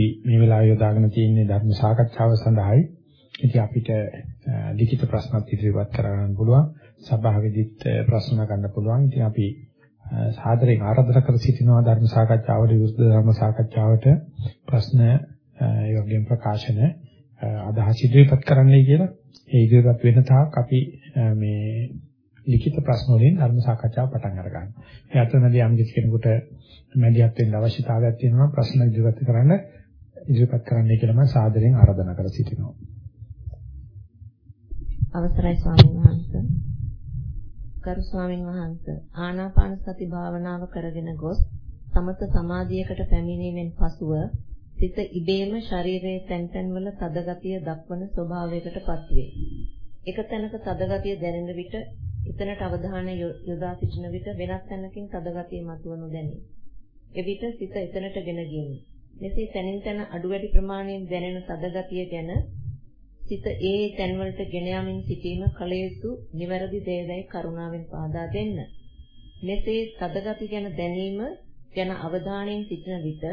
අපි මේ වෙලාවේ යොදාගෙන තියෙන්නේ ධර්ම සාකච්ඡාව සඳහායි. ඉතින් අපිට ලිඛිත ප්‍රශ්නත් ඉදිරිපත් කරගන්න පුළුවන්. සභාවෙදිත් ප්‍රශ්න ගන්න පුළුවන්. ඉතින් අපි සාදරයෙන් ආරාධනා කර සිටිනවා ධර්ම සාකච්ඡාවට විරුද්ධ ධර්ම සාකච්ඡාවට ප්‍රශ්න ඒ වගේම ප්‍රකාශන අදහස් ඉදිරිපත් කරන්නයි කියලා. ඒ ඉදිරිපත් වෙන තාක් අපි මේ ලිඛිත ප්‍රශ්න වලින් ධර්ම සාකච්ඡාව පටන් අරගන්නවා. ඒ අතරමැදි යම් කිසි කෙනෙකුට මැදිහත් වෙන්න අවශ්‍යතාවයක් තියෙනවා ප්‍රශ්න ඉදිරිපත් කරන්න ඉදිරිපත් කරන්නයි කියලා මම සාදරයෙන් ආරාධනා කර සිටිනවා. අවසරයි ස්වාමීන් වහන්සේ. කරු ස්වාමීන් වහන්සේ ආනාපාන සති භාවනාව කරගෙන ගොස් සමත සමාධියකට පැමිණීමෙන් පසුව සිත ඉබේම ශරීරයේ තැන් තැන්වල තද ගතිය දක්වන ස්වභාවයකටපත් වේ. එක තැනක තද ගතිය දැනෙන විට එතනට අවධානය යොදා සිටින විට වෙනත් තැනකින් තද ගතිය මතුවනු දැනේ. එවිට සිත එතනට ගෙන ගියමි. මෙසේ තනින් තන අඩු වැඩි ප්‍රමාණයෙන් දැනෙන තද ගතිය ගැන සිත ඒ තැන්වලට ගෙන යමින් සිටීම කල යුතු නිවැරදි දෙයයි කරුණාවෙන් පාදා දෙන්න. මෙසේ තද ගති ගැන දැනීම ගැන අවධානයෙන් සිටින විට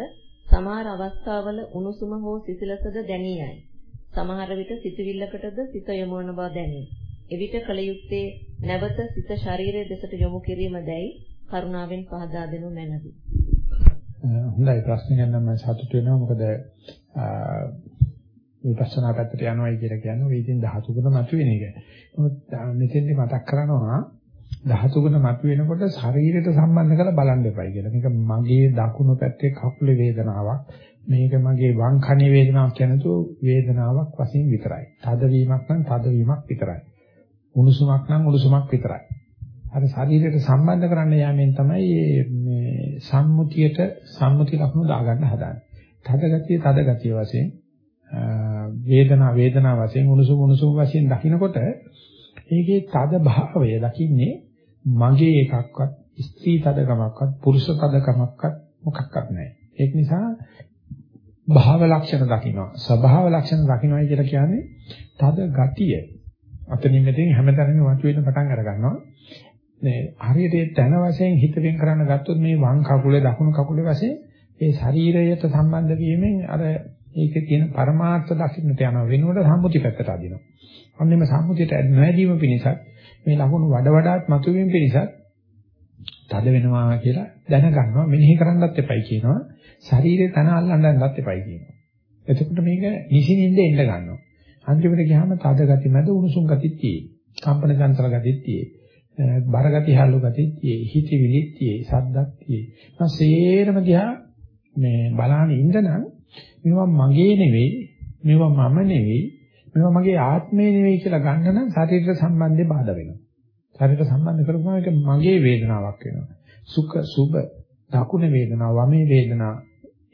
සමහර අවස්ථාවල උණුසුම හෝ සිසිලසද දැනියයි. සමහර විට සිතවිල්ලකටද සිත යොමු වන බව දැනේ. එවිට කල යුත්තේ නැවත සිත ශරීරයේ දෙසට යොමු කිරීමදයි කරුණාවෙන් පහදා දෙනු මැනවි. හොඳයි ප්‍රශ්න ගැන මම සතුටු වෙනවා මොකද විපස්සනා පැත්තට යනවායි කියලා කියන්නේ ওই ඉතින් ධාතු ගුණ මතුවෙන එක. නමුත් මෙතෙන්දි මතක් කරනවා ධාතු ගුණ මතුවෙනකොට ශරීරයට සම්බන්ධ කරලා බලන්න එපයි කියලා. මේක මගේ දකුණු පැත්තේ කකුලේ වේදනාවක්. මේක මගේ වම් කනේ වේදනාවක් කියනතු වේදනාවක් වශයෙන් විතරයි. තදවීමක් නම් තදවීමක් විතරයි. උණුසුමක් නම් උණුසුමක් විතරයි. අර ශරීරයට සම්බන්ධ කරන්න යෑමෙන් තමයි මේ සම්මුතියට සම්මුති ලක්ෂණ දාගන්න හදන්නේ. තද ගතිය තද ගතිය වශයෙන් වේදනා වේදනා වශයෙන් උණුසුම උණුසුම වශයෙන් දකිනකොට ඒකේ තද භාවය දකින්නේ මගේ එකක්වත් ස්ත්‍රී තදකමක්වත් පුරුෂ තදකමක්වත් මොකක්වත් නැහැ. ඒක නිසා භාව ලක්ෂණ දකින්නවා. ස්වභාව ලක්ෂණ දකින්නයි කියලා කියන්නේ තද ගතිය. අතනින් මෙතෙන් හැමතැනම වතුවෙන්න පටන් අර ගන්නවා. මේ හරියට ඒ තන වශයෙන් හිත වෙන් කරන්න ගත්තොත් මේ වම් කකුලේ දකුණු කකුලේ වශයෙන් ඒ ශරීරයට සම්බන්ධ වීමෙන් අර ඒකේ තියෙන පරමාර්ථ දකින්නට යන වෙනුවට සම්මුති පැත්තට අදිනවා. අන්නෙම සම්මුතියට නොඇදීම පිණිසත් මේ ලකුණු වඩ වඩාත් මතුවීම පිණිසත් තද වෙනවා කියලා දැනගන්නවා මෙනෙහි කරන්නත් එපයි කියනවා. ශරීරේ තන අල්ලන්නත් එපයි කියනවා. එතකොට මේක නිසින්ින්ද එන්න ගන්නවා. අන්තිමට ගියාම තද ගති මැද උණුසුම් ගතිත් තියෙයි. කම්පන චංචල ගතිත් තියෙයි. බරගති හල්ලු ගතිත් තියෙයි. හිතවිලිත් තියෙයි. සද්දක් තියෙයි. මම සේරම දිහා මේ බලාන ඉඳනනම් මේවා මගේ නෙවෙයි, මේවා මම නෙවෙයි, මේවා මගේ ආත්මය නෙවෙයි කියලා ගන්න නම් ශරීර සම්බන්ධේ බාධා වෙනවා. ශරීර සම්බන්ධ කරපුවම ඒක මගේ වේදනාවක් වෙනවා. සුඛ, සුබ, දකුණ වේදනාව, වමේ වේදනාව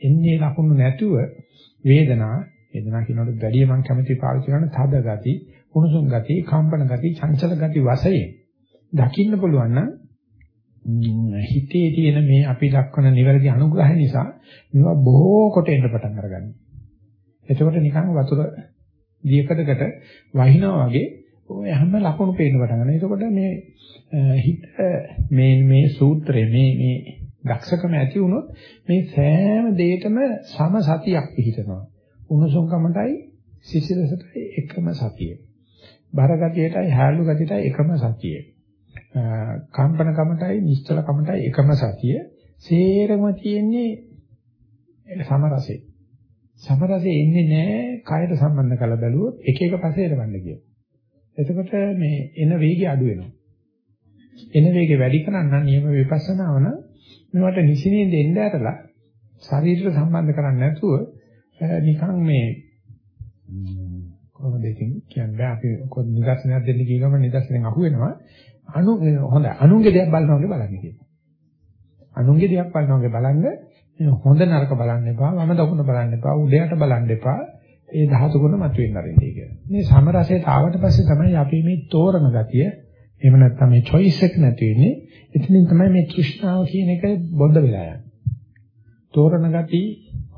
එන්නේ ලකුණු නැතුව වේදනා වේදනා කියනකොට වැඩි මම කැමති පාවිච්චි කරන තද ගති, කුණුසුම් ගති, කම්පන ගති, චංචල ගති වශයෙන් දකින්න පුළුවන් නම් හිතේ තියෙන මේ අපි දක්වන නිවැරදි අනුග්‍රහය නිසා මේවා බොහෝ කොට එන්න පටන් අරගන්නවා. එතකොට නිකන් වතුර දියකඩකට වහිනා වගේ ඔය හැම ලකුණු පේන්න පටන් ගන්නවා. එතකොට මේ හිත මේ මේ සූත්‍රයේ මේ මේ දක්ෂකම ඇති වුණොත් මේ සෑම දෙයකම සම සතියක් පිහිටනවා. උණුසුම්කමටයි සිසිලසටයි එකම සතිය. බර ගතියටයි හැලු ගතියටයි එකම සතිය. කම්පන කමටයි නිශ්චල කමටයි එකම සතිය. සේරම තියෙන්නේ සමරසේ. සමරසේ ඉන්නේ නැහැ කයට සම්බන්ධ කරලා බැලුවොත් එක එක පස්සේ එරවන්න කියනවා එතකොට මේ එන වේගය අඩු වෙනවා. එන වේගය වැඩි කරන්න නියම විපස්සනාව නම් මේවට නිසිනේ දෙන්න ඇරලා ශරීරයට සම්බන්ධ කරන්නේ නැතුව නිකන් මේ කොහොමද ඉතින් කියන්නේ? අපි කොහොමද නිදර්ශනයක් දෙන්න කිය ගමන් නිදර්ශනෙන් අහුවෙනවා. අනු හොඳ අනුන්ගේ දෙයක් බලනවා වගේ බලන්න කියනවා. අනුන්ගේ දෙයක් බලනවා වගේ බලන්න හොඳ නරක බලන්න එපා, වම දකුණ බලන්න එපා, උඩයට බලන්න එපා. ඒ ධාතු ගුණ මතුවෙන්න ආරෙන්නේ කියලා. මේ සමරසයට ආවට පස්සේ තමයි අපි මේ තෝරන ගතිය, එහෙම නැත්නම් මේ choice එක නැති වෙන්නේ. එතනින් තමයි මේ තෘෂ්ණාව කියන එක බොඳ වෙලා යන්නේ. තෝරන ගති,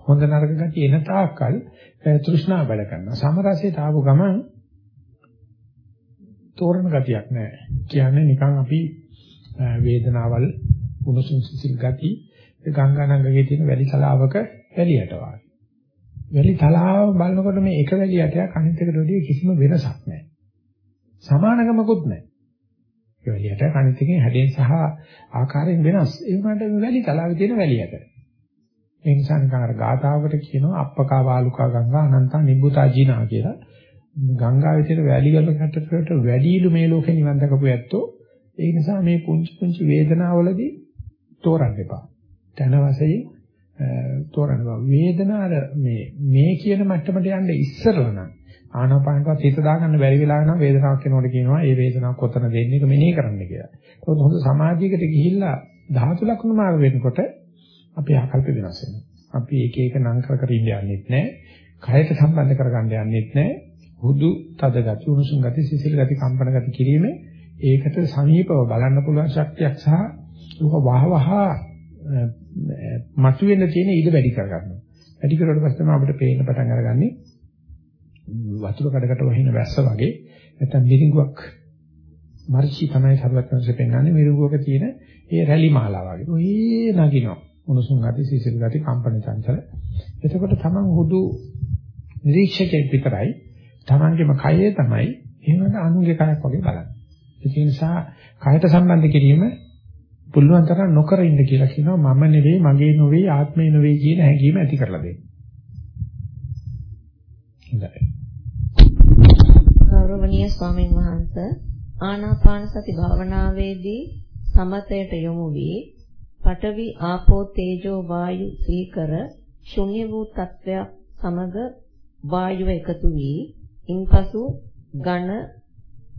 හොඳ නරක ගති එන තාක්කල් තෘෂ්ණාව වැඩ කරනවා. සමරසයට ආපු ගමන් තෝරන ගතියක් නැහැ. කියන්නේ නිකන් අපි වේදනාවල් උණුසුම් සිසිල් ගති ගංගා නංගගේ තියෙන වැලි කලාවක වැලියට වාගේ. වැලි තලාව බලනකොට මේ එක වැලි යටයක් අනිත් එකට වඩා කිසිම වෙනසක් නැහැ. සමානකමකුත් නැහැ. ඒ වැලි යට අනිත් එකෙන් හැඩයෙන් සහ ආකාරයෙන් වෙනස්. ඒ වුණාට මේ වැලි තලාවේ තියෙන වැලි යට. ඒ නිසා නිකන් අර ගාථාවකට කියනවා අප්පකා වාලුකා ගංගා අනන්තා නිබ්බුතා ජීනා කියලා. ගංගාවේ තියෙන වැලි වල කටට වැඩිලු මේ ලෝකේ නිවන් දකපු ඇත්තෝ. ඒ නිසා මේ පුංචි පුංචි වේදනාවලදී තෝරන්න එපා. තන වශයෙන් තෝරනවා. වේදනාව මේ මේ කියන මට්ටමට යන්න ඉස්සරලා නම් ආනාපානවත් හිත දාගන්න බැරි වෙලා නම් වේදනාවක් කෙනකොට කියනවා ඒ වේදනාව කොතන දෙන්නේ එක මෙනෙහි කරන්න කියලා. ඒකත් හොඳ සමාධියකට ගිහිල්ලා ධාතු ලක්ෂණ මාර්ග වෙනකොට අපේ ආකල්ප වෙනස් වෙනවා. අපි එක එක නම් කර කර ඉන්න යන්නෙත් නැහැ. කයට සම්බන්ධ කරගන්න යන්නෙත් නැහැ. හුදු තද ගති, උණුසුම් ගති, සිසිල් ගති, කම්පන ගති කිරීමේ ඒකට සමීපව බලන්න පුළුවන් ශක්තියක් සහ ඒක වහවහ මතුවෙන්න තියෙන ඊට වැඩි කරගන්නවා. වැඩි කරුවට පස්සේ තමයි අපිට පේන්න පටන් අරගන්නේ වතුර කඩකට වහින වැස්ස වගේ නැත්නම් මිරිඟුවක් මර්චි තමයි සර්වඥන්සේ පෙන්වන්නේ මිරිඟුවක තියෙන ඒ රැලි මාලාව වගේ. ඔය නගිනවා. උණුසුම් ගති, සිසිල් ගති, කම්පන චංචල. එතකොට තමන් හුදු නිරීක්ෂකෙක් විතරයි තමන්ගේම කයේ තමයි එහෙමද අනුගේ කයක් වගේ බලන්නේ. ඒ නිසා කයට සම්බන්ධ කිරීම පුළුවන් තරම් නොකර ඉන්න කියලා කියනවා මම නෙවෙයි මගේ නෙවෙයි ආත්මේ නෙවෙයි කියන හැඟීම ඇති කරලා දෙන්න. හොඳයි. ගෞරවනීය ස්වාමීන් වහන්සේ ආනාපාන සති භාවනාවේදී සමතයට යොමු වී පඨවි ආපෝ තේජෝ වායු සීකර ශුන්‍ය වූ තත්වයක් සමග වායුව එකතු වී ඉන්පසු ඝන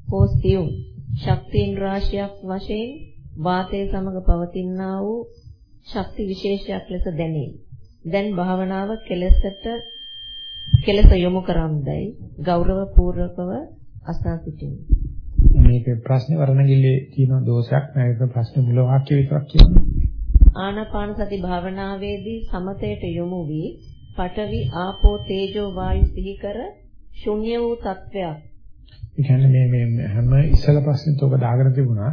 පෝස්තියුම් ශක්තියින් රාශියක් වශයෙන් වාතය සමග පවතිනා වූ ශක්ති විශේෂයක් ලෙස දැනේ. දැන් භාවනාව කෙලසට කෙලස යොමු කරම්දයි ගෞරව පූර්වකව අසා සිටිමි. මේක ප්‍රශ්නේ වර්ණගිල්ලේ තියෙන දෝෂයක් නෑ ඒක ප්‍රශ්න මුල වාක්‍ය විතරක් කියනවා. ආනාපාන සති භාවනාවේදී සමතයට යොමු වී පඨවි ආපෝ තේජෝ වායු සිහි කර ශුන්‍ය වූ තත්වයක්. ඒ කියන්නේ මේ මේ හැම ඉස්සල ප්‍රශ්නෙත් ඔබ දාගෙන තිබුණා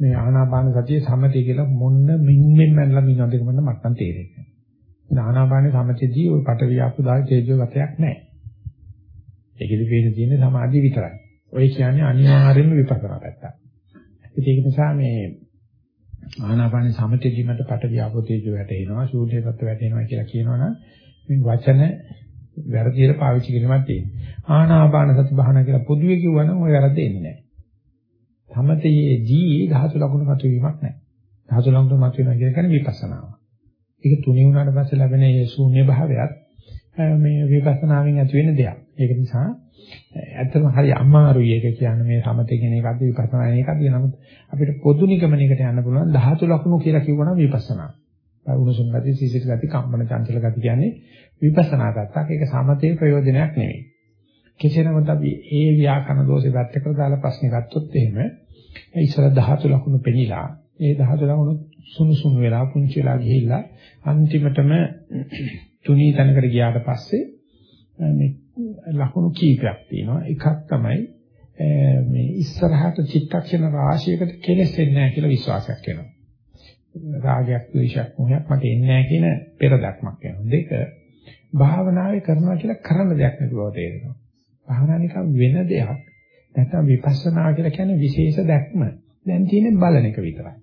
මේ ආනාපාන සතිය සමතය කියලා මොන්න මින් මෙන් මැනලා මිනවද කියලා මට නම් තේරෙන්නේ නැහැ. ආනාපාන සමතේදී ওই පටවිය අපුදා තේජෝ ගතයක් නැහැ. ඒකෙදි පේන තියෙන්නේ සමාධිය විතරයි. ඔය කියන්නේ අනිවාර්යයෙන්ම විපස්සනා පැත්තක්. ඒක නිසා මේ ආනාපාන සමතේදී මට පටවිය අපෝ තේජෝ වැටෙනවා, ශූන්‍ය තත්ත්ව වැටෙනවා කියලා කියනවනම් මේ වචන වැරදියට පාවිච්චි කිරීමක් තියෙනවා. ආනාපාන සති භාවනා කියලා පොදුවේ කිව්වනම් ඔය වැරද්ද එන්නේ නැහැ. සමතයේදී ධාතු ලකුණු මතුවීමක් නැහැ. ධාතු ලකුණු මතුවෙනවා කියන්නේ විපස්සනාව. ඒක තුනී වුණාට පස්සේ ලැබෙන මේ ශූන්‍ය භාවයත් මේ විපස්සනාවෙන් ඇති වෙන දෙයක්. ඒක නිසා ඇත්තටම හරි අමාරුයි ඒක කියන්නේ මේ සමතේ කියන එකක්ද විපස්සනා කියන එකක්ද නමුත් අපිට පොදු නිගමනයකට යන්න පුළුවන් ධාතු ලකුණු කියලා කිව්වනම් විපස්සනා. උණුසුම් ගති, සීසිත ගති, කම්පන චංචල ගති කියන්නේ විපස්සනා පැත්තක්. ඒක සමතේ ප්‍රයෝජනයක් නෙවෙයි. කෙසේ නමුත් අපි ඒ ව්‍යාකරණ දෝෂේ පැත්තකට දාලා ප්‍රශ්න ගත්තොත් එහෙම ඉස්සර ධාතු ලකුණු පෙනිලා ඒ ධාතු ලකුණු සුණු සුණු වෙලා පුංචි වෙලා ගිහිල්ලා අන්තිමටම තුනී තැනකට ගියාට පස්සේ මේ ලකුණු කීපයක් තියෙනවා එකක් තමයි මේ ඉස්සරහට චිත්තක්ෂණ රාශියකට කෙලෙසෙන්නේ නැහැ කියලා විශ්වාසයක් වෙනවා රාගයක් ද්වේෂයක් මොහයක් මට එන්නේ නැහැ කියන පෙරදක්මක් වෙනවා දෙක භාවනාවේ කරනවා කියලා කරන්න දෙයක් නැතුව තේරෙනවා භාවනා නිකන් වෙන දෙයක් නැත්නම් විපස්සනා කියලා කියන්නේ විශේෂ දැක්ම. දැන් තියෙන්නේ බලන එක විතරයි.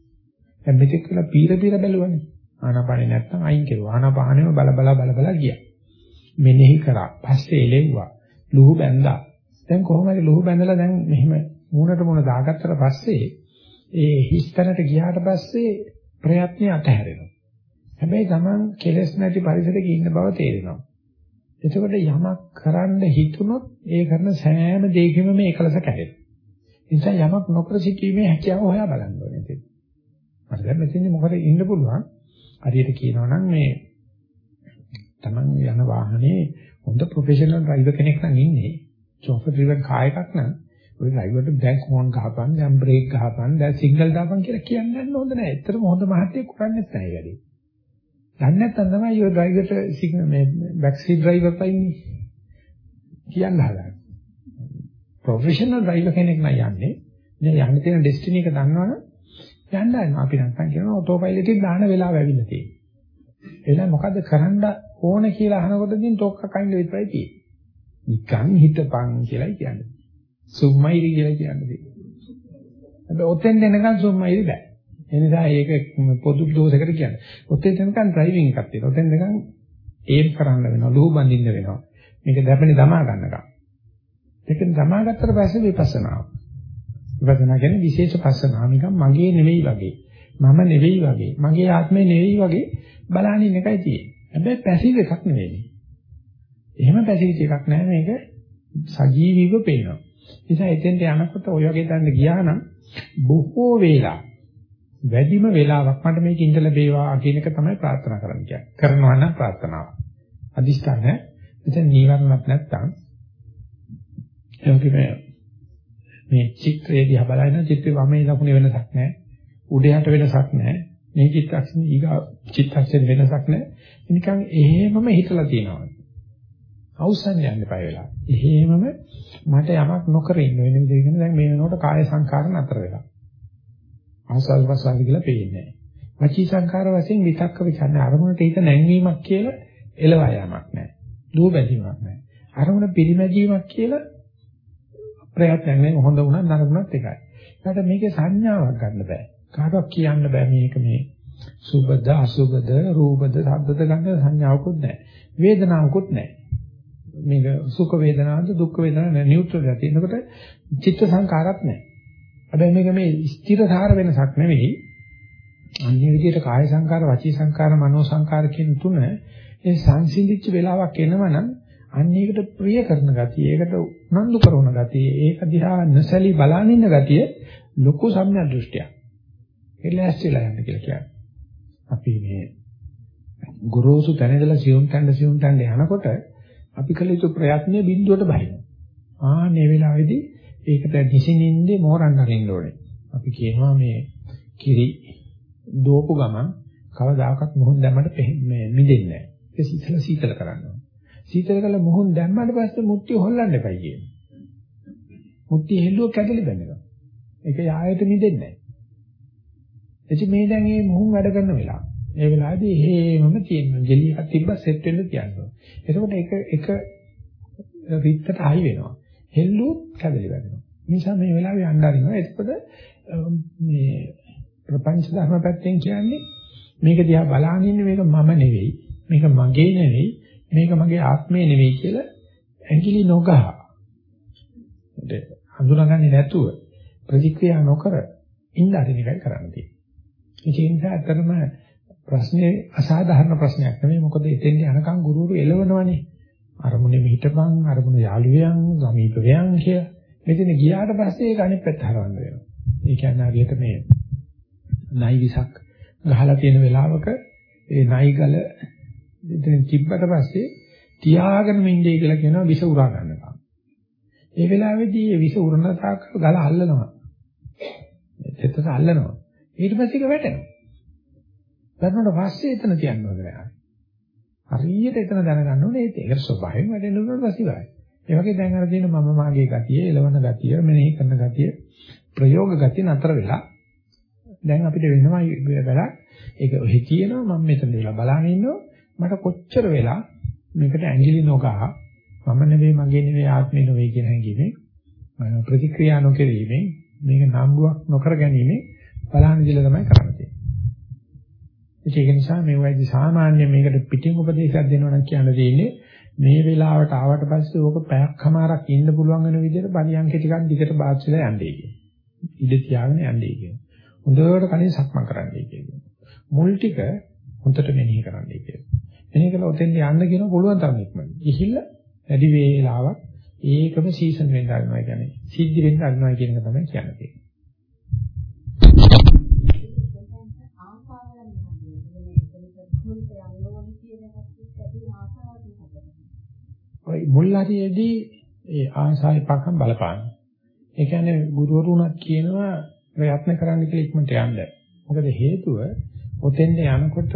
දැන් මෙතෙක් කියලා පීර පීර බැලුවනේ. ආනාපානේ නැත්නම් අයින් කෙරුවා. ආනාපානෙම බල බල බල බල ගියා. මෙනෙහි කරා. පස්සේ එලෙව්වා. ලුහු බැඳා. දැන් කොහොමද ලුහු බැඳලා දැන් මෙහෙම මූණට මූණ දාගත්තට පස්සේ ඒ හිස්තැනට ගියාට පස්සේ ප්‍රයත්නය අතහැරෙනවා. හැබැයි Taman කෙලස් නැති පරිසරයක ඉන්න බව තේරෙනවා. එතකොට යමක් කරන්න හිතුනොත් ඒ කරන සෑම දෙයකම මේ එකලස කැඩෙනවා. ඒ නිසා යමක් නොකර සිටීමේ හැකියාව හොයා බලන්න ඕනේ ඉතින්. මට දැන් මෙතෙන්දි මොකද ඉන්න පුළුවන්? හරියට කියනවා නම් මේ Taman යන වාහනේ හොඳ ප්‍රොෆෙෂනල් ඩ්‍රයිවර් කෙනෙක් නම් ඉන්නේ. චෝෆර් ඩ්‍රිවන් කාර් එකක් නම් ඔය ඩ්‍රයිවර්ට දැන් හෝන් ගහපන්, දැන් බ්‍රේක් ගහපන්, දැන් සිග්නල් දාපන් කියලා කියන්න හොඳ නැහැ. ඇත්තටම හොඳ මහත්යෙක් කරන්නේ නැහැ වැඩි. දන්නේ නැත්නම් තමයි ඔය ඩ්‍රයිවර්ට සිග්නල් මේ බෑක් සීට් ඩ්‍රයිවර් පයින්නේ. කියන්න හදන්නේ. ප්‍රොෆෙෂනල් ඩ්‍රයිවර් කෙනෙක් නම් යන්නේ. දැන් යන්න තියෙන ඩෙස්ටිනි එක දන්නවනම් යන්න අපි නැත්නම් කියනවා ඔටෝ පයිලට් එක දාන වෙලාව ඇවිල්ලා තියෙනවා. එලා මොකද්ද කරන්න ඕන කියලා අහනකොට දින් තොක්ක කයින්ද විතරයි තියෙන්නේ. නිකන් හිතපන් කියලායි කියන්නේ. සුම්මයිරි කියලා කියන්නේ. හැබැයි ඔතෙන් දෙනකන් සුම්මයිරි බෑ. ඒ නිසා ඒක පොදු දෝෂයකට කියන්නේ. ඔතෙන් දෙනකන් ඩ්‍රයිවිං එකක් තියෙනවා. ඔතෙන් දෙනකන් ඒම් කරන්න වෙනවා. ලුහු බඳින්න වෙනවා. මේක දැපෙනේ දමා ගන්නකම්. ඒකෙන් දමා ගත්තට පස්සේ විපස්සනාව. විපස්සනා කියන්නේ විශේෂ පස්සනාව නිකන් මගේ නෙවෙයි වගේ. මම නෙවෙයි වගේ. මගේ ආත්මේ නෙවෙයි වගේ බලහින් එකයි තියෙන්නේ. හැබැයි පැසිව් එකක් නෙවෙයි. එහෙම පැසිව් එකක් නෑ මේක සජීවීව පේනවා. නිසා එතෙන්ට යනකොට ඔය වගේ තැනට ගියා නම් බොහෝ වේලා වැඩිම වේලාවක් මට මේක ඉඳ ලැබේවා කියන එක තමයි ප්‍රාර්ථනා කරන්න කියන්නේ. කරනවා නම් ප්‍රාර්ථනාව. අදිස්ථාන මෙතන නීවරණක් නැත්තම් ඒ මේ චිත්‍රයේ දිහා බලන චිත්‍රේ වමේ දකුණේ වෙනසක් නැහැ. උඩයට වෙනසක් නැහැ. මේ චිත්තක්ෂණ ඊගා චිත්තක්ෂණ වෙනසක් නැහැ. නිකන් එහෙමම හිතලා තියෙනවා. අවසන් යන්න එපා වෙලා. එහෙමම මට යමක් නොකර ඉන්න වෙන විදිහකින් දැන් මේ වෙනකොට කාය සංකාර නතර වෙලා. ආසල් වසාල කියලා පේන්නේ නැහැ. වචී සංකාර වශයෙන් විතක්ක විචාරණ අරමුණට හිත නැංවීමක් කියලා එළවා යාමක් නැහැ. දුව බැඳීමක් නැහැ. අරමුණ පිරිමැදීමක් කියලා ප්‍රයත්නයක් නෙවෙයි හොඳ වුණා නරකුණත් එකයි. ඒකට මේකේ සංඥාවක් ගන්න බෑ. කාටවත් කියන්න බෑ මේක මේ සුබද අසුබද රූපද ශබ්දද ගන්න සංඥාවකුත් නැහැ. වේදනාවකුත් නැහැ. මේක සුඛ වේදනාවද දුක්ඛ වේදනාවද නියුට්‍රල් ගතිය. එතකොට චිත්ත සංකාරات නැහැ. හැබැයි මේක මේ ස්ථිරධාර වෙනසක් නෙවෙයි. අන්‍ය විදිහට කාය සංකාර, වචී සංකාර, මනෝ සංකාර කියන තුන ඒ සංසිඳිච්ච වෙලාවක් එනවනම් අන්න ඒකට ප්‍රිය කරන ගතිය, ඒකට උනන්දු කරන ගතිය, ඒක දිහා නැසලි බලන ඉන්න ගතිය ලොකු සම්‍යක් දෘෂ්ටියක්. ඒක ලෑස්තිලා යන්න කියලා කියන්නේ. අපි මේ ගුරුසු තැනදලා සියුම් තැන්න සියුම් තැන්න යනකොට අපි කළ යුතු ප්‍රයත්නය බිඳුවට බහිනවා. ආන්නේ වෙලාවේදී ඒකට නිසින්ින්දේ මෝරන්න හරින්න ඕනේ. අපි කියනවා මේ කිරි දෝපු ගමන් කවදාකවත් මොහොන් දැම්මට මේ මිදෙන්නේ නැහැ. ඒක සීතල සීතල කරන්න සීතල කළ මොහොන් දැම්මට පස්සේ මුට්ටිය හොල්ලන්න එපයි කියන්නේ. මුට්ටිය හෙල්ලුව කැඩලි බැඳෙනවා. ඒක යායට මිදෙන්නේ නැහැ. එච මේ දැන් මේ මොහොන් වැඩ කරන වෙලාව. ඒ වෙලාවේදී හේමම තියෙනවා. ජෙලි එකක් තිබ්බ සෙට් වෙන්න තියනවා. එතකොට ඒක එක රිත්තට හයි වෙනවා. හෙල්ලුවොත් කැඩලි බැඳෙනවා. නිසා මේ වෙලාවේ යන්න අරිනවා. එතකොට මේ ප්‍රපංච ධර්ම පැත්තෙන් කියන්නේ මේක දිහා බලාගෙන ඉන්නේ මේක මම නෙවෙයි. මේක මගේ නෙවෙයි. මේක මගේ ආත්මේ නෙවෙයි කියලා ඇඟිලි නොගහ හඳුනාගන්නේ නැතුව ප්‍රතික්‍රියා නොකර ඉන්න අරින එකයි කරන්න තියෙන්නේ. ඒ නිසා අතරම ප්‍රශ්නේ අසාධාරණ ප්‍රශ්නයක් නෙවෙයි මොකද එතෙන් යනකම් ගුරුවරු එළවනවනේ. අරමුණේ හිටපන් අරමුණ යාළුවයන් සමීපවයන් කියලා. මෙතන ගියාට පස්සේ ඒක අනිත් පැත්ත හරවන්න වෙනවා. ඒ කියන්නේ හරියට මේ නයි විසක් ගහලා තියෙන වෙලාවක ඒ නයි ගල ඉතින් තිබ්බට පස්සේ තියාගෙන මින්දේ කියලා කියනවා විස උරා ගන්නවා. ඒ වෙලාවේදී මේ විස උරන තාක් ගල අල්ලනවා. එතෙත් අල්ලනවා. ඊට පස්සේ ඒක වැටෙනවා. වැටුණාට පස්සේ එතන තියන්න ඕනේ. හරියට එතන දැනගන්න ඕනේ ඒකට ස්වභාවයෙන් වැඩෙන්න උනොත් පස්සේ ඉවරයි. ඒ වගේ දැන් අර තියෙන මම මාගේ ගතිය, එළවන ගතිය, මෙනෙහි කරන ගතිය, ප්‍රයෝග ගතිය නතර වෙලා දැන් අපිට වෙනවා වැඩක්. ඒක ඔහි තියෙනවා මම මෙතන ඉලා බලන ඉන්නවා මට කොච්චර වෙලා මේකට ඇඟිලි නොගහ මම නෙවෙයි මගේ නෙවෙයි ආත්මේ නෙවෙයි කියන හැඟීමෙන් ප්‍රතික්‍රියා නොකිරීමෙන් මේක නම්බුවක් නොකර ගැනීම බලහන් දිලා තමයි කරන්න තියෙන්නේ. ඒක නිසා මේ වයිදි සාමාන්‍ය මේකට පිටින් උපදේශයක් දෙනවා නම් කියන්න දෙන්නේ මේ වෙලාවට ආවට පස්සේ ඕක පැයක්මාරක් ඉන්න පුළුවන් වෙන විදිහට පරියන්ක ටිකක් දිගට බාස්ලා යන්නේ කියන. ඉඳ තියාගෙන යන්නේ කියන. හොඳට කලින් සක්මන් කරන්නයි කියන. මුල් ටික හොඳට මෙනෙහි කරන්නයි කියන. මෙහෙ කළා ඔතෙන් යන්න කියන පුළුවන් තරම් ඉක්මනට. ගිහිල්ලා වැඩි වේලාවක් ඒකම සීසන් වෙන්න ගන්නවා කියන්නේ. සිද්ධ වෙන්න ගන්නවා කියන එක තමයි කියන්නේ. ඔය මුල් හරියේදී ඒ ආසාවේ පකම් බලපාන. ඒ කියන්නේ ගුරුවරුණක් කියනවා ප්‍රයත්න කරන්න කියලා ඉක්මනට යන්න. මොකද හේතුව ඔතෙන්ට යනකොට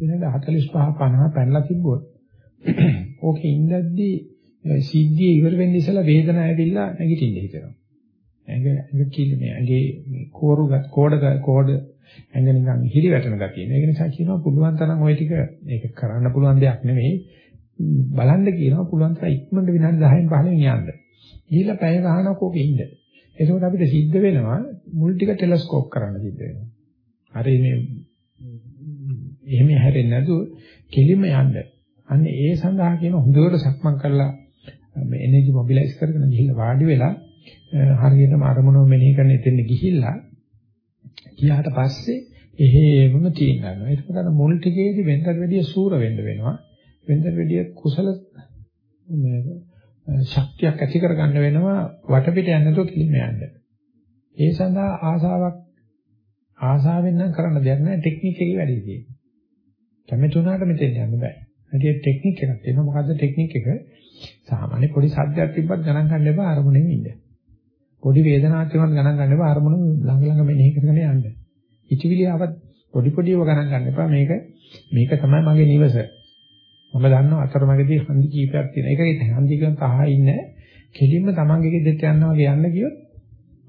වෙනද 45 50 පැනලා තිබ්බොත් ඕකේ ඉඳද්දී සිද්ධිය ඉවර වෙන්න ඉස්සලා වේදනාව ඇවිල්ලා නැගිටින්න හිතෙනවා. ඇඟ ඇඟ කිලිනේ ඇඟේ කෝරු කෝඩ කෝඩ ඇඟ නිකන් හිරි වැටෙන ගතිය. ඒක නිසා කියනවා පුළුවන් තරම් ওই ටික ඒක කරන්න පුළුවන් දෙයක් නෙවෙයි. බලන්න කියනවා පුළුවන් තරම් ඉක්මනට විනාඩි 10න් 15න් යන්න. ගිහිල්ලා පැය ගහනක් ඕකේ ඉන්න. එතකොට අපිට සිද්ධ වෙනවා මුල් ටික ටෙලස්කෝප් කරන්න සිද්ධ වෙනවා. හරි මේ එහෙම හැරෙන්නේ නැතුව කෙලින්ම යන්න. අන්න ඒ සඳහා කියන හොඳට සක්මන් කරලා මේ එනර්ජි මොබිලයිස් කරගෙන ගිහිල්ලා වාඩි වෙලා හරියටම අරමුණව මෙනෙහි කරන එතෙන් ගිහිල්ලා ගියාට පස්සේ එහෙමම තියෙන ගන්නවා. ඒකකට අර මුල් ටිකේදී වෙනතට වැඩිය සූර වෙන්න වෙනවා. වෙනතට වැඩිය කුසල මේ ශක්තියක් ඇති කරගන්න වෙනවා වටපිට යන්න නැතුව කිලිම යන්න. ඒ සඳහා ආසාවක් ආසාවෙන් නම් කරන්න දෙයක් නැහැ ටෙක්නික් එකේ වැඩි තියෙන්නේ. කැමතුණාට මෙතෙන් යන්න බෑ. හරි ටෙක්නික් එකක් තියෙනවා. මොකද්ද ටෙක්නික් එක? සාමාන්‍ය පොඩි සද්දයක් තිබ්බත් ගණන් ගන්න එපා අරමුණෙම ඉන්න. පොඩි වේදනාවක් තිබුණත් ගණන් ගන්න එපා අරමුණ ළඟ ළඟ මෙනෙහි කරගෙන යන්න. ඉතිවිලි ආවත් පොඩි පොඩිව ගණන් ගන්න එපා මේක මේක තමයි මගේ නිවස. මම දන්නවා අතරමැදි හන්දි කීපයක් තියෙනවා. ඒකේ හන්දි කියන තහා ඉන්නේ කෙලින්ම තමන්ගේ ගෙදරට යනවා වගේ යන්න ගියොත්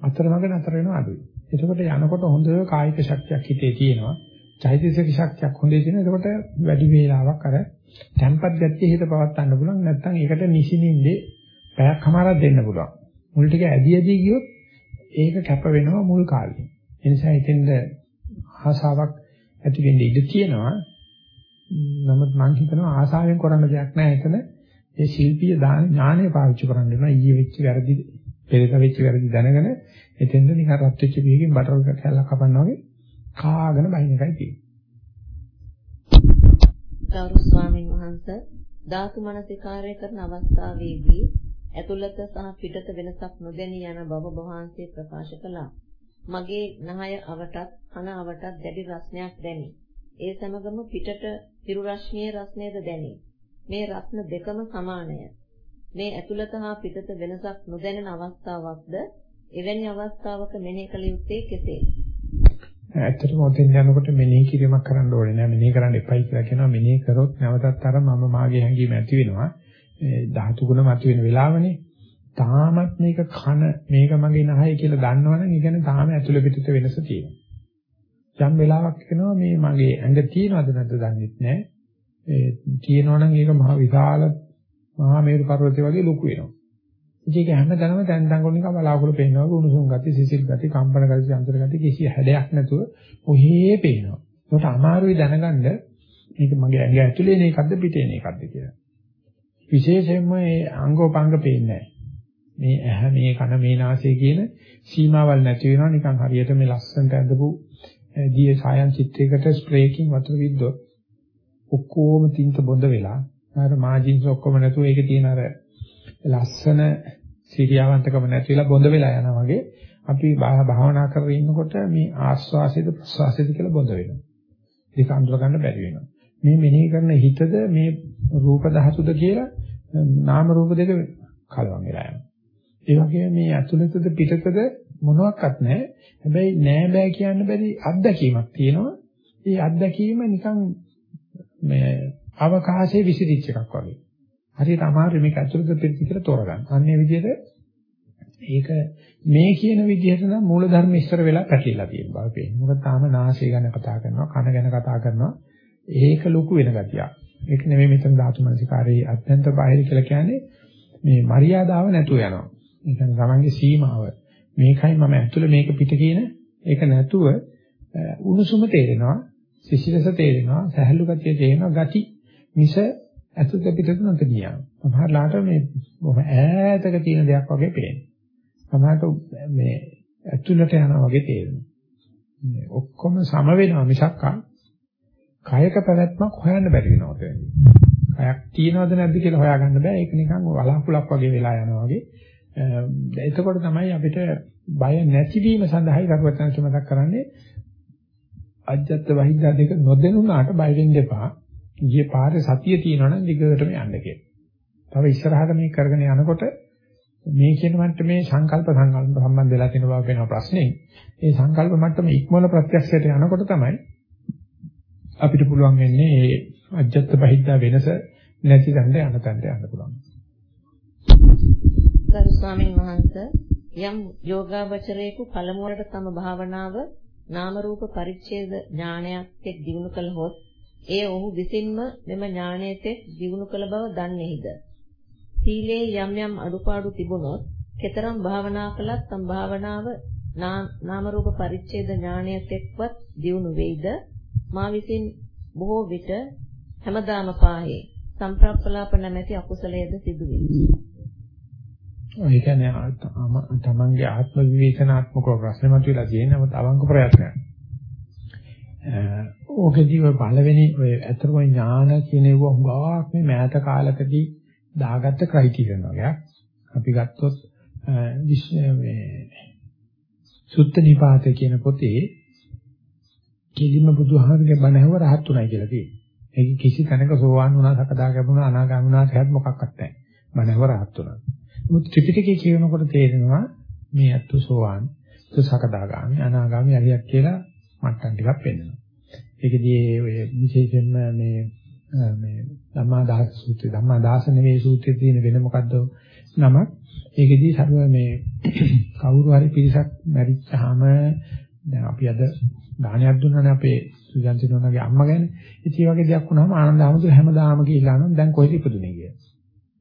අතරමඟ නතර වෙනවා අඩුයි. එතකොට යනකොට හොඳ කායික ශක්තියක් හිතේ තියෙනවා. චෛතසික ශක්තියක් හොඳේ තියෙනවා. එතකොට වැඩි වේලාවක් අර tempat ගතිය හිත පවත් ගන්න පුළුවන්. නැත්නම් ඒකට නිසිනින්දේ පැයක් හමාරක් දෙන්න පුළුවන්. මුල් ටික ඇදි ඇදි ගියොත් ඒක කැප වෙනවා මුල් කාලේ. ඒ නිසා හිතෙන්ද ආසාවක් ඇති වෙන්න ඉඩ තියෙනවා. නමුත් මම හිතනවා ආසාවෙන් කරන්න දෙයක් නැහැ එතන. ඒ ශිල්පීය ඥානය පාවිච්චි කරන්න වෙනවා. ඊයේ වෙච්ච වැරදි, පෙරේත වෙච්ච වැරදි දැනගෙන එතෙන්ද නිකන් රත් වෙච්ච බීගෙන් බටර් කැල්ලක් කපනවා වගේ කාගෙන බහින එකයි තියෙන්නේ. ගෞරව ස්වාමීන් වහන්සේ ධාතු මනසිකාරය කරන අවස්ථාවේදී ඇතුළත සහ පිටත වෙනසක් නොදැනී යන බව වහන්සේ ප්‍රකාශ කළා. මගේ නහය අවටත් කන අවටත් දැඩි රස්නයක් දැනේ. ඒ සමගම පිටට පිරු රශ්මියේ රස්නයද දැනේ. මේ රත්න දෙකම සමානය. මේ ඇතුළත හා පිටත වෙනසක් නොදැනෙන අවස්ථාවක්ද එවැනි අවස්ථාවක මෙනෙහි කළ යුත්තේ කෙසේද? ඇත්තටම ඔතෙන් යනකොට මෙනෙහි කිරීමක් කරන්න ඕනේ නෑ මෙනෙහි කරන්න එපයි කියලා කියනවා මෙනෙහි කරොත් නැවතත් අර මම මාගේ හැඟීම ඇති වෙනවා ධාතු ගුණ මතුවෙන වෙලාවනේ තාමත් මේක කන මේක මගේ නහය කියලා දන්නවනම් ඒ කියන්නේ තාම ඇතුළ පිටත වෙනස තියෙනවා යම් වෙලාවක් වෙනවා මේ මගේ ඇඟ තියනවද නැද්ද දන්නේ නැහැ ඒ තියෙනවනම් ඒක මහ විශාල මහා මේරු පර්වතය වගේ ලොකු වෙනවා ඉතින් ඒක හැමදාම දැන් දඟුල් නිකන් බලාකුළු පේනවා වගේ උණුසුම් ගති, සිසිල් ගති, කම්පන ගති, චන්දර ගති කිසි හැඩයක් නැතුව ඔහේ පේනවා. ඒකට අමාරුයි දැනගන්න මේක මගේ ඇඟ ඇතුලේ නේ එකක්ද පිටේ නේ එකක්ද කියලා. විශේෂයෙන්ම මේ අංගෝපාංග පේන්නේ මේ ඇහැ මේ කන මේ නාසය කියන සීමාවල් නැති වෙනවා නිකන් හරියට මේ ලස්සනට ඇඳපු දිය සායන් චිත්‍රයකට ස්ප්‍රේකින් වතුර විද්දොත් ඔක්කොම තින්ත බොඳ වෙලා අර මාජින්ස් ඔක්කොම නැතුව ඒකේ තියෙන අර ලස්සන සිරියාවන්තකම නැති වෙලා බොඳ වෙලා යනවා වගේ අපි භාවනා කරගෙන ඉන්නකොට මේ ආස්වාසයද ප්‍රස්වාසයද කියලා බොඳ වෙනවා. ඒක අඳුර ගන්න බැරි වෙනවා. මේ මෙනෙහි කරන හිතද මේ රූප ධාතුද කියලා නාම රූප දෙක කලවම් වෙලා යනවා. ඒ වගේම මේ අතුලතද පිටතද මොනවත් නැහැ. හැබැයි නෑ බෑ කියන්න බැරි අත්දැකීමක් තියෙනවා. ඒ අත්දැකීම නිකන් මේ අවකාශයේ විසිරිච්ච එකක් වගේ. හරියට අමාරු මේක ඇතුළත පිළිති කියලා තෝරගන්න. අන්නේ විදිහට ඒක මේ කියන විදිහට නම් මූල ධර්ම ඉස්සර වෙලා පැටලිලා තියෙන බව පේනවා. මොකද තාම නාසය ගැන කතා කරනවා, කන ගැන කතා කරනවා. ඒක ලොකු වෙන ගතියක්. ඒක නෙමෙයි මෙතන ධාතු මනසිකාරයේ අත්‍යන්ත බාහිර කියලා කියන්නේ මේ මරියාදාව නැතුව යනවා. ඒ කියන්නේ තමන්ගේ සීමාව. මේකයි මම ඇතුළේ මේක පිට කියන ඒක නැතුව උණුසුම තේරෙනවා, සිසිලස තේරෙනවා, සහැල්ලු ගතිය තේරෙනවා, ගති මිස ඇතුළත පිටත නොතනියම. සමහරලාට මේ බොහොම ඈතක තියෙන දෙයක් වගේ පේනවා. සමහරට මේ ඇතුළට යනවා වගේ තේරෙනවා. මේ ඔක්කොම සම වෙනවා මිසක් කායක පැවැත්මක් හොයන්න බැරි වෙනවා කියන්නේ. කයක් තියනවද නැද්ද කියලා හොයාගන්න බෑ. ඒක නිකන් වලාකුලක් වගේ වෙලා යනවා වගේ. එතකොට තමයි අපිට බය නැතිවීම සඳහායි කරුවචනස මතක් කරන්නේ අජ්ජත් වහිද්දා දෙක නොදෙනුනාට බය වෙන්න එපා. ගියේ පාරේ සතිය තියෙනවා නම් දිගටම යන්න කියලා. තව ඉස්සරහට මේ කරගෙන යනකොට මේ කියන මට්ටමේ සංකල්ප සංකල්ප සම්බන්ධ වෙලා තියෙන බව වෙන ප්‍රශ්නේ. ඒ සංකල්ප මට්ටම ඉක්මවල ප්‍රත්‍යක්ෂයට යනකොට තමයි අපිට පුළුවන් වෙන්නේ මේ අජත්ත බහිද්දා වෙනස නැති තැනට යන තැනට යන්න පුළුවන්. ගරු ස්වාමීන් වහන්සේ යම් යෝගාවචරයෙකු පළමුවට තම භාවනාව නාම රූප පරිච්ඡේද ඥානයක් එක් දිනු කළහොත් එය ඔහු විසින්ම මෙම ඥානයට දිනු කළ බව දන්නේහිද සීලේ යම් යම් අඩුපාඩු තිබුණොත් කතරම් භාවනා කළත් තම භාවනාව නාම රූප පරිච්ඡේද ඥානයට එක්වත් දිනු වෙයිද මා විසින් බොහෝ විට හැමදාම පාහේ සම්ප්‍රප්පලාප නැමැති අකුසලයේද සිදුවේ. ඒ කියන්නේ තමන්ගේ ආත්ම විවේචනාත්මක ප්‍රශ්න මතුවලා තියෙන නමුත් අවංක ප්‍රයත්නයක්. ඕකදී ඔය පළවෙනි ඔය අතරම ඥාන කියන ඒවා හුඟක් මේ මෑත කාලකදී දාගත්ත ක්‍රයිටීරියන් වගේ. අපි ගත්තොත් මේ සුත්ත නිපාතේ කියන පොතේ කිලිම බුදුහාමගේ බණ ඇහුව රහත් උනායි කියලා තියෙනවා. ඒක කිසි තැනක සෝවාන් වුණා, සකදාගාමී වුණා, අනාගාමී වුණා කියත් මොකක්වත් නැහැ. බණ ඇහුව රහත් උනා. මුත් ත්‍රිපිටකයේ කියනකොට තේරෙනවා මේ අත්තු සෝවාන්, තු සකදාගාමී, අනාගාමී අරියක් කියලා මට්ටම් ටිකක් පෙන්වනවා. ඒකදී ඔය විශේෂයෙන්ම මේ මේ ධම්මාදාස සූත්‍රය, ධම්මාදාස නෙවෙයි සූත්‍රයේ තියෙන වෙන මොකද්ද නමක්. ඒකෙදී සර්ව මේ කවුරු හරි පිරිසක් මැරිච්චාම දැන් අපි අද දානයක් දුන්නානේ අපේ සුජන්තිනෝනගේ අම්මා ගැන. ඉතින් මේ වගේ දෙයක් වුණාම ආනන්ද හැමතුරු හැමදාම කියලා නම් දැන් කොහෙද ඉපදුනේ කියලා.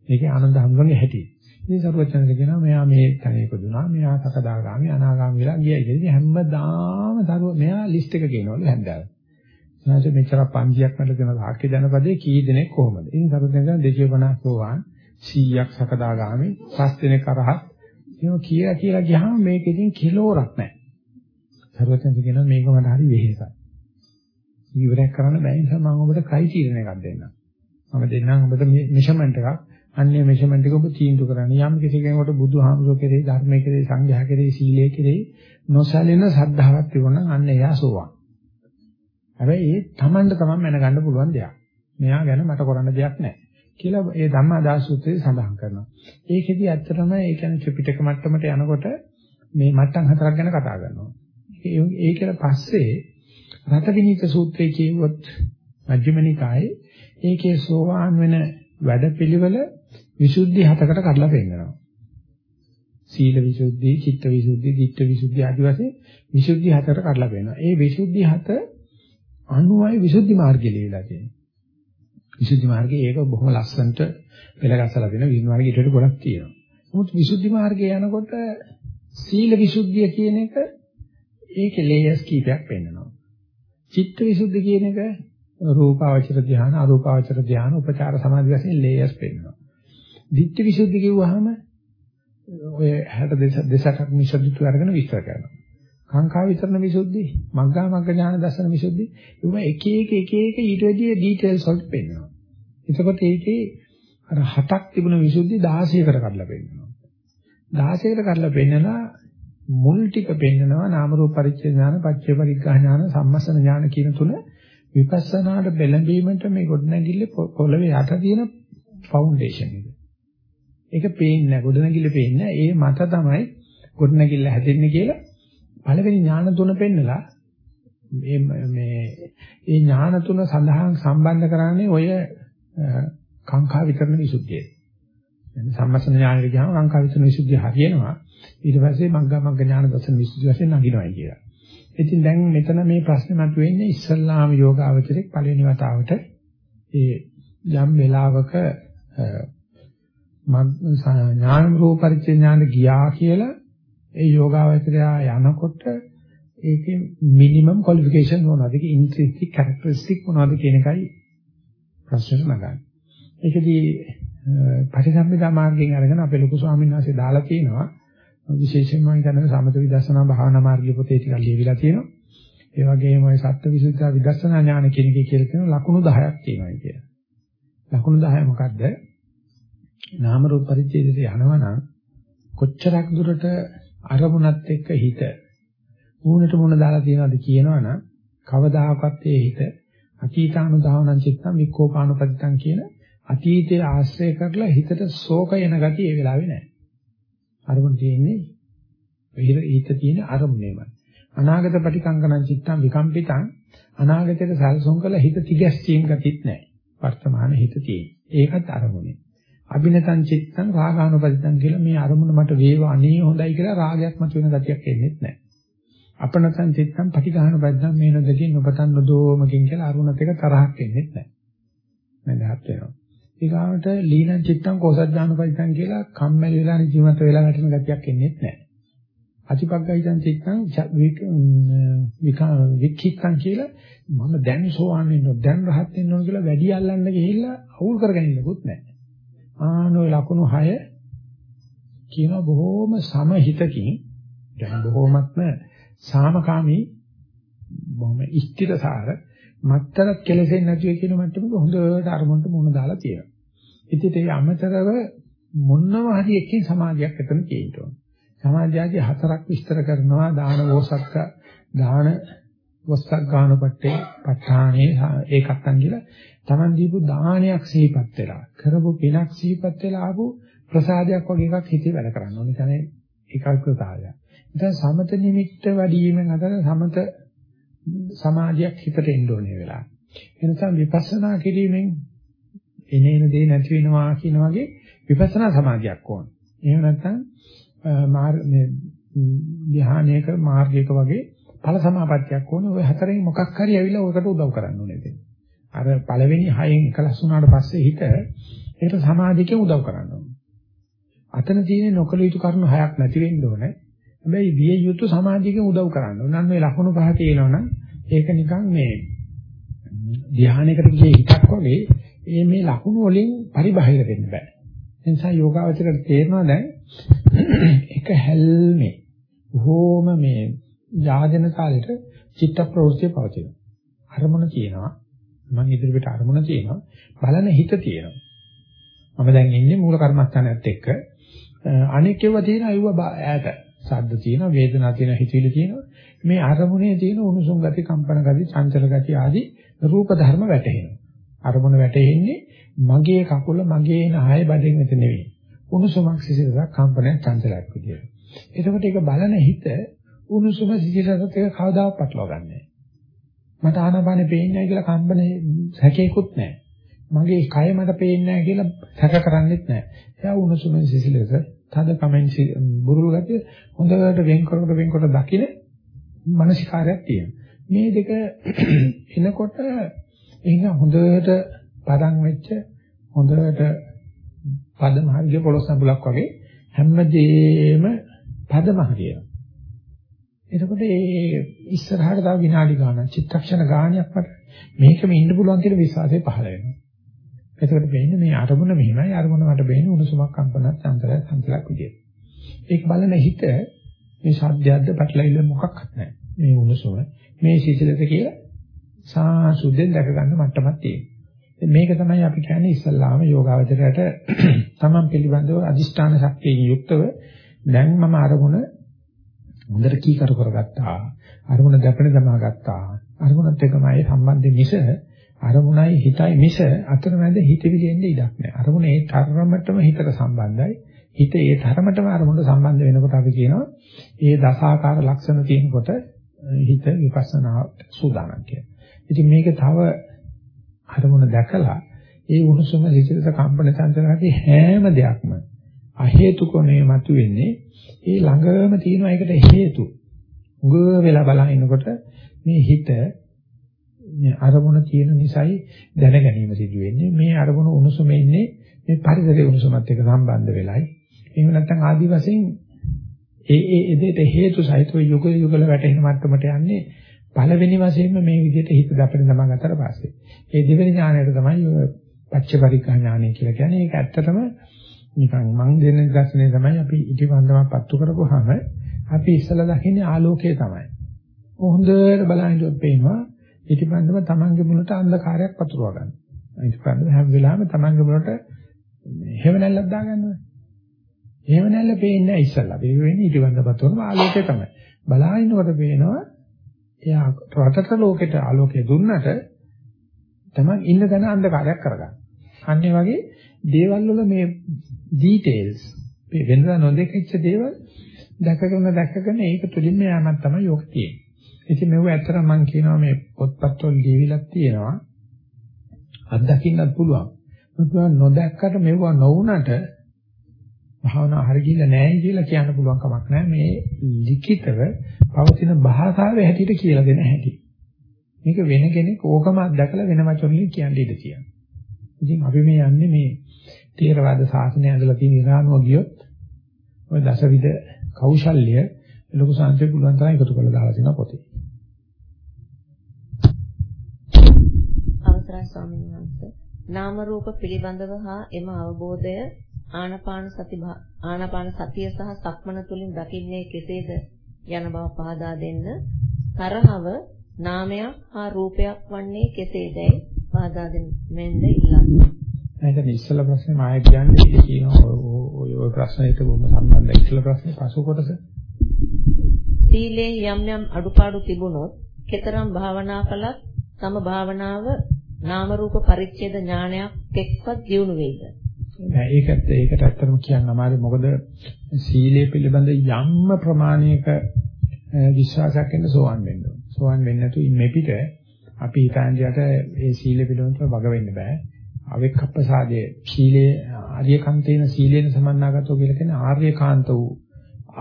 ඒකේ ආනන්ද හැමතුරුගේ හැටි. ඉතින් සරුවචනද කියනවා මෙයා මේ තැන ඉපදුනා. මෙයා සකදාගාමි අනාගාමි වෙලා ගියයි කියලා. ඉතින් හැමදාම සරුව මෙයා ලිස්ට් එක කියනවලු හැන්දාලා. නැත්නම් මෙච්චර පන්තියක් මැද දෙන සාක්ෂි ජනපදයේ කී දෙනෙක් කොහමද? ඉතින් සරුවචනද 250 සෝවාන් 100ක් සකදාගාමි, 5 දෙනෙක් අරහත්. ඒක කියලා කියලා ගියාම මේකෙදින් කිලෝරක් නැහැ. සරුවචනද කියනවා මේක මට හරි වෙහෙසයි. ඉවරයක් කරන්න බැහැ නිසා මම ඔබට ක්‍රයිටීරියන් එකක් දෙන්නම්. මම දෙන්නම් ඔබට මෙෂර්මන්ට් එකක්. අන්නේ මෙෂර්මන්ට් එක ඔබ තීන්දුව කරන්න. යම් කිසි කෙනෙකුට බුදුහාමුදුරුවෝ කෙරෙහි, ධර්මයේ කෙරෙහි, සංඝයා කෙරෙහි, සීලයේ කෙරෙහි නොසැලෙන සද්ධාාවක් තිබුණා නම් අන්න එයා සෝවාන්. හැබැයි ඒ Tamanට Taman මැනගන්න පුළුවන් දෙයක්. මෙයා ගැන මට කරන්න දෙයක් නැහැ. කියලා ඒ ධම්මාදාස සූත්‍රයේ සඳහන් කරනවා. ඒකෙදි ඇත්තටම ඒ කියන්නේ ත්‍රිපිටක මට්ටමට යනකොට මේ මට්ටම් හතරක් ගැන කතා කරනවා. ඒකල පස්සේ රත විනීත සූත්‍රයේ කියුවොත් මජ්ක්‍ධිම නිකායේ ඒකේ සෝවාන් වෙන වැඩපිළිවෙල විසුද්ධි හතකට කඩලා පෙන්නනවා. සීල විසුද්ධි, චිත්ත විසුද්ධි, ධිට්ඨ විසුද්ධි ආදී වශයෙන් විසුද්ධි හතකට කඩලා පෙන්නනවා. ඒ විසුද්ධි හත අනුවයි විසුද්ධි මාර්ගය ලියලා තියෙන්නේ. විසුද්ධි මාර්ගයේ ඒක බොහොම ලස්සනට පෙළගස්සලා දෙන විසුද්ධි මාර්ගය ඊට වඩා ගොඩක් තියෙනවා. නමුත් විසුද්ධි මාර්ගයේ යනකොට සීල විසුද්ධිය කියන එක ඒකේ ලේයර්ස් කීපයක් පෙන්නනවා. චිත්ත විසුද්ධි කියන එක රූපාවචර ධ්‍යාන, අරූපාවචර ධ්‍යාන, උපචාර සමාධි වශයෙන් ලේයර්ස් පෙන්නනවා. Ditthi විසුද්ධි කිව්වහම ඔය 60 දෙසක් විසුද්ධි අරගෙන විස්තර කරනවා. කාංකා විතරණ විසුද්ධි, මග්ගා මග්ග ඥාන දර්ශන විසුද්ධි, ඒවා එක එක එක එක ඊට වැඩිය ඩීටේල්ස් වලට පෙන්නනවා. එතකොට ඒකේ අර හතක් තිබුණ විසුද්ධි 16කට කඩලා පෙන්නනවා. 16කට කඩලා පෙන්නලා මුල් ටික පෙන්නනවා නාම රූප පරිච්ඡේද ඥාන, පච්චේ පරිග්‍රහ ඥාන, සම්මස්සන ඥාන කියන තුන විපස්සනාට බැලඹීමට මේ ගොඩනැගිල්ල පොළවේ යට තියෙන ෆවුන්ඩේෂන් එක. ඒක පේන්නේ නැහැ ගොඩනැගිල්ල පේන්නේ ඒ මත තමයි ගොඩනැගිල්ල හැදෙන්නේ කියලා පළවෙනි ඥාන තුන පෙන්නලා මේ මේ මේ ඥාන තුන සඳහන් සම්බන්ධ කරන්නේ ඔය කාංකා විතරන විසුද්ධිය. එන්නේ සම්මස්සන ඥානෙට ගියාම කාංකා විතරන විසුද්ධිය හරියනවා. ඊට පස්සේ මග්ගා මග්ග ඥාන දර්ශන විසුද්ධිය වශයෙන් නගිනවයි කියලා. ඉතින් දැන් මෙතන මේ ප්‍රශ්නේ මතුවෙන්නේ ඉස්සල්ලාම යෝගාවචරයේ පළවෙනි වතාවට ඒ යම් වෙලාවක ඥාන රූප පරිච්ඡේඥාන ගියා කියලා ඒ යෝගාවචරය යනකොට ඒකේ මිනිමම් ක්වොලිෆිකේෂන් මොනවද? ඒකේ ඉන්ට්‍රින්සික් කැරක්ටරිස්ටික් මොනවද කියන එකයි ප්‍රශ්නේ නගන්නේ. ඒකදී පටිසම්භිදා මාර්ගයෙන් අරගෙන අපේ ලොකු ස්වාමීන් වහන්සේ දාලා තියෙනවා විශේෂයෙන්ම හිතන්නේ සමත විදර්ශනා භාවනා මාර්ගය පොතේ ටිකක් ලියවිලා තියෙනවා. ඒ වගේම ওই සත්‍ය විසුද්ධි විදර්ශනා ඥාන කියන එකේ කියලා කියන ලකුණු 10ක් තියෙනවා කියලා. ලකුණු 10 මොකද්ද? නාම රූප පරිච්ඡේදයට යනවනම් කොච්චරක් දුරට අරමුණත් එක්ක හිත මූණට මූණ දාලා තියනවාද කියනවනම් කවදාකවත් ඒ හිත අතීතානුධාවනං චිත්තං වික්ඛෝපානුපදිතං කියන අතීතයේ ආශ්‍රය කරලා හිතට ශෝක එන ගතිය ඒ වෙලාවේ නැහැ. අරමුණ තියෙන්නේ හිත තියෙන අරමුණේමයි. අනාගත පටිකංකණං චිත්තං විකම්පිතං අනාගතයට සැලසුම් කළ හිත තිගැස්සීම් ගතිත් නැහැ. වර්තමාන හිත තියෙන්නේ. ඒකත් අරමුණේ. අභිනතං චිත්තං රාගානුපදිතං කියලා මේ අරමුණ මට වේවා අනේ හොඳයි කියලා රාගයක් මත වෙන ගතියක් එන්නේ නැහැ. අපනතං චිත්තං පටිඝානුපදිතං මේ නොදකින් නොපතන් නොදෝමකින් කියලා අරුණත් එක තරහක් එන්නේ නැහැ. මඳහත් වෙනවා. ඊගාවට ලීනං චිත්තං කෝසජ්ජානුපදිතං කියලා කම්මැලි වෙලා නිදිමත වෙලා වැටෙන ගතියක් එන්නේ නැහැ. අතිපග්ගයිතං චිත්තං විකිත්තං කියලා මම දැන් සෝවන් වෙන්න ඕන දැන් රහත් වෙන්න ඕන කියලා වැඩි අල්ලන්න ගිහිල්ලා අවුල් කරගන්නකුත් නැහැ. ආනෝයි ලකුණු 6 කියන බොහොම සමහිතකින් දැන් බොහොමත්ම සාමකාමී බොහොම ස්ථිරසාර මත්තරත් කෙලෙසෙන්නේ නැතිව කියන මට්ටමක හොඳට අරමුණට මුණ දාලා තියෙනවා. ඉතින් ඒ අමතරව මොනවා හරි එකකින් සමාධියක් එතන තියෙන්න සමාධියදී හතරක් විස්තර කරනවා දාන වෝසක්ක දාන වස්සක් ගානපට්ටේ ප ဋ ාණේ ඒකත්තන් කියලා Taman දීපු දානයක් සිහිපත් වෙලා කරපු පිනක් සිහිපත් වෙලා ආපු ප්‍රසාදයක් වගේ එකක් හිතේ වැඩ කරන්න ඕනේ. ඒ කියන්නේ ඒකාග්‍රතාවය. ඉතින් සමත නිමිත්ත වැඩි වීමෙන් අතර සමත සමාධියක් හිතට එන්න ඕනේ වෙලා. ඒ නිසා විපස්සනා කිරීමෙන් එනේන දේ නැති වෙනවා කියන වගේ විපස්සනා සමාධියක් ඕන. එහෙම නැත්නම් මාර්ග මේ ධ්‍යානයක මාර්ගයක වගේ ඵල සමාපත්තියක් ඕනේ. ওই හතරෙන් මොකක් හරි ඇවිල්ලා ඔයකට උදව් කරන්න ඕනේ දෙන්න. අර පළවෙනි හයෙන් එකලස් වුණාට පස්සේ හිත ඒකට සමාධියකින් උදව් කරන්න ඕනේ. අතන තියෙන නොකල යුතු කරුණු හයක් නැති වෙන්න ඕනේ. හැබැයි විය යුතු සමාධියකින් උදව් කරන්න ඕනේ. නම් මේ ලකුණු පහ තියෙනවනම් ඒක නිකන් මේ ධ්‍යානයකට ගියේ හිතක් වගේ ඒ මේ ලකුණු වලින් පරිබාහිර වෙන්න බෑ. ඒ නිසා යෝගාවචරයට තේරෙනවා දැන් එක හැල්මේ බොහෝම මේ යාදෙන කාලෙට චිත්ත ප්‍රවෘත්ති පවතිනවා. අරමුණ තියෙනවා. මම ඉදිරියට අරමුණ තියෙනවා. බලන හිත තියෙනවා. මම දැන් ඉන්නේ මූල කර්මස්ථානයත් එක්ක. අනෙක් ඒවා තියෙන අයුව ඈත. ශබ්ද තියෙනවා, වේදනා තියෙනවා, හිතවිලි තියෙනවා. මේ අරමුණේ තියෙන උණුසුම් ගති, කම්පන ගති, චංචල ගති ආදී රූප ධර්ම වැටහෙනවා. අරමුණ වැටෙන්නේ මගේ කකුල, මගේ නහය බඩෙන් මෙතන නෙවෙයි. උණුසුමක් සිසිලක් කම්පනයක් චංචලයක් විදියට. එතකොට ඒක බලන හිත උණුසුම සිසිලසත් එක කවදාවත් පටලවා ගන්නෑ. මට ආනපානෙ පේන්නේ නැහැ කියලා කම්පනේ සැකේකුත් නැහැ. මගේ කය මට පේන්නේ නැහැ කියලා සැක කරන්නේත් නැහැ. එයා උණුසුමෙන් සිසිලස, තද කමෙන් බුරුල් ගතිය හොඳට වෙන්කරකට වෙන්කොට දකින මානසිකාරයක් තියෙනවා. මේ දෙක එනකොට එහෙනම් හොඳට පදම් වෙච්ච හොඳට පදම හරිය පොළොස් සම්බුලක් වගේ හැමදේම පදම හරියනවා. එතකොට ඒ ඉස්සරහට තව විනාඩි ගාණක් චිත්තක්ෂණ ගාණයක් මට මේකම ඉන්න පුළුවන් කියන විශ්වාසය පහළ වෙනවා. එතකොට වෙන්නේ මේ අරමුණ මෙහිමයි අරමුණ මට වෙන්නේ උණුසුමක් කම්පනක් සංකලයක් සංකලයක් විදියට. ඒක බලන හිත මේ ශබ්දයක්ද පැටලෙilla මොකක්වත් නැහැ. මේ උණුසුම මේ සිසිලත කියලා සාසුද්ධෙන් දැක ගන්න මට්ටමක් තියෙනවා. මේක තමයි අපි කියන්නේ ඉස්සල්ලාම යෝගාවචරයට තමන් පිළිබඳව අදිෂ්ඨාන ශක්තියෙන් යුක්තව දැන් මම අරමුණ හොඳට කීකරු කරගත්තා. අරමුණ දැපෙන දමා ගත්තා. අරමුණත් එක්කමයි සම්බන්ධෙ මිස අරමුණයි හිතයි මිස අතරමැද හිතවිලි එන්නේ ඉඩක් නැහැ. අරමුණ ඒ තරමටම හිතට සම්බන්ධයි. හිත ඒ තරමටම අරමුණට සම්බන්ධ වෙනකොට අපි කියනවා ඒ දසාකාර ලක්ෂණ තියෙනකොට හිත විපස්සනා සූදානම් කියලා. ඉතින් මේක තව අරමුණ දැකලා ඒ උණුසුම සිසිලස කම්පන චංචලකදී හැම දෙයක්ම අහේතුකෝනේ මතුවෙන්නේ ඒ ළඟම තියෙන එකට හේතු. උග වෙලා බලනකොට මේ හිත මේ අරමුණ තියෙන නිසායි දැන ගැනීම සිදු වෙන්නේ. මේ අරමුණ උණුසුම ඉන්නේ මේ පරිසරයේ උණුසුමත් එක්ක සම්බන්ධ වෙලයි. එහෙම නැත්නම් ආදි වශයෙන් ඒ ඒ එදෙට හේතු සහිතව යුග යුගල වැටෙන මට්ටමට යන්නේ පළවෙනි වශයෙන්ම මේ විදිහට හිත දපෙන තමන් අතර පස්සේ. ඒ දෙවෙනි ඥානයට තමයි පච්චපරිකා ඥානය කියලා කියන්නේ. ඒක ඇත්තටම නිකන් මං දෙන දර්ශනය තමයි අපි ඉටිවන්දමක් පත්තු කරපුවාම අපි ඉස්සලා දකින්නේ ආලෝකය තමයි. හොඳට බලහින්දුවත් පේනවා ඉටිවන්දම තමන්ගේ මුලට අන්ධකාරයක් පතුරවා ගන්න. ඉටිවන්දම හැම වෙලාවෙම තමන්ගේ මුලට හේවණල්ලක් දාගන්නවා. හේවණල්ල පේන්නේ නැහැ ඉස්සලා. ඒ වෙන්නේ ඉටිවන්ද පතුරන ආලෝකය තමයි. බලහින්නකොට පේනවා එයා රටට ලෝකෙට ආලෝකය දුන්නට තමන් ඉන්න තැන අන්ධකාරයක් කරගන්න. අන්න වගේ දේවල් වල මේ details මේ වෙනදා නොදෙකිච්ච දේවල් දැකගෙන දැකගෙන ඒක තුලින්ම යamak තමයි යෝග තියෙන්නේ. ඉතින් මේව ඇත්තට මම කියනවා මේ පොත්පත්වල ලියවිලක් තියෙනවා අත්දකින්නත් පුළුවන්. මුතුන් නොදැක්කට මෙව නොවුනට භාවනා හරි ගිහිල්ලා නැහැ කියලා කියන්න පුළුවන් කමක් නැහැ. මේ ලිඛිතව පවතින භාෂාවේ හැටියට කියලා දෙන හැටි. මේක වෙන කෙනෙක් ඕකම අත්දකලා වෙන වචන වලින් කියන්න ඉඩ තියෙනවා. ඉතින් අපි මේ යන්නේ මේ තේරවාද ශාසනය ඇඳලා තියෙන ඉරානුව ගියොත් ඔය දසවිධ කෞශල්‍ය ලොකු සංසය පුළුවන් තරම් එකතු කරලා දාලා තියෙනවා පොතේ. අවසරයි ස්වාමීන් වහන්සේ. නාම රූප පිළිබඳව හා එම අවබෝධය ආනාපාන සති ආනාපාන සතිය සහ සක්මන තුලින් දකින්නේ කෙසේද යන බව පහදා දෙන්න. තරහව නාමයක් හා රූපයක් වන්නේ කෙසේදයි පහදා දෙන්න මෙන්ද ඉල්ලන්නේ. නැත්නම් ඉස්සල ප්‍රශ්නේ මාය කියන්නේ ඒක කියනවා ඔය ඔය ප්‍රශ්නෙට බොහොම සම්බන්ධයි ඉස්සල ප්‍රශ්නේ පසු කොටස. සීලේ යම් යම් අඩුපාඩු තිබුණොත් කතරම් භාවනා කළත් තම භාවනාව නාම රූප පරිච්ඡේද ඥානයක් එක්වත් දියුණු වෙයිද? නෑ ඒකත් ඒකට ඇත්තටම කියන්න අමාරුයි මොකද සීලය පිළිබඳ යම්ම ප්‍රමාණයක විශ්වාසයක් වෙන්න සෝවන් වෙන්න ඕන. සෝවන් වෙන්නේ නැතු ඉන්නේ පිට අපි හිතන්නේ ඒ සීල පිළිබඳව වග වෙන්න බෑ. අවික්කප්පසාදයේ සීලේ ආර්යකාන්තේන සීලේන සමන්නාගතෝ කියලා කියන ආර්යකාන්ත වූ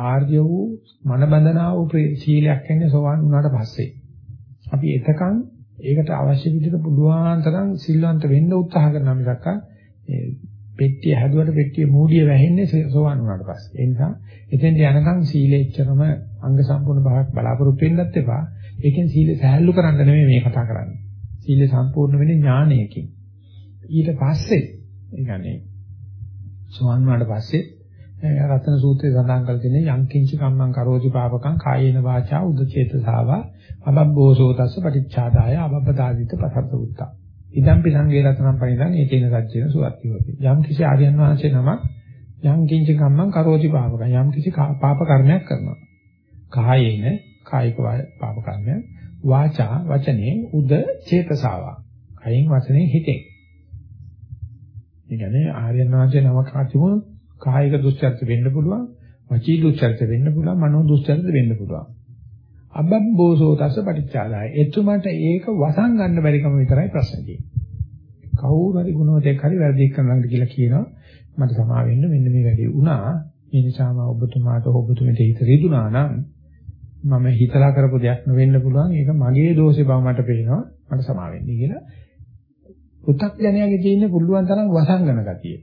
ආර්ය වූ මනබඳනා වූ සීලයක් කියන්නේ සෝවන් වුණාට පස්සේ. අපි එතකන් ඒකට අවශ්‍ය විදිහට පුළුවන් තරම් සිල්වන්ත වෙන්න උත්සාහ කරනවා මිසක් ඒ පෙට්ටිය හැදුවට පෙට්ටිය මූඩිය වැහෙන්නේ සෝවන් වුණාට පස්සේ. ඒ නිසා එතෙන්ට යනකම් සීලෙච්චරම අංග සම්පූර්ණ භාවයක් බලාපොරොත්තු වෙන්නත් එපා. ඒකෙන් සීලය සහැල්ලු කරන්න නෙමෙයි මේ කතා කරන්නේ. සීලය සම්පූර්ණ වෙන්නේ ඥානයකින්. ඊට පස්සේ ඒ කියන්නේ සෝවන් වුණාට පස්සේ රතන සූත්‍රයේ සඳහන් කරලා තියෙන යං කිංච කම්මං කරෝති පාපකං කායේන වාචා උදචේතසාවා අබබ්බෝසෝ තස්ස පටිච්චාදාය අබබ්බදාදිත පසද්ද උත්තා. ඉදම්පි සංගේ රතනම් පරිදන් ඒතේන සත්‍යන සුවත්ති වති. යම් කිසි ආර්යයන් වහන්සේ නමක් යං කිංච කම්මං කරෝති පාපකං යම් කිසි පාප කර්මයක් කරනවා. කායේන කායික පාප කර්මය වාචා වචනේ උද චේතසාවා. කයින් වචනේ හිතේ. ඒ කියන්නේ ආර්යයන් වහන්සේ නමක් අතිමුණු කායික දුස්චරිත වෙන්න පුළුවන්, වචී දුස්චරිත වෙන්න පුළුවන්, මනෝ දුස්චරිත වෙන්න පුළුවන්. අබබ්බෝසෝ තස පටිච්චාදාය. එතුමන්ට ඒක වසන් ගන්න බැරි කම විතරයි ප්‍රශ්න තියෙන්නේ. කවුරු හරි ගුණෝතෙක් හරි වැරදි කරනවාද කියලා කියනවා. මට සමා වෙන්න මෙන්න මේ වැඩේ වුණා. මේ නිසා මම ඔබතුමාට ඔබතුමීට හිත රිදුනා නම් මම හිතලා කරපු දෙයක් නෙවෙන්න පුළුවන්. ඒක මගේ දෝෂේ බව මට පේනවා. මට සමා වෙන්න කියලා. පු탁ජනයාගේ තියෙන පුළුවන් තරම් වසංගන ගතිය.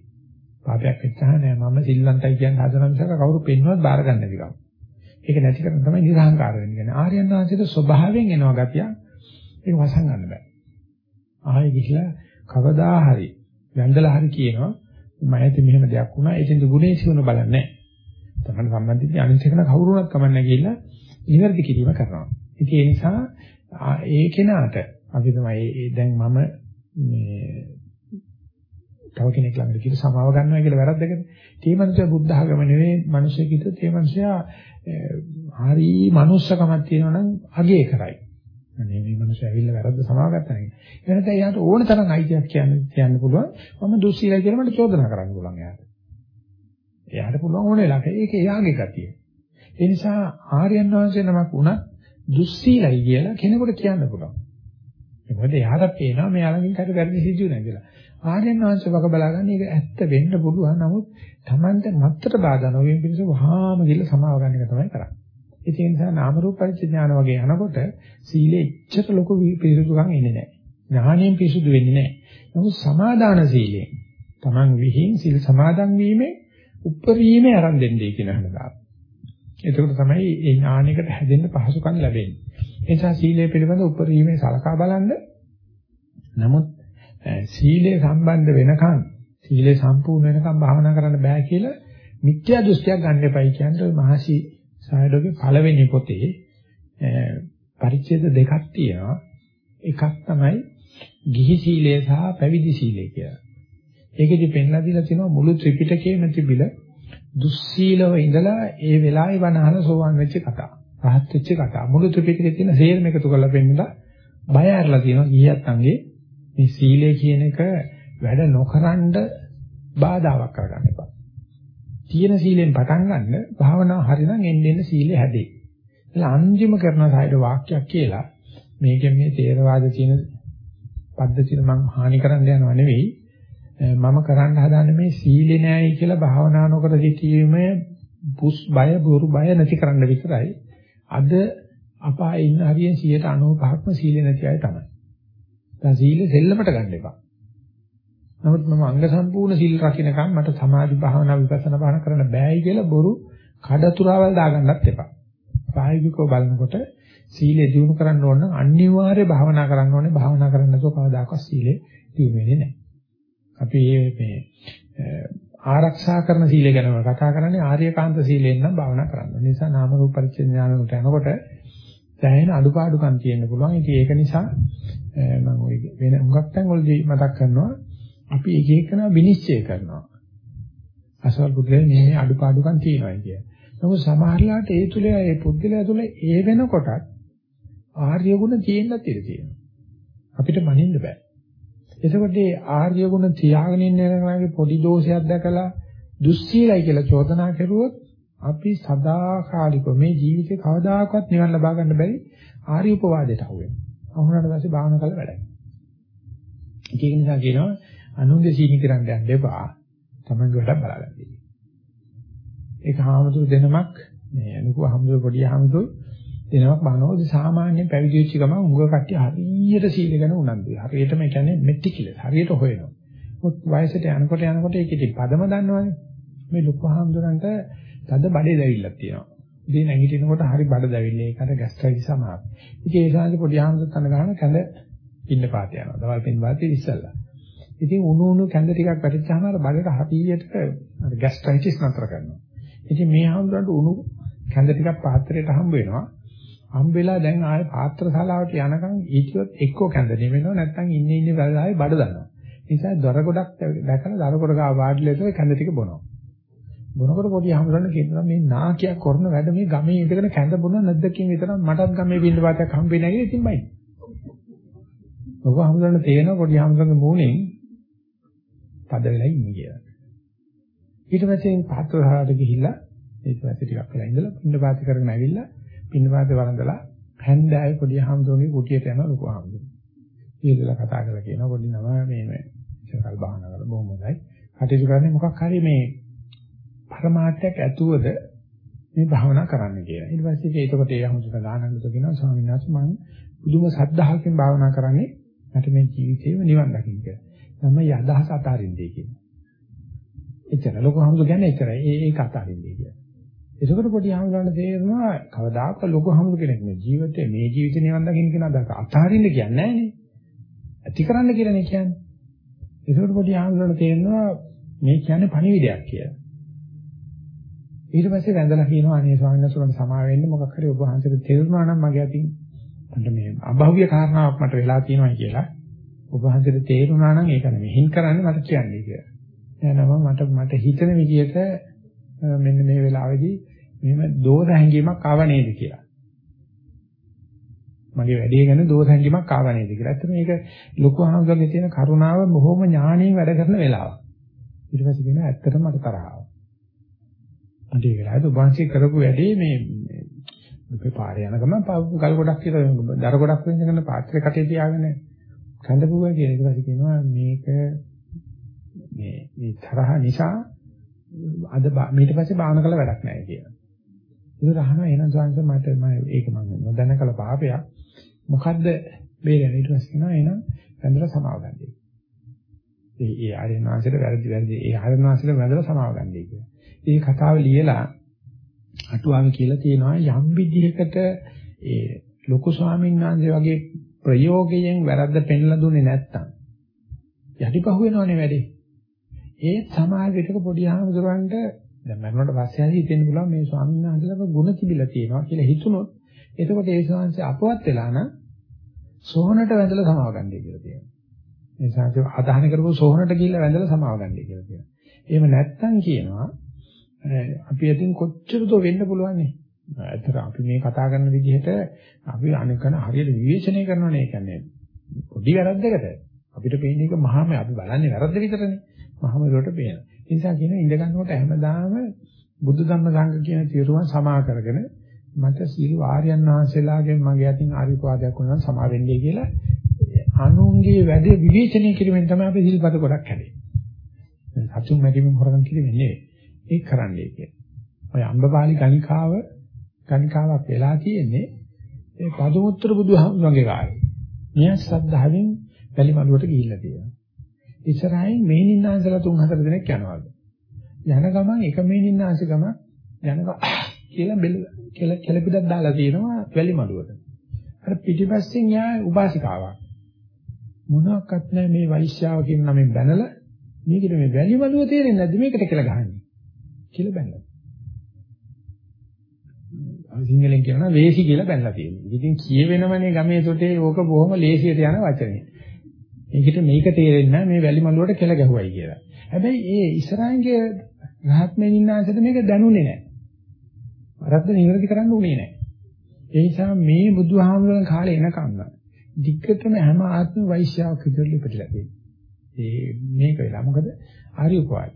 පාපයක් වෙච්චා නෑ මම සිල්වන්තයි කියන හදන මිසක කවුරු පෙන්වවත් බාර ගන්න නැතිකම. ඒක නැති කරන තමයි නිර්හංකාර වෙන්නේ. කියන්නේ ආර්යයන් වහන්සේට ස්වභාවයෙන් එනවා ගතිය. ඒක වසන් ගන්න බෑ. ආයෙ ගිහිලා කවදා හරි වැඳලා හරි කියනවා මම ඇති මෙහෙම දෙයක් වුණා. ඒකෙන්ද ගුණේ සිවුන බලන්නේ නැහැ. තමයි සම්බන්ධිත අනිත් එකන කවුරුණත් කමන්නේ කියලා නිවැරදි කිරීම කරනවා. ඉතින් ඒ නිසා ඒ කෙනාට අපි තමයි දැන් මම මේ තව කෙනෙක් ළඟට කියලා සමාව ගන්නවා කියලා වැරද්දකද? ඒ මනුස්සයා බුද්ධ ආගම නෙවෙයි මිනිස්සෙක් හිතේ ඒ මනුස්සයා හරි මනුස්සකමක් තියෙනවා නම් අගේ කරයි. අනේ මේ මනුස්සයා ඇවිල්ලා වැරද්ද සමාව ගත්තා නේ. එහෙනම් එයාට ඕන තරම් අයිතියක් කියන්න කියන්න පුළුවන්. මම දුස්සීලයි කියලා මට චෝදනා කරන්න පුළුවන් එයාට. එයාට පුළුවන් ඕනේ ළඟ. ඒක එයාගේ ගතිය. ඒ නිසා ආර්යයන් වහන්සේ නමක් වුණත් දුස්සීලයි කියලා කෙනෙකුට කියන්න පුළුවන්. මොකද එයාට පේනවා මෙයාලගෙන් කට වැරදි සිද්ධ වෙනවා කියලා. ආර්යයන් වහන්සේ වග බලාගන්න ඒක ඇත්ත වෙන්න පුළුවන්. නමුත් Tamante මත්තට බාධා නොවීම පිණිස වහාම ගිල සමාව ගන්න එක තමයි කරන්නේ. ඒ නිසා නාම රූප පරිච්ඡේඥාන වගේ යනකොට සීලේ ඉච්ඡත ලොකු පිරිසුදුකම් එන්නේ නැහැ. ඥාණයෙන් පිරිසුදු වෙන්නේ නැහැ. නමුත් සමාදාන සීලයෙන් Taman විහිං සීල් සමාදන් වීමේ උප්පරීමේ ආරම්භ දෙන්නේ කියන හඳා. එතකොට තමයි ඒ ඥානයකට හැදෙන්න පහසුකම් ලැබෙන්නේ. ඒ නිසා සීලය පිළිබඳ උපරිමේ සලකා බලන්න. නමුත් සීලය සම්බන්ධ වෙනකන් සීලය සම්පූර්ණ වෙනකන් භාවනා කරන්න බෑ කියලා මිත්‍යා දෘෂ්ටියක් ගන්න එපයි කියන්නේ මහසි සායඩෝගේ පළවෙනි පොතේ පරිච්ඡේද දෙකක් තියෙනවා. එකක් තමයි ගිහි සීලය සහ පැවිදි සීලය කියලා. ඒකෙදි පෙන්ලා දීලා තියෙනවා මුළු ත්‍රිපිටකයේම තිබිලා දුස්සීලව ඉඳලා ඒ වෙලාවේ වනහල සෝවන් වෙච්ච කතා. රහත් වෙච්ච කතා. මුළු ත්‍රිපිටකයේ තියෙන සේරම එකතු කරලා පෙන්නලා බය ඇරලා තියෙනවා ගියත් අංගේ මේ සීලය කියන එක වැඩ නොකරනද බාධාවක් කරගන්න එපා. තියෙන සීලෙන් පටන් ගන්න භාවනාව හරිනම් එන්න එන්න සීලය හැදේ. ඒලා අන්තිම කරන සයිඩ වාක්‍යයක් කියලා මේකෙන් මේ තේරවාද තියෙන පද්ධතිය මම හානි කරන්න යනවා නෙවෙයි මම කරන්න හදන්නේ මේ සීලේ නෑයි කියලා භාවනා නොකර සිටීමේ පුස් බය බොරු බය නැති කරන්න විතරයි. අද අපායේ ඉන්න හරියෙන් 95%ක්ම සීලේ නැති අය තමයි. දැන් සීලෙ සෙල්ලමට ගන්න එපා. නමුත් මම අංග සම්පූර්ණ සීල් රකින්නකම් මට සමාධි භාවනා විපස්සනා භාවනා කරන්න බෑයි කියලා බොරු කඩතුරාවල් දාගන්නත් එපා. ප්‍රායෝගිකව බලනකොට සීලය දිනු කරන්න ඕන නම් අනිවාර්ය භාවනා කරන්න ඕනේ. භාවනා කරන්න නැතුව කවදාකවත් සීලය දිනු වෙන්නේ නැහැ. අපි මේ ආරක්ෂා කරන සීලය ගැන කතා කරන්නේ ආර්යකාන්ත සීලයෙන් නම් භාවනා කරන්න. ඒ නිසා නාම රූප පරිච්ඡේද ඥානකට යනකොට දැනෙන අඩුපාඩුකම් තියෙන්න පුළුවන්. ඉතින් ඒක නිසා මම ওই වෙන හුඟක් තැන් වලදී මතක් කරනවා අපි එක එකනා විනිශ්චය කරනවා. අසවල් පුද්ගලයා මේ මේ අඩුපාඩුකම් තියෙනවා කිය. නමුත් සමහරලාට ඒ තුල ඒ පුද්ගලයා තුල ඒ වෙනකොටත් ආර්ය ගුණ තියෙන්නත් ඉඩ තියෙනවා. අපිට මනින්න බෑ. එතකොට මේ ආර්ය ගුණ තියාගෙන ඉන්න කෙනාගේ පොඩි දෝෂයක් දැකලා දුස්සීලයි කියලා චෝදනා කරුවොත් අපි සදාකාලික මේ ජීවිතේ කවදාකවත් නිවන් ලබා ගන්න බැරි ආර්ය උපවාදයට අහු වෙනවා. අහුනට පස්සේ භාවනා කරලා වැඩයි. ඒක නිසා කියනවා අනුන්ගේ සීනි කරන්න යන්න එපා. තමන්ගේ වැඩ බලාගන්න. ඒක හාමුදුරු දෙනමක් මේ අනුකෝ හාමුදුරු පොඩි හාමුදුරු දෙනමක් බනෝදි සාමාන්‍යයෙන් පැවිදි වෙච්ච ගමන් උංග කට්ටිය හරියට සීල ගැන උනන්දුයි. හරියටම ඒ කියන්නේ මෙටිකියස්. හරියට හොයනවා. මොකද වයසට යනකොට යනකොට ඒක ඉතින් පදම දන්නවනේ. මේ ලොකු හාමුදුරන්ට තද බඩේ දැවිල්ලක් තියෙනවා. ඉතින් නැගිටිනකොට හරි බඩ දැවිල්ල ඒකට ગેස්ට්‍රයිටිස් සමාන. ඉතින් ඒ සාංශ පොඩි හාමුදුරුවෝ තන ගහන කැඳ පින්න පාත යනවා. දවල් පින්න පාතේ ඉස්සල්ලා. ඉතින් උණු උණු කැඳ ටිකක් වැටිච්චාම අර බඩට හරියට අර ગેස්ට්‍රයිටිස් නතර කරනවා. ඉතින් මේ හාමුදුරන්ට උණු කැඳ ටිකක් පාත්‍රයට හම්බ වෙනවා. හම්බ වෙලා දැන් ආයේ පාත්‍ර ශාලාවට යනකම් ඊටියොත් එක්කෝ කැඳ නෙවෙනවා නැත්නම් ඉන්නේ ඉන්නේ වෙලාවේ බඩ දානවා. ඒ නිසා දොර ගොඩක් දැකලා දොර ගොඩ ගාව වාඩිලා ඉතල කැඳ ටික බොනවා. බොනකොට පොඩි හාමුදුරන් කියනවා මේ නාකියක් කරන වැඩ මේ ගමේ ඉඳගෙන කැඳ බොන නැද්දකින් විතර මටත් ගමේ බින්ද වාතයක් හම්බෙන්නේ නැහැ ඉතින් බයි. ඔබ හාමුදුරන් තේරෙන පොඩි හාමුදුරන්ගේ මූණෙන් තද වෙලා ඉන්නේ කියලා. ඊට පස්සේ පාත්‍ර ශාලාවට ගිහිල්ලා ඊට පස්සේ ටිකක් වෙලා ඉඳලා පින්න පාති කරගෙන ඇවිල්ලා පින්න පාති වරඳලා හැන්දෑවේ පොඩි හාමුදුරන්ගේ කුටියට යන ලොකු හාමුදුරුවෝ. ඊළඟ කතා කරලා කියනවා පොඩි නම මේ මේ ඉස්සරහල් බහනා කරලා බොහොම හොඳයි. කටයුතු කරන්නේ මොකක් හරි මේ පරමාර්ථයක් ඇතුවද මේ භාවනා කරන්න කියලා. ඊට පස්සේ ඒකට ඒ අමුතුක ගානකට කියනවා ස්වාමීන් වහන්සේ මම බුදුම සද්ධාහකින් භාවනා කරන්නේ මට මේ ජීවිතේම නිවන් දකින්න කියලා. මම යදහස අතාරින්නේ කියනවා. එච්චර ලොකු හමුදු කියන්නේ එච්චරයි. ඒ ඒක අතාරින්නේ කියලා. ඒකකොට පොඩි හමුදුරන්න තේරෙනවා කවදාක ලොකු හමුදු කෙනෙක් මේ ජීවිතේ මේ ජීවිතේ නිවන් දකින්න කියන අදහස අතාරින්න කියන්නේ නැහැ නේ. ඇති කරන්න කියලානේ කියන්නේ. ඒකකොට පොඩි හමුදුරන්න තේරෙනවා මේ කියන්නේ පණිවිඩයක් කියලා. ඊට පස්සේ වැඳලා කියනවා අනේ ස්වාමීන් වහන්සේ සමා වෙන්න මොකක් හරි ඔබ වහන්සේට තේරුණා නම් මගේ අතින් මට මේ අභව්‍ය කාරණාවක් මට වෙලා තියෙනවා කියලා ඔබ වහන්සේට තේරුණා නම් ඒක නෙමෙයි හින් කරන්නේ මට කියන්නේ කියලා. එනම මට මට හිතන විදිහට මෙන්න මේ වෙලාවේදී මෙහෙම දෝෂ හැඟීමක් ආව නේද කියලා. මගේ වැඩේ ගැන දෝෂ හැඟීමක් ආව නේද කියලා. ඇත්තට මේක ලොකු අහංගගේ තියෙන කරුණාව බොහොම ඥාණයෙන් වැඩ කරන වෙලාවක්. ඊට පස්සේ කියනවා ඇත්තටම මට තරහ ආවා. අන්ට ඒක නේද වංශී කරපු වැඩේ මේ මේ පාරේ යන ගමන් ගල් ගොඩක් කියලා දර ගොඩක් වෙනකන් පාත්‍රේ කටේ තියාගෙන කඳපුවා කියන ඊට පස්සේ කියනවා මේක මේ මේ තරහ නිසා අද ඊට පස්සේ බාහන කළ වැඩක් නැහැ කියලා. ඒක අහනවා එහෙනම් සංස මට මම ඒක මම නොදැන කළ පාපයක් මොකද්ද බේරෙන්නේ ඊට පස්සේ කියනවා එහෙනම් වැඳලා සමාව ගන්නයි. ඒ ඒ ආර්යනාංශයට වැරදි වැරදි ඒ ආර්යනාංශයට වැඳලා සමාව ගන්නයි කියලා. ඒ කතාව ලියලා අටුවාවේ කියලා තියෙනවා යම් විදිහකට ඒ ලොකු ස්වාමීන් වහන්සේ වගේ ප්‍රයෝගයෙන් වැරද්ද පෙන්ලා දුන්නේ නැත්තම් යටිපහුව වෙනවනේ වැඩේ. ඒ සමාජ විතක පොඩි ආමතුරන්ට දැන් මරණයට පස්සේ හරි හිතෙන්න පුළුවන් මේ ස්වාමීන් වහන්සේලක ಗುಣ තිබිලා තියෙනවා කියලා හිතුනොත් එතකොට ඒ ස්වාමීන් අපවත් වෙලා නම් සෝහනට වැඳලා සමාව ගන්නයි කියලා තියෙනවා. ඒ සාංශ අදහන කරපු සෝහනට ගිහිල්ලා වැඳලා සමාව ගන්නයි කියලා කියනවා. එහෙම නැත්තම් කියනවා අපි අතින් කොච්චර දෝ වෙන්න පුළුවන් නේ. ඇත්තට අපි මේ කතා කරන විදිහට අපි අනිකන හරියට විවේචනය කරනවනේ. ඒ කියන්නේ පොඩි වැරද්දකට අපිට පේන්නේ එක මහාම අපි බලන්නේ වැරද්ද විතරනේ. මහාම වලට පේන. ඒ නිසා කියන ඉඳ ගන්නකොට හැමදාම බුදු ධම්ම සංඝ කියන තිරුවන් සමා කරගෙන මට සීල ආර්යයන් වහන්සේලාගෙන් මගේ අතින් ආරිපාදයක් වුණා සමා වෙන්නේ කියලා අනුන්ගේ වැඩේ විවේචනය කිරීමෙන් තමයි අපි සිල්පද ගොඩක් හැදෙන්නේ. සතුන් මැරීමෙන් හොරගම් කිරීමෙන් නෙවෙයි. ඒක කරන්නයි කියන්නේ. ඔය අම්බපාලි ගණිකාව ගණිකාවක් වෙලා තියෙන්නේ ඒ පදුමුත්තර බුදුහාමුදුරන්ගේ කාලේ. මෙයා ශ්‍රද්ධාවෙන් වැලි මළුවට ගිහිල්ලා තියෙනවා. ඉස්සරහින් මේනින්නාන්සලා තුන් හතර දෙනෙක් යනවාලු. යන ගමන් එක මේනින්නාන්ස ගම යන කියලා බෙල කියලා කෙලපිටක් දාලා තියෙනවා වැලි මළුවට. අර පිටිපස්සෙන් යා උපාසිකාවක්. මොනවත් නැහැ මේ වෛශ්‍යාව කියන නමෙන් බැනලා මේකට මේ වැලි මළුව තේරෙන්නේ නැද්ද මේකට කියලා ගහන්නේ කියලා බැනලා. සිංහලෙන් කියනවා වේසි කියලා බැලලා තියෙනවා. ඉතින් කියවෙනවනේ ගමේ තොටේ ඕක බොහොම ලේසියට යන වචනේ. ඒකට මේක තේරෙන්නේ නැහැ මේ වැලි මළුවට කෙල ගැහුවයි කියලා. හැබැයි ඒ ඉස්රායින්ගේ රහත් මෙනින්නාන්සට මේක දැනුනේ නැහැ. වරද්ද නිවැරදි කරන්න උනේ නැහැ. ඒ නිසා මේ බුදුහාමුදුරන් කාලේ එනකම් දිග්ගටම හැම ආත්ම වෛශ්‍යාවක් විදිහට ඉපදලා තියෙනවා. ඒ මේක වෙලා මොකද ආර්ය උපවාද.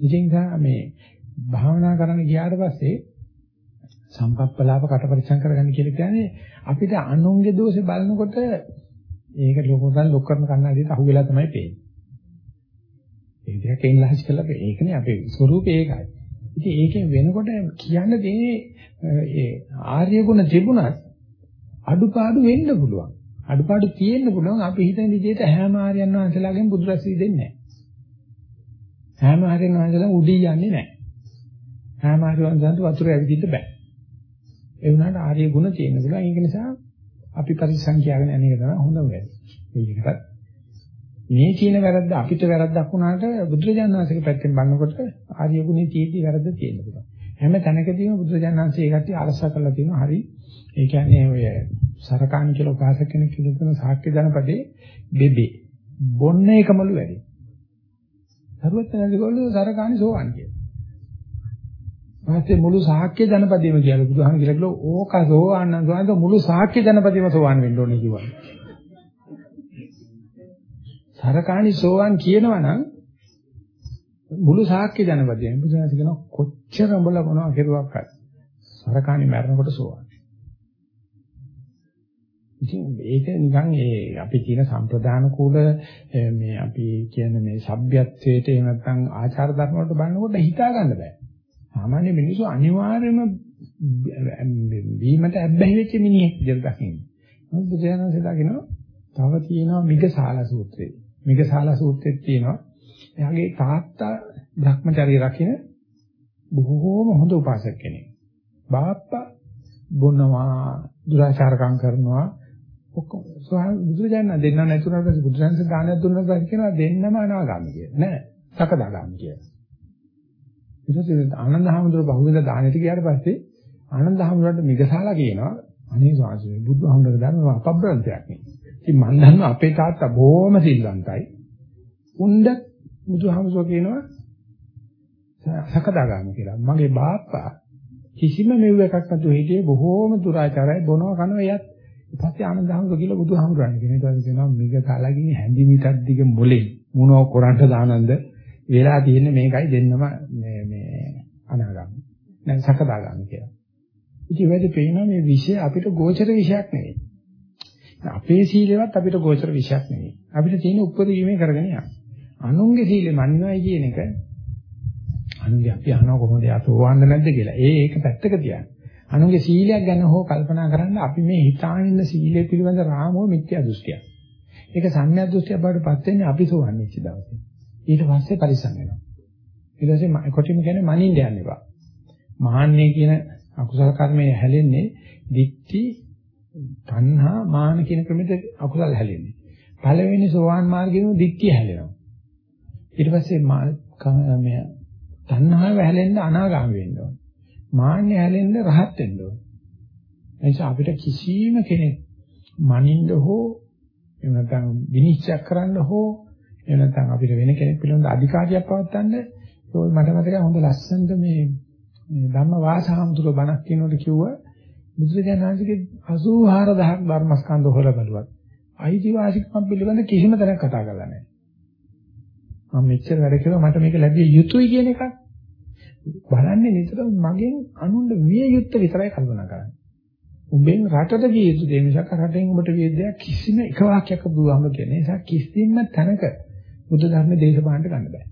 ඉතින් මේ භාවනා කරන්න ගියාට පස්සේ සම්පප්පලාප කට පරික්ෂම් කරගන්න කියලා කියන්නේ අපිට අනුන්ගේ දෝෂේ බලනකොට ඒක ලෝකෝතන් ලොක් කරන කන්නාඩියට අහු වෙලා තමයි පේන්නේ. ඒ දෙයක් එන්ලහස් කළා ඒකනේ අපේ ස්වરૂපේ ඒකයි. ඉතින් ඒකෙන් වෙනකොට කියන්න දෙන්නේ ඒ ආර්ය ගුණ තිබුණත් අඩුපාඩු වෙන්න පුළුවන්. අඩුපාඩු තියෙන්න පුළුවන් අපි හිතන විදිහට හැම ආර්යයන් වහන්සේලාගෙන් බුදුරැසී දෙන්නේ නැහැ. හැම ආර්යයන් වහන්සේලා උඩී යන්නේ නැහැ. හැම ආර්යයන් වහන්සේලාට වතුර ඇවිදින්න බෑ. ඒ වුණාට ආර්ය ගුණ තියෙන පුළුවන්. ඒක නිසා අපි පරිසං කියගෙන යන එක තමයි හොඳම වැඩි. මේකටත් මේ කියන වැරද්ද අපිට වැරද්දක් වුණාට බුදුරජාණන් වහන්සේගේ පැත්තෙන් බලනකොට ආර්ය ගුණේ තියෙද්දි වැරද්ද තියෙන්න පුළුවන්. හැම තැනකදීම බුදුරජාණන් වහන්සේ ඒ කට්ටිය අරසා කරලා තියෙනවා හරි. ඒ කියන්නේ ඔය සරකාණි කියලා උපාසක කෙනෙක් කියන සාක්‍ය ජනපදේ බෙබේ බොන්න එකමලු වැඩි. සරුවත් නැතිකොල්ල සරකාණි සෝවන් කියලා. ඊපස්සේ මුළු ශාක්‍ය ජනපදයේම කියලා බුදුහාම කියලා කිව්වා ඕක සෝවාන් නම් සෝවාන් මුළු ශාක්‍ය ජනපදයේම සෝවාන් වෙන්න ඕනේ කිව්වා. සරකාණි සෝවාන් කියනවා නම් මුළු ශාක්‍ය ජනපදයේම බුදුහාම කියනවා කොච්චර උඹල මොනවා කෙරුවක්වත් සරකාණි මැරෙනකොට සෝවාන්. ඉතින් ඒක නිකන් ඒ අපි කියන සම්ප්‍රදාන කූල මේ අපි කියන මේ සભ્યත්වයට එහෙම නැත්නම් ආචාර ධර්ම වලට බලනකොට හිතා ගන්න බෑ. සාමාන්‍ය මිනිස්සු අනිවාර්යයෙන්ම බීමට ඇබ්බැහි වෙච්ච මිනිහෙක් විදිහට දකින්නේ. මොකද බුදුරජාණන්සේ දකිනවා තව තියෙනවා මිගසාලා සූත්‍රය. මිගසාලා සූත්‍රෙත් තියෙනවා එයාගේ තාත්තා භ්‍රමචාරී රකින්න බොහෝම හොඳ උපාසක කෙනෙක්. බාප්පා බොනවා දුරාචාරකම් කරනවා ඔක්කොම බුදුරජාණන් දෙන්නව නැතුණාට පස්සේ බුදුරජාණන් දානයක් දුන්නා කියලා කියනවා දෙන්නම අනාගාමී කියලා. නෑ සකදාගාමී කියලා. ඊට පස්සේ ආනන්ද හැමදෙර බහුවෙල දානෙට ගියාට පස්සේ ආනන්ද හැමදෙරට මිගසාලා කියනවා අනේ ස්වාමීනි බුදුහාමුදුර ධර්ම අපබ්‍රන්තයක් නේ. ඉතින් මම දන්නවා අපේ තාත්තා බොහොම සිල්වන්තයි. උණ්ඩ බුදුහාමුදුර කියනවා සකදාගාමි කියලා. මගේ බාප්පා කිසිම මෙව් එකක් නැතුව හිටියේ බොහොම දුරාචාරයි බොනවා කනවා එයත් ඊපස්සේ ආනන්ද හැමදෙර කියලා බුදුහාමුදුරන් කියනවා. ඊට පස්සේ කියනවා මිගසාලා කියන්නේ හැඳි මිටක් දිග මොලේ මොනව කරන්ට දානන්ද වෙලා තියෙන්නේ මේකයි දෙන්නම මේ මේ අනාගාමී. දැන් සකදාගාමී කියලා. ඉතින් වැඩි පේනවා මේ විෂය අපිට ගෝචර විෂයක් නෙවෙයි. අපේ සීලෙවත් අපිට ගෝචර විෂයක් නෙවෙයි. අපිට තියෙන උපරිමයේ කරගෙන යන්න. අනුන්ගේ සීලෙ මනිනවයි කියන එක අනුන්ගේ අපි අහනවා කොහොමද යතෝවන්න නැද්ද කියලා. ඒ ඒක පැත්තක තියන්න. අනුන්ගේ සීලයක් ගැන හෝ කල්පනා කරන්න අපි මේ හිතානින්න සීලය පිළිබඳ රාමෝ මිත්‍යා දෘෂ්ටියක්. ඒක සංඥා දෘෂ්ටියක් බවට පත් වෙන්නේ අපි සෝවන්නේ ඉච්ච දවසේ. ඊට පස්සේ පරිස්සම් වෙනවා. ඊට පස්සේ කොටිම කියන්නේ මනින්න යන්න එපා. මහන්නේ කියන අකුසල කර්මයේ හැලෙන්නේ දික්ටි තණ්හා මාන කියන ක්‍රමෙට අකුසල හැලෙන්නේ. පළවෙනි සෝවාන් මාර්ගෙම දික්ටි හැලෙනවා. ඊට පස්සේ මේ තණ්හාව හැලෙන්න අනාගාමී වෙන්න ඕන. මාන්නේ හැලෙන්න රහත් වෙන්න ඕන. එනිසා අපිට කිසිම කෙනෙක් මනින්න හෝ එහෙම නැත්නම් විනිශ්චය කරන්න හෝ එහෙම නැත්නම් අපිට වෙන කෙනෙක් පිළිබඳ අධිකාරියක් පවත්වන්න ඒක මට මතකයි හොඳ ලස්සනට මේ මේ ධම්ම වාසහම්තුල බණක් කියනකොට කිව්වා බුදුරජාණන්සේගේ 84000ක් ධර්මස්කන්ධ හොල බලුවත් අයිතිවාසිකම් පිළිබඳ කිසිම තැනක් කතා කරලා නැහැ. මම මෙච්චර වැඩ කළා මට මේක ලැබිය යුතුයි කියන එකක් බලන්නේ නිතරම මගෙන් අනුන්ට විය යුත්ත විතරයි කල්පනා කරන්නේ. උඹෙන් රටට විය යුතු දේ මිසක් රටෙන් උඹට විය දෙයක් කිසිම එක වාක්‍යයක් බුදුහාම කියන නිසා කිසිම තැනක බුදු ධර්ම දේශපාලනට ගන්න බෑ.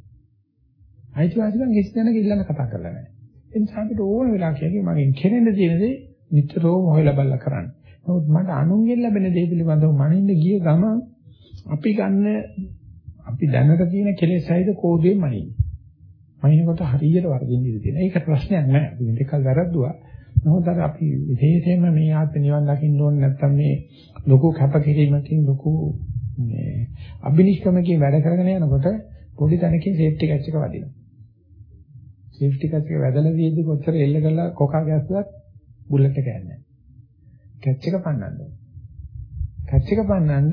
අයිතිවාසිකම් කිසි දෙනෙක් ඉල්ලන්න කතා කරලා නැහැ. ඒ නිසා අපිට ඕන වෙලාවක කියකි මගෙන් කෙරෙන්න තියෙන දේ නිතරම හොයලා බලලා කරන්න. නමුත් මට අනුන්ගෙන් ලැබෙන දේ පිළිබඳව මනින්න ගිය ගමන් අපි ගන්න අපි දැනට තියෙන කෙලෙස් සහිත කෝඩේ මනින්න. මනිනකොට හරියට වර්ධින්න ඉඳී තියෙනවා. ඒක ප්‍රශ්නයක් නෑ. අපි මේකල් වැරද්දුවා. නමුත් අර අපි විශේෂයෙන්ම මේ ආත්ම නිවන් දකින්න ඕනේ නැත්නම් මේ ලොකු කැපකිරීමකින් ලොකු මේ අභිනිෂ්ක්‍රමකින් වැඩ කරගෙන යනකොට පොඩි තැනකින් සේෆ්ටි කැච් එක වදිනවා. සේෆ්ටි කැච් එක වැදලා වියදී කොච්චර එල්ල කරලා කොකා ගැස්සුවත් බුලට් එක යන්නේ නැහැ. කැච් එක පන්නන්න ඕනේ. කැච් එක පන්නන්න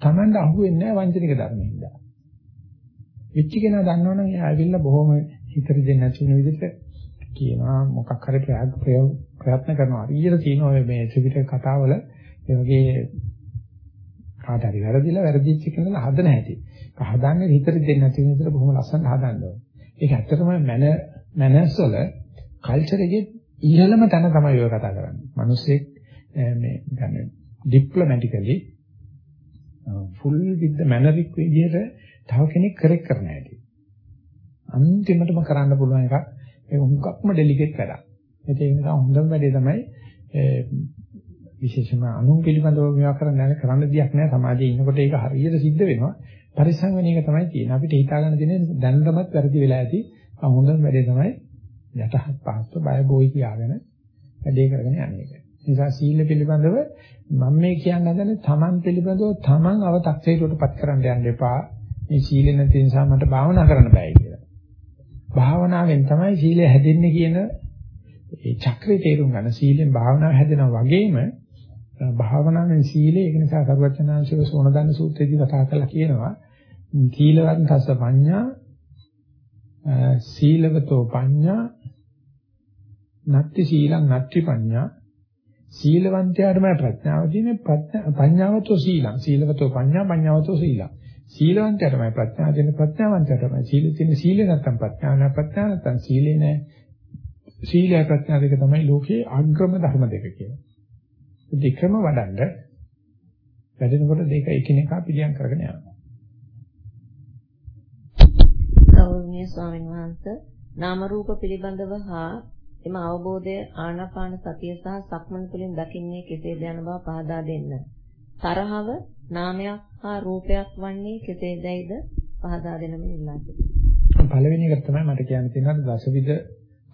Tamanda අහුවෙන්නේ නැහැ වංචනික ධර්මෙන්ද. විච්ච කෙනා දන්නවනම් එයා ඇවිල්ලා බොහොම හිතට දෙන්නේ නැති වෙන විදිහට කියනවා මොකක් හරි ප්‍රයත්න කරනවා. හරියට තියෙනවා මේ ත්‍රිපිටක කතාවල ඒ වගේ කාට හරි වැරදිලා වැරදිච්ච කෙනා හදන හැටි. ඒක හදන්නේ හිතට දෙන්නේ නැති වෙන විදිහට බොහොම ලස්සනට හදන්න ඕනේ. ඒක ඇත්තටම මැන මැනර්ස් වල කල්චර් එකේ ඉහළම තැන තමයි ඔය කතා කරන්නේ. මිනිස්සෙක් මේ කියන්නේ ඩිප්ලොමැටිකලි ෆුල් විත් ද මැනරික් විදිහට තව කෙනෙක් කරෙක් කරන්න හැටි. අන්තිමටම කරන්න පුළුවන් එකක් ඒ හුඟක්ම ඩෙලිගේට් කරා. ඒ නිසා හොඳම වැඩේ තමයි විශේෂම අනුන් පිළිබඳව මේවා කරන්න නැහැ කරන්න දෙයක් නැහැ සමාජයේ ඉන්නකොට ඒක හරියට සිද්ධ වෙනවා. පරිස්සම් වෙන එක තමයි තියෙන්නේ. අපිට හිතා ගන්න තියෙන දැනටමත් වැරදි වෙලා ඇති. හොඳම වැඩේ තමයි යටහත් පහත්ව බය බොයි කියාගෙන වැඩේ කරගෙන යන්නේ. නිසා සීල පිළිබඳව මම මේ කියන්න හදන්නේ තමන් පිළිබඳව තමන් අව탁සීරුවටපත් කරන්න යන්න එපා. මේ සීල නැති නිසා මට භාවනා කරන්න බෑ කියලා. භාවනාවෙන් තමයි සීලය හැදෙන්නේ කියන ඒ චක්‍රේ තේරුම් ගන්න. සීලෙන් භාවනාව හැදෙනවා වගේම භාවනාවෙන් සීලය ඒක නිසා සර්වචනාංශික සෝනදන්න සූත්‍රයේදී කතා කරලා කියනවා සීලවත් තස්ස පඤ්ඤා සීලවතෝ පඤ්ඤා නත්ති සීලං නත්ති පඤ්ඤා. සීලවන්තයාටම ප්‍රඥාව තියෙන පඤ්ඤාවතෝ සීලං. සීලවතෝ පඤ්ඤා පඤ්ඤාවතෝ සීලං. සීලවන්තයාටම ප්‍රඥාව තියෙන ප්‍රඥාවන්තයාටම සීල තියෙන සීලේ නැත්තම් ප්‍රඥාව නැ. ප්‍රඥාව නැත්තම් සීලේ නැ. සීලය ප්‍රඥා දෙක තමයි ලෝකයේ අග්‍රම ධර්ම දෙක කියන්නේ. දෙකම වඩන්න වැඩෙනකොට දෙක එකිනෙකා පිළියම් කරගෙන යනවා. ගෞරවනීය ස්වාමීන් වහන්සේ නාම රූප පිළිබඳව හා එම අවබෝධය ආනාපාන සතිය සහ සක්මන් තුළින් දකින්නේ කෙසේද යන බව පහදා දෙන්න. තරහව නාමයක් හා රූපයක් වන්නේ කෙසේදයිද පහදා දෙන්න මේ ඉල්ලා සිටිනවා. පළවෙනි එක තමයි මට කියන්න තියෙනවා දසවිධ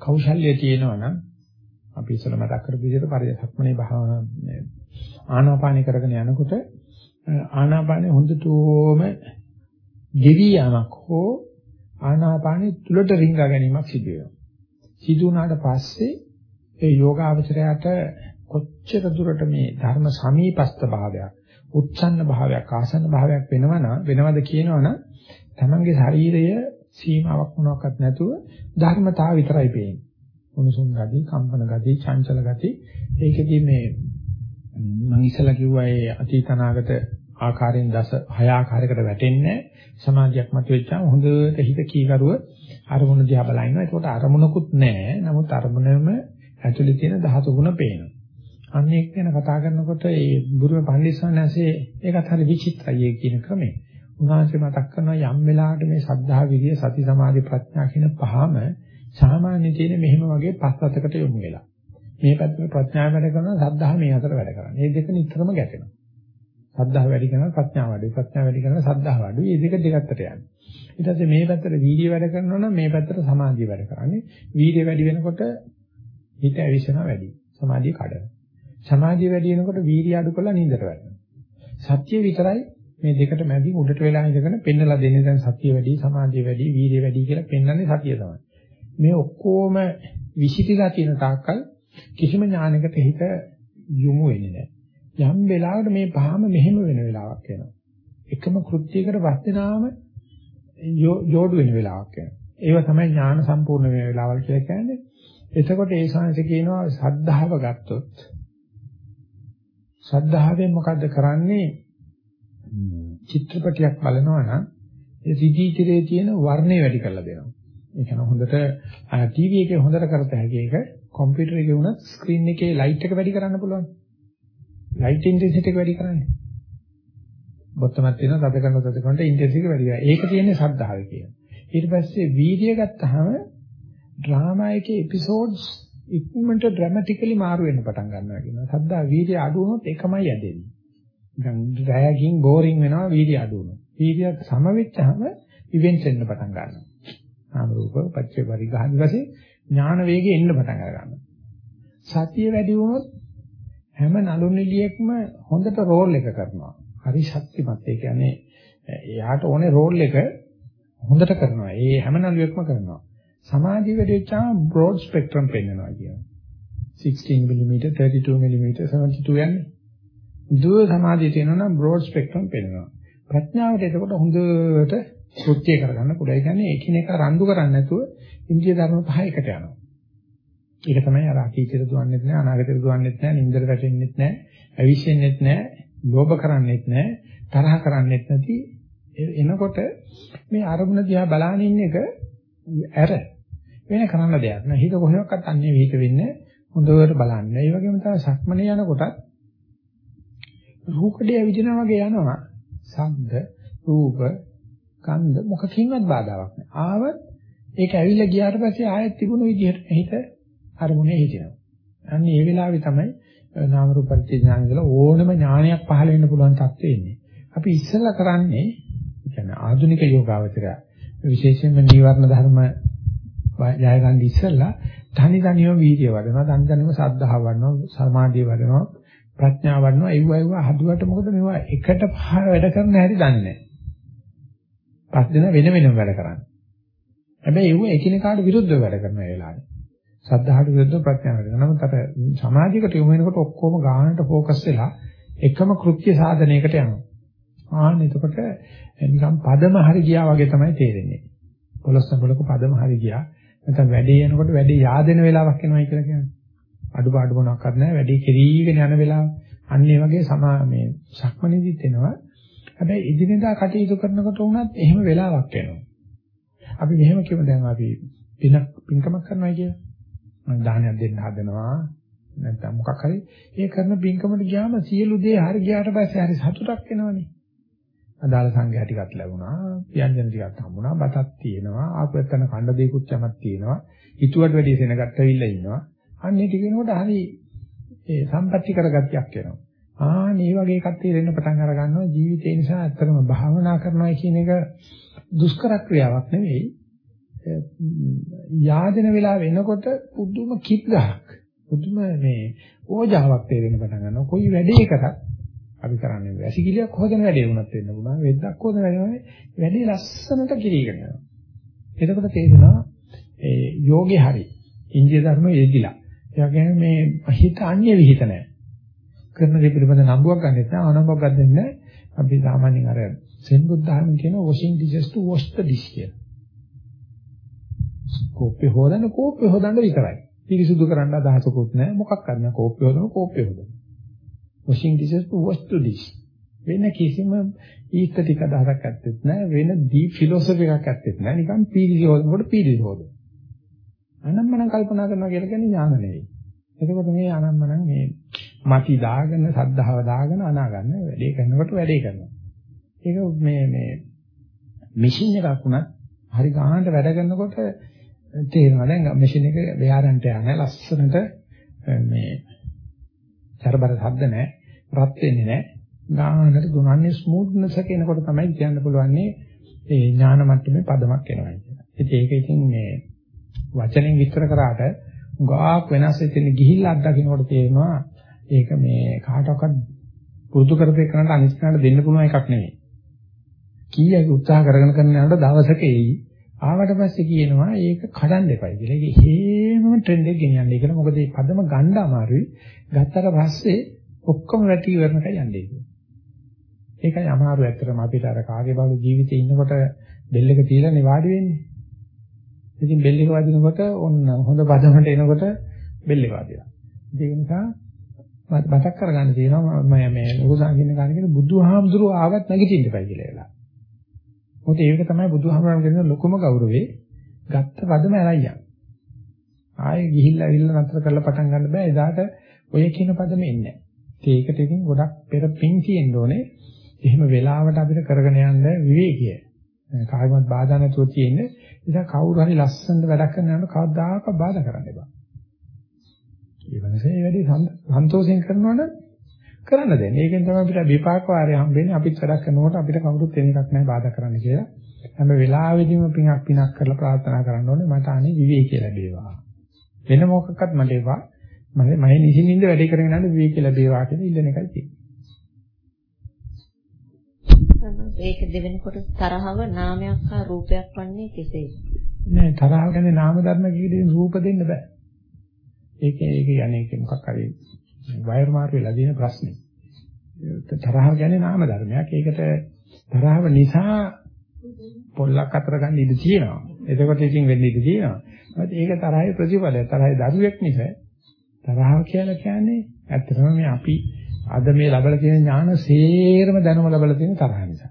කෞශල්‍ය තියෙනවා නම් අපි ඉස්සෙල්ල මතක් කරපු විදිහට පරිසක්මනේ භාවනා ආනාපානි කරගෙන යනකොට ආනාපානේ හොඳටම ගෙවි යamak හෝ ආනාපානේ තුලට රිංගා ගැනීමක් සිදු වෙනවා. සිදු වුණාට පස්සේ ඒ යෝගාවචරයට කොච්චර දුරට මේ ධර්ම සමීපස්ත භාවයක් උච්ඡන්න භාවයක් ආසන්න භාවයක් වෙනවනම් වෙනවද කියනවනම් තමන්ගේ ශරීරය සීමාවක් මොනවාක්වත් නැතුව ධර්මතාව විතරයි පේන්නේ. උණුසුම් ගති, කම්පන ගති, චංචල ගති. ඒකෙදි මේ මම ඉස්සලා කිව්වා ඒ අතීත අනාගත ආකාරයෙන් දස හය ආකාරයකට වැටෙන්නේ සමාධියක් මත වෙච්චාම හොඳට හිත කීකරුව අරමුණ දිහා බලනවා. ඒකට අරමුණකුත් නැහැ. නමුත් අරමුණෙම ඇතුලේ තියෙන ධාතු ගුණ පේනවා. අන්න ඒක ගැන කතා කරනකොට ඒ බුදුම පඬිස්සන්සේ ඒකත් හරි විචිත්‍රයි කියන ක්‍රමය. උන්වහන්සේ මතක් කරනවා යම් වෙලාවකට මේ සද්ධා විරිය සති සමාධි ප්‍රඥා කියන පහම සාමාන්‍ය තියෙන මෙහෙම වගේ පස්සතකට යොමු වෙලා. මේ පැත්තේ ප්‍රඥාව වැඩ කරනවා සද්ධා මේ අතර වැඩ කරනවා. මේ දෙක නිතරම ගැටෙනවා. සද්ධා වැඩි කරනවා ප්‍රඥාව වැඩි. ප්‍රඥාව වැඩි කරනවා සද්ධා වැඩි. මේ දෙක දෙකකට යන්නේ. ඊට පස්සේ මේ පැත්තට වීර්ය වැඩ කරනවා නම් මේ පැත්තට සමාධිය වැඩ කරන්නේ. වීර්ය වැඩි වෙනකොට හිත ඇවිස්සනවා වැඩි. සමාධිය කඩනවා. සමාධිය වැඩි වෙනකොට වීර්ය අඩු කරලා නින්දට වැටෙනවා. සත්‍ය විතරයි මේ දෙකට මැදි උඩට වෙලා ඉඳගෙන පෙන්නලා දෙන්නේ දැන් සතිය වැඩි, සමාධිය වැඩි, වීර්ය වැඩි කියලා පෙන්වන්නේ සතිය තමයි. මේ ඔක්කොම විසිතලා තියෙන තාක්කල් කිසිම ඥානයකට හිත යොමු වෙන්නේ නැහැ. යම් වෙලාවකට මේ පහම මෙහෙම වෙන වෙලාවක් එනවා. එකම කෘත්‍යයකට වස්තනාම යෝඩු වෙන වෙලාවක් එනවා. ඒව තමයි ඥාන සම්පූර්ණ වෙන වෙලාවල් කියලා කියන්නේ. එතකොට ඒ සංස කියනවා සද්ධාව ගත්තොත් සද්ධාවෙන් මොකද්ද කරන්නේ? චිත්‍රපටයක් බලනවා නම් ඒ රිදී තිරේ තියෙන වර්ණය වැඩි කරලා දෙනවා. ඒ කියන්නේ හොඳට ටීවී එකේ හොඳට කරත හැකි එක කම්පියුටර් එකේ වුණත් ස්ක්‍රීන් එකේ ලයිට් එක වැඩි කරන්න පුළුවන්. ලයිට් ඉන්ටෙන්සිටි එක වැඩි කරන්නේ. බොත්තමක් තියෙනවා තද කරන තද කරනට ඉන්ටෙන්සිටි එක වැඩි වෙනවා. ඒක තියෙන්නේ ශ්‍රද්ධාවේ කියන. ඊට පස්සේ වීර්ය ගත්තාම ඩ්‍රාමා එකේ එපිසෝඩ්ස් ඉක්මනට ඩ්‍රැමැටිකලි මාරු වෙන්න පටන් ගන්නවා කියනවා. සද්දා වීර්ය අඩු වුණොත් එකමයි යදෙන්නේ. නිකන් රැයකින් බෝරින් වෙනවා වීර්ය අඩු වුණොත්. වීර්ය සම වෙච්චාම ඉවෙන්ට්ස් එන්න පටන් ගන්නවා. නාම රූප පච්චේ පරිගහන වශයෙන් ඥාන වේගෙ එන්න පටන් ගන්නවා. සතිය වැඩි වුණොත් හැම නළු නිලියෙක්ම හොඳට රෝල් එක කරනවා. හරි ශක්තිමත්. ඒ කියන්නේ එයාට ඕනේ රෝල් එක හොඳට කරනවා. ඒ හැම නළුවෙක්ම කරනවා. සමාධිය වැඩි වෙච්චාම බ්‍රෝඩ් ස්පෙක්ට්‍රම් පෙන්වනවා කියනවා. 16 mm 32 mm 72 යන්නේ. දුර සමාධිය තියෙනවා නම් බ්‍රෝඩ් ස්පෙක්ට්‍රම් පෙන්වනවා. ප්‍රඥාවට එතකොට හොඳට කෘත්‍ය කරගන්න පුළුවන්. ඒ කියන්නේ එකිනෙක රණ්ඩු කරන්නේ නැතුව ඉන්දිය ධර්ම පහ එකට යනවා. ඒක තමයි අර අතීතයට දුවන්නෙත් නැහැ, අනාගතයට දුවන්නෙත් නැහැ, නින්දට වැටෙන්නෙත් නැහැ, අවිශ්වෙන්නෙත් නැහැ, ලෝභ කරන්නෙත් නැහැ, තරහ කරන්නෙත් නැති එනකොට මේ අරමුණ දිහා බලාගෙන ඉන්න එක ඇර වෙන කරන්න දෙයක් නෑ. හිත කොහෙවත් අන්නේ විහිිත වෙන්නේ හොඳට බලන්න. ඒ වගේම තමයි සක්මනේ යනකොටත් රූකඩේ විදිනා වගේ යනවා. ශබ්ද, රූප, ගන්ධ මොකකින්වත් බාධාවක් නෑ. ආවත් ඒක ඇවිල්ලා ගියාට පස්සේ ආයෙත් තිබුණු විදිහට හිත අරමුණේ හිටිනවා. අන්න ඒ වෙලාවේ තමයි නාම රූප පරිච්ඡේඥාන කියලා ඕනම ඥානයක් පහළ වෙන්න පුළුවන් තත්ත්වෙ ඉන්නේ. අපි ඉස්සෙල්ලා කරන්නේ කියන්නේ ආධුනික යෝගාවචරය විශේෂයෙන්ම නීවරණ ධර්ම ජය ගන්න ඉස්සෙල්ලා තනි තනියම වීර්ය වඩනවා, තනි තනියම සද්ධාව වඩනවා, සමාධිය වඩනවා, ප්‍රඥාව වඩනවා. ඒව ඒව හදුවට මොකද මේවා එකට පහ වැඩ කරන්න හැටි දන්නේ නැහැ. පස් දෙනා වෙන වෙනම වැඩ කරන්නේ. හැබැයි ඒව එකිනෙකාට විරුද්ධව වැඩ කරන වෙලාවේ. සද්ධාහට විරුද්ධව ප්‍රඥාවට. නමුත් අර සමාධියකට යොමු වෙනකොට ඔක්කොම ගානට ફોකස් වෙලා එකම කෘත්‍ය සාධනයකට යනවා. ආන්න එතකොට නිකන් පදම හරි ගියා වගේ තමයි තේරෙන්නේ. පොළොස් සම්බලක පදම හරි ගියා. නැත්නම් වැඩේ යනකොට වැඩේ yaadෙන වෙලාවක් එනවයි කියලා කියන්නේ. අඩුපාඩු මොනක්වත් නැහැ වැඩේ කෙරීගෙන යන වෙලාව. අන්න ඒ වගේ සමා මේ සක්මණේදිත් එනවා. හැබැයි එදිනෙදා කටයුතු කරනකොට වුණත් එහෙම වෙලාවක් එනවා. අපි මෙහෙම කියමු දැන් අපි පින පින්කමක් කරනවා කියලා. මම දානයක් දෙන්න හදනවා. නැත්නම් මොකක් හරි ඒ කරන පින්කමට ගියාම සියලු දේ හරි ගියාට පස්සේ හරි සතුටක් එනවනේ. අදාළ සංඝයා ටිකක් ලැබුණා, ව්‍යංජන ටිකක් හම්බුණා, බතක් තියෙනවා, ආපෙත්තන කණ්ඩ දෙකුත් යමක් තියෙනවා, හිතුවට වැඩි සෙනගත් ඇවිල්ලා ඉන්නවා. අන්න ඒක කියනකොට හරි ඒ සම්පත්‍ති කරගතියක් එනවා. ආ මේ වගේ එකක් තේරෙන්න පටන් අර ගන්නවා ජීවිතේ නිසා ඇත්තටම භාවනා කරනවා කියන එක දුෂ්කර ක්‍රියාවක් නෙවෙයි. යාදෙන වෙලාව වෙනකොට පුදුම කිප් ගහක්. පුදුම මේ ඕජාවක් තේරෙන්න පටන් ගන්නවා. කොයි වැඩේ කරත් අපි කරන්නේ වැසිකිලියක් හොදන වැඩේ වුණත් වෙන්න පුළුවන්. වෙද්දක් හොදන වැඩේ වැඩේ ලස්සනට කිරීගෙන යනවා. එතකොට තේරෙනවා ඒ යෝගේ හරි. ඉන්දිය ධර්ම යෙදිලා. ඒ වගේම මේ හිත අන්‍ය විහිිත නැහැ. කරන දේ පිළිබඳ නම්බුවක් ගන්නෙත් නැහැ, අනම්බුවක් ගන්නෙත් නැහැ. අපි සාමාන්‍යයෙන් අර සෙන් බුද්ධාගම කියන washing dishes to wash the dish කියලා. කෝප්පේ හොදන්න කෝප්පේ හොදන්න විතරයි. පිරිසුදු කරන්න අදහසකුත් නැහැ. මොකක් කරන්න කෝප්පේ හොදන කෝප්පේ හොදන. washing dishes to wash the dish. වෙන කිසිම ඊස්තටික අදහසක් ඇත්තෙත් නැහැ. වෙන deep philosophy එකක් ඇත්තෙත් නැහැ. නිකන් පීඩි හොදනකොට පීඩි හොදන. අනම්මනම් කල්පනා කරනවා කියලා කියන්නේ ඥාන නෙවෙයි. එතකොට මේ අනම්මනම් මේ මති දාගෙන සද්ධාව දාගෙන අනාගන්න වැඩේ කරනකොට වැඩේ කරනවා. ඒක මේ මේ මැෂින් එකක් වුණත් හරි ගන්නට වැඩ කරනකොට තේරෙනවා දැන් මැෂින් එක ව්‍යාරන්ට යන ලස්සනට මේ චරබර ශබ්ද නැහැ රත් වෙන්නේ නැහැ. ගානකට දුනන්නේ ස්මූත්නස් එක එනකොට තමයි කියන්න පුළුවන්නේ ඒ ඥාන මට්ටමේ පදමක් එනවා කියලා. ඉතින් ඒක ඉතින් මේ වචනෙන් විස්තර කරාට ගාක් වෙනස් වෙන්න ගිහිල්ලා අත්දකින්නකොට තේරෙනවා ඒක මේ කාටවත් පුරුදු කරපේ කරනට අනිත් කෙනාට දෙන්න පුළුවන් එකක් නෙවෙයි. කීයක උත්සාහ කරගෙන කරන යනකොට දවසක එයි. ආවට පස්සේ කියනවා ඒක කඩන්න එපයි කියලා. ඒක හේමම ට්‍රෙන්ඩ් එක ගෙනියන්නේ. ඒක මොකද මේ පදම ගන්න අමාරුයි. ගත්තට පස්සේ ඔක්කොම වැටි ඉවරනකයි යන්නේ කියන්නේ. ඒකයි අමාරු ඇත්තටම අපිට අර කාගේ බාලු ජීවිතේ ඉන්නකොට බෙල් එක තියලා නෙවාඩි වෙන්නේ. ඉතින් බෙල් එක වදිනකොට ඔන්න හොඳ පදමට එනකොට බෙල් එක වදිනවා. ඒක නිසා මතක් කරගන්න තියෙනවා මම මේ ලෝකසාර කියන කාරණේ බුදුහාමුදුරුවෝ ආවත් නැගිටින්න එපා කියලා එලා. මොකද ඒක තමයි බුදුහාමුදුරුවෝ කියන ලොකුම ගෞරවේ ගත්ත පදම ඇරයි යන්න. ආයේ ගිහිල්ලා ඇවිල්ලා නතර කරලා පටන් ගන්න බෑ එදාට ඔය කියන පදම එන්නේ නැහැ. ඒකට ඉතින් ගොඩක් පෙර පිං තියෙන්න ඕනේ. එහෙම වෙලාවට අපිට කරගෙන යන්න විවේකීය. කායිමත් බාධා නැතුව තියෙන්නේ. නිසා කවුරු හරි ලස්සනට වැඩක් කරන යනකොට කවදාකවත් බාධා කරන්න එපා. ඒ වෙනසේ වැඩි සන්තෝෂයෙන් කරනවනම් කරන්න දෙන්න. ඒකෙන් තමයි අපිට විපාක වාරය හම්බෙන්නේ. අපිත් වැඩක් කරනකොට අපිට කවුරුත් වෙන එකක් නැහැ බාධා කරන්න කියලා. හැම වෙලාවෙදීම පිනක් පිනක් කරලා ප්‍රාර්ථනා කරන්න ඕනේ මට අනේ විවේකී ලැබේවා. වෙන මොකක්වත් මට එපා. මම මම නිසින්ින්ද වැඩේ කරගෙන යන විවේකී ලැබේවා කියලා ඉල්ලන එකයි තියෙන්නේ. ඒක දෙවෙනි කොට තරහව නාමයක් හා රූපයක් වන්නේ කෙසේද? නෑ තරහ කියන්නේ නාම ධර්ම කීදී රූප දෙන්න බෑ. ඒක ඒක යන්නේ ඒක මොකක් හරි වයර් මාරු වෙලා දින ප්‍රශ්නේ. තරහ කියන්නේ නාම ධර්මයක්. ඒකට තරහව නිසා පොල්ලක් අතර ගන්න ඉඩ තියෙනවා. එතකොට ඉතින් වෙන්න ඉඩ තියෙනවා. ඒත් ඒක තරහේ ප්‍රතිඵලය. තරහේ දරුවෙක් නිසා තරහ කියලා කියන්නේ ඇත්තටම මේ අපි අද මේ ලැබලා තියෙන ඥාන සේරම දැනුම ලැබලා තියෙන තරහ නිසා.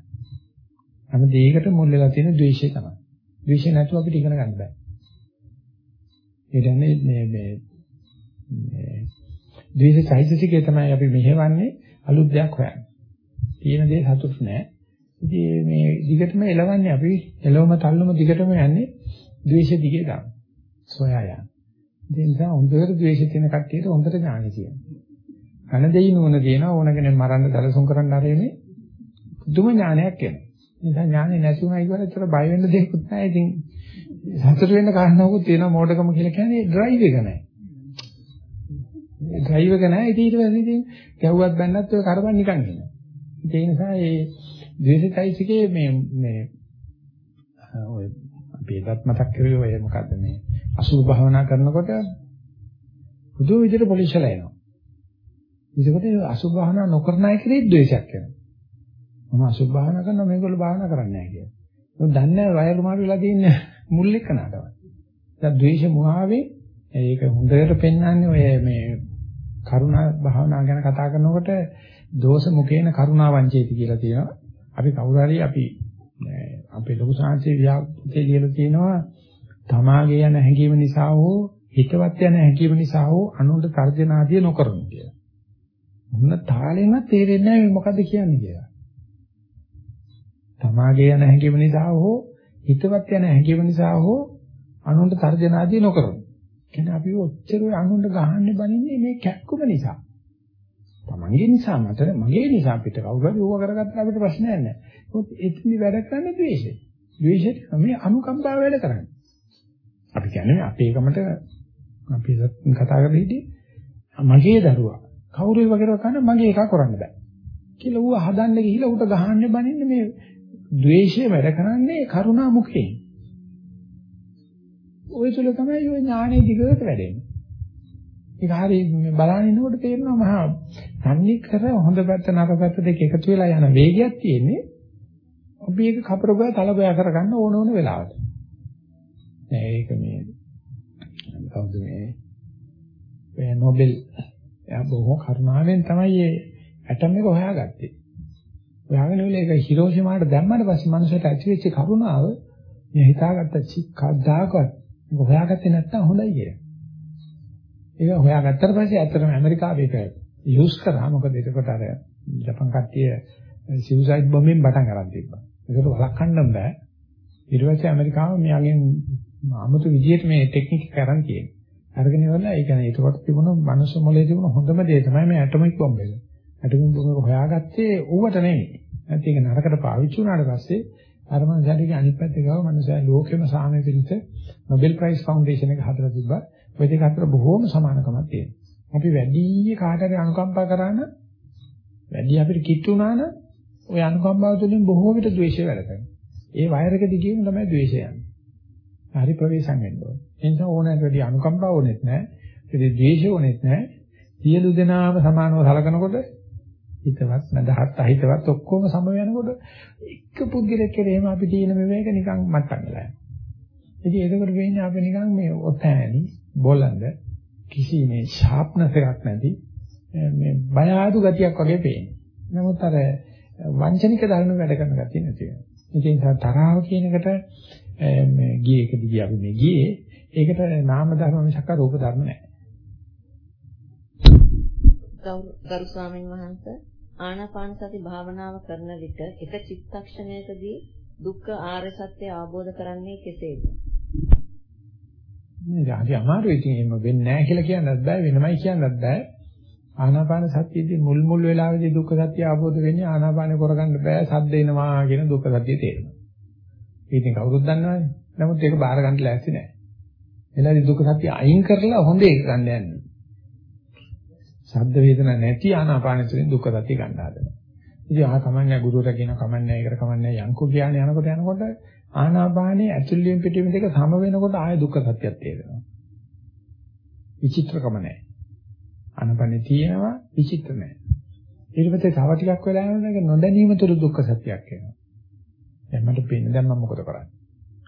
හැම දෙයකට මුල් වෙලා තියෙන ද්වේෂය තමයි. ද්වේෂය නැතුව අපිට ඉගෙන ගන්න බෑ. ඒ කියන්නේ මේ මේ මේ ද්වේෂ චෛතසිකය තමයි අපි මෙහෙවන්නේ අලුත් දෙයක් හොයන්න. තියෙන දේ සතුට නෑ. ඉතින් මේ දිගටම එලවන්නේ අපි එලවම තල්ලම දිගටම යන්නේ ද්වේෂ දිගේ ගන්න. සොයා යන. ඒ නිසා හොඳට ද්වේෂ තියෙන කට්ටියට හොඳට ඥානෙ තියෙනවා. කන දෙයි නෝන තියෙනවා ඕන කෙනෙක් මරන්න දලසුම් කරන්න ආරෙන්නේ පුදුම ඥානයක් එනවා. ඒ නිසා ඥානෙ නැති වුණා කියලා ඒතර බය වෙන්න දෙයක්වත් නැහැ. ඉතින් සතුට වෙන්න කාරණාවකුත් තියෙනවා මෝඩකම කියලා කියන්නේ ඩ්‍රයිව් එක නැහැ. ඩ්‍රයිව් එක නැහැ. ඊට පස්සේ ඉතින් ගැව්වත් බැන්නත් ඔය කරබන් නිකන් ඉන්නවා. ඒ නිසා මේ ද්වේෂයිසිකේ මේ මේ ඔය අපි එදත් මතක් කරුවේ ඔය මොකද්ද මේ අසුභ භාවනා කරනකොට බුදු විදිහට පොලිෂලා එනවා. ඒකකොට අසුභ භාවනා නොකරන අය කෙරෙහි ද්වේෂයක් එනවා. මම අසුභ භාවනා කරනවා මේගොල්ලෝ භාවනා කරන්නේ නැහැ කියලා. ඒක දන්නේ වයර් මාරු වෙලා තියෙන මුල් එක නඩවයි. දැන් ද්වේෂ මුහාවේ ඒක හොඳට පෙන්වන්නේ ඔය මේ කරුණා භාවනා ගැන කතා කරනකොට දෝෂ මුකේන කරුණා වංචේති කියලා තියෙනවා. අපි කවුරු හරි අපි අපේ ලොකු සාංශේ ව්‍යාපෘතේ ලියලා තියෙනවා තමාගේ යන හැඟීම නිසා හෝ හිතවත් යන හැඟීම නිසා හෝ අනුන්ට තර්ජන ආදිය නොකරනු කියලා. මොන තාලෙන්වත් තේරෙන්නේ නැහැ මේ මොකද්ද කියන්නේ කියලා. තමාගේ යන හැඟීම නිසා හෝ හිතවත් යන හැඟීම නිසා හෝ අනුන්ට තර්ජන ආදී නොකරමු. කියන්නේ අපි ඔච්චර අනුන්ට ගහන්නේ බනින්නේ මේ කැක්කුම නිසා. තමන්ගේ නිසා මට මගේ නිසා අපිට කවුරු හරි ඕවා කරගත්තා අපිට ප්‍රශ්නයක් නැහැ. මොකද එතනදි වැඩ කරන්නේ ද්වේෂය. ද්වේෂයට මේ අනුකම්පාව වැඩ කරන්නේ. අපි කියන්නේ අපේ එකමට අපි කතා කරලා හිටියේ මගේ දරුවා කවුරු ඒ වගේ කරන මගේ එකක් කරන්න බෑ. කියලා ඌ හදන්න ගිහිලා ඌට ගහන්නේ බනින්නේ මේ ද්වේෂය වැඩ කරන්නේ කරුණා මුඛයෙන්. ওই තුල තමයි ওই ඥානෙ දිගට වැඩෙන්නේ. ඒක හරි බලන ඉන්නකොට තේරෙනවා මහා තන්නේ කර හොඳ පැත්ත නරක පැත්ත දෙක එකතු වෙලා යන වේගයක් තියෙන්නේ. අපි ඒක කපරබය තලබය කරගන්න ඕන ඕන වෙලාවට. ඒක මේ කවුද මේ මේ නොබෙල් එයා බොහෝ කරුණාවෙන් තමයි මේ ඇටම් එක හොයාගත්තේ. හොයාගෙන ඉවල ඒක හිරෝෂිමාට දැම්මට පස්සේ මනුස්සයට ඇති වෙච්ච කරුණාව මේ හිතාගත්ත චික්කදාකවත් හොයාගත්තේ නැත්තම් හොඳයි කිය. ඒක හොයාගත්තට පස්සේ ඇත්තටම ඇමරිකාවේ ඒක යූස් කරා මොකද ඒකට අර ජපන් කට්ටිය සිව්සයිඩ් බොම්බෙන් පටන් ගන්න තිබ්බා. ඒකට වළක්වන්න බෑ. ඊට පස්සේ ඇමරිකාව මෙයාගෙන් 아무තු විදියට මේ ටෙක්නික් කරන් තියෙනවා. අරගෙන ඉවරලා ඒ කියන්නේ ඒකට තිබුණ මනුස්ස මොලේ තිබුණ හොඳම දේ තමයි මේ ඇටොමික් බෝම්බ එක. ඇටොමික් බෝම්බ එක හොයාගත්තේ ඌවට නෙමෙයි. නැත්නම් ඒක නරකට පාවිච්චි වුණාට පස්සේ අර මනුස්සයාගේ අනිත් පැත්තේ ගාව මනුස්සයා ලෝකෙම සාමය පිළිත Nobel Prize Foundation එක හදලා තිබ්බා. ඔය දෙක අතර බොහෝම සමානකමක් තියෙනවා. අපි වැඩි කාට හරි අනුකම්පා කරා නම් වැඩි අපිට කිට්ටු වුණා නම් ওই අනුකම්පාව තුළින් බොහෝ විට ද්වේෂය වැඩ කරනවා. ඒ වයර් එක දිගේම තමයි ද්වේෂය යන්නේ. හරි ප්‍රවේශම් වෙන්න ඕනේ. ඒ නිසා ඕනෑමට වැඩි අනුකම්පාව ඕනෙත් නැහැ. ඒ ද්වේෂය ඕනෙත් නැහැ. සියලු දෙනාම සමානව සලකනකොට හිතවත් නැදහත් අහිතවත් ඔක්කොම සම වෙනකොට එක පුද්ගලෙක් කෙරෙහිම අපි තියෙන මේක නිකන් මට්ටම් වෙලා යනවා. ඉතින් ඒකකට වෙන්නේ අපි නිකන් මේ ඔතෑනි බොලඳ කිසි මේ ෂාප්නස් එකක් නැති මේ බය ආදු ගතියක් වගේ පේන්නේ. නමුත් අර වංචනික ධර්ම වැඩ කරන ගතිය නැති වෙනවා. ඉතින් තරහව කියන එකට මේ ගියේ එකදී අපි මේ ගියේ ඒකට නාම ධර්ම මිසක රූප ධර්ම නැහැ. ගරු ස්වාමීන් වහන්සේ ආනාපාන සති භාවනාව කරන විට එක චිත්තක්ෂණයකදී දුක්ඛ ආර්ය සත්‍ය අවබෝධ කරන්නේ කෙසේද? නේද? හරි අමාරු ඉතින් එහෙම වෙන්නේ නැහැ කියලා කියන්නත් බෑ වෙනමයි කියන්නත් බෑ. ආනාපාන සතියේදී මුල් මුල් වෙලාවේදී දුක්ඛ සත්‍ය අවබෝධ වෙන්නේ ආනාපාන කරගන්න බෑ සද්ද එනවා කියන දුක්ඛ සත්‍ය තේරෙනවා. ඉතින් කවුරුත් දන්නවනේ. නමුත් ඒක බාර ගන්න ලෑස්ති නැහැ. එලාදී දුක්ඛ සත්‍ය අයින් කරලා හොඳ එක ගන්න යන්නේ. සද්ද වේදනා නැති ආනාපාන තුළින් දුක්ඛ සත්‍ය ගන්න හදනවා. ඉතින් ආ කමන්නේ ගුරුවරයා කියන කමන්නේ ඒකට කමන්නේ යන්කෝ කියන්නේ යනකොට යනකොට ආනාපානයේ ඇතුළේම පිටින් දෙක සම වෙනකොට ආය දුක්ඛ සත්‍යයක් තේරෙනවා. විචිත්‍රකම නැහැ. ආනාපානේ තියෙනවා විචිත්‍ර නැහැ. ඊට පස්සේ තව ටිකක් වෙලා යනකොට ඒක නොදැනීම තුළ දුක්ඛ සත්‍යයක් එනවා. දැන් මට පේන්නේ දැන් මම මොකද කරන්නේ?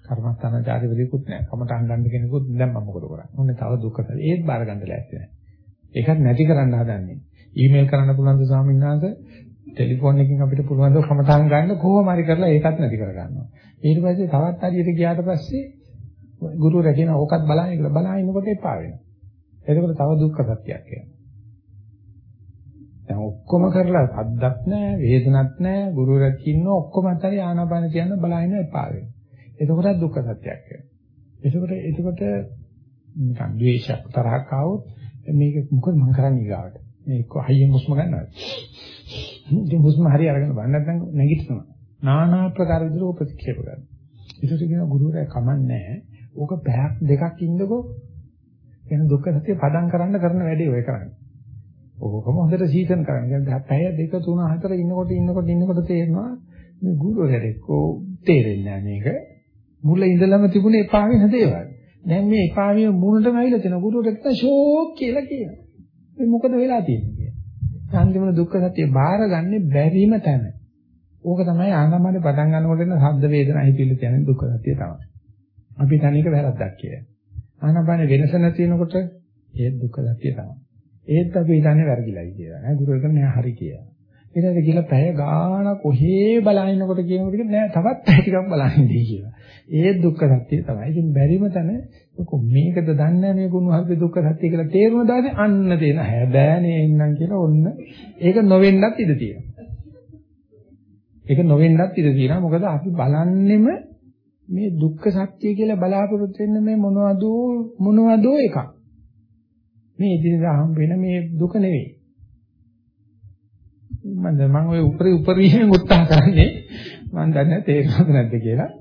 කර්මස්ථානචාරි වෙලිකුත් නැහැ. කමට අංගන්න කෙනෙකුත් දැන් මම මොකද කරන්නේ? ඕනේ තව දුක්ඛ සත්‍ය. ඒත් බාර ගන්න ලෑස්ති නැහැ. ඒකත් නැති කරන්න හදන්නේ. ඊමේල් කරන්න පුළුවන් ද ස්වාමීන් වහන්සේ ටෙලිෆෝන් එකකින් අපිට පුළුවන් ද කමටහන් ගන්න කොහොම හරි කරලා ඒකත් නැති කර ගන්නවා. ඊට පස්සේ තවත් හරියට ගියාට පස්සේ ගුරුවරයා කියන ඕකත් බලන්න කියලා බලහිනකොට එපා වෙනවා. එතකොට තව දුක්ඛ සත්‍යයක් එනවා. දැන් ඔක්කොම කරලා අද්දක් නැහැ, වේදනක් නැහැ, ගුරුවරයෙක් ඉන්න ඔක්කොම අතරේ ආනාපාන කියන්න බලහින එපා වෙනවා. එතකොටත් දුක්ඛ සත්‍යයක් වෙනවා. එතකොට එතකොට නිකන් ද්වේෂයක් තරහක් ආවොත් මේක මොකද මම කරන්නේ ඊගාවට? මේක හයියෙන් හුස්ම ගන්නවා. ඉතින් හුස්ම හරි අරගෙන බලන්න නැත්නම් නැගිටිනවා. নানা ආකාර විදිහට ප්‍රතික්ෂේප කරනවා. ඒකට කියන ගුරුවරයා කමන්නේ ඕක පැයක් දෙකක් ඉන්නකෝ එන දුක්ඛ සත්‍ය පදම් කරන්න කරන වැඩේ ඔය කරන්නේ. ඕකම හොඳට සීසන් කරන්න. දැන් පැය දෙක තුන හතර ඉන්නකොට ඉන්නකොට ඉන්නකොට තේරෙනවා මේ ගුරුවරයාට එක්කෝ තේරෙන්නේ නැහැ මේක. මුල ඉඳලම තිබුණේ එපා වෙන දේවල්. දැන් මේ එපා වෙන මුලටම ඇවිල්ලා තියෙන ගුරුවරට ෂෝක් කියලා කියනවා. මේ මොකද වෙලා තියෙන්නේ කියලා. අන්තිමට දුක්ඛ සත්‍ය බාරගන්නේ බැරිම තැන. ඕක තමයි ආනමනේ පටන් ගන්නකොට එන ශබ්ද වේදනා හිතිවිලි කියන දුක්ඛ සත්‍ය තමයි. අපි තනියක වැරද්දක් කියලා. ආනපන වෙනස නැති වෙනකොට ඒ දුක්ඛ සත්‍ය තමයි. ඒත් අපි හිතන්නේ වැරදිලයි කියලා. නෑ ගුරුවරයා කියන්නේ හරි කියලා. ඊට පස්සේ කියලා පැය ගාණක් කොහේ බලනකොට කියනකොට නෑ තවත් පැය ටිකක් බලන්නේ කියලා. ඒ දුක්ඛ සත්‍ය තමයි. ඉතින් බැරිම තැන මේකද දන්නේ මේ ගුණ හර්ධ දුක්ඛ සත්‍ය කියලා තේරුම දාන්නේ අන්න දෙන හැබෑනේ ඉන්නම් කියලා ඔන්න ඒක නොවෙන්නත් ඉඩ තියෙනවා. ඒක නොවෙන්නත් ඉඩ තියෙනවා. මොකද අපි බලන්නෙම මේ දුක්ඛ සත්‍ය කියලා බලාපොරොත්තු වෙන්න මේ මොනවද මොනවද එකක්. මේ ඉදිරියට හම් වෙන මේ දුක නෙවෙයි. මම මම ඔය උපරි උපරිම උත්සාහ කරන්නේ මම දන්නේ තේරෙනවද නැද්ද කියලා.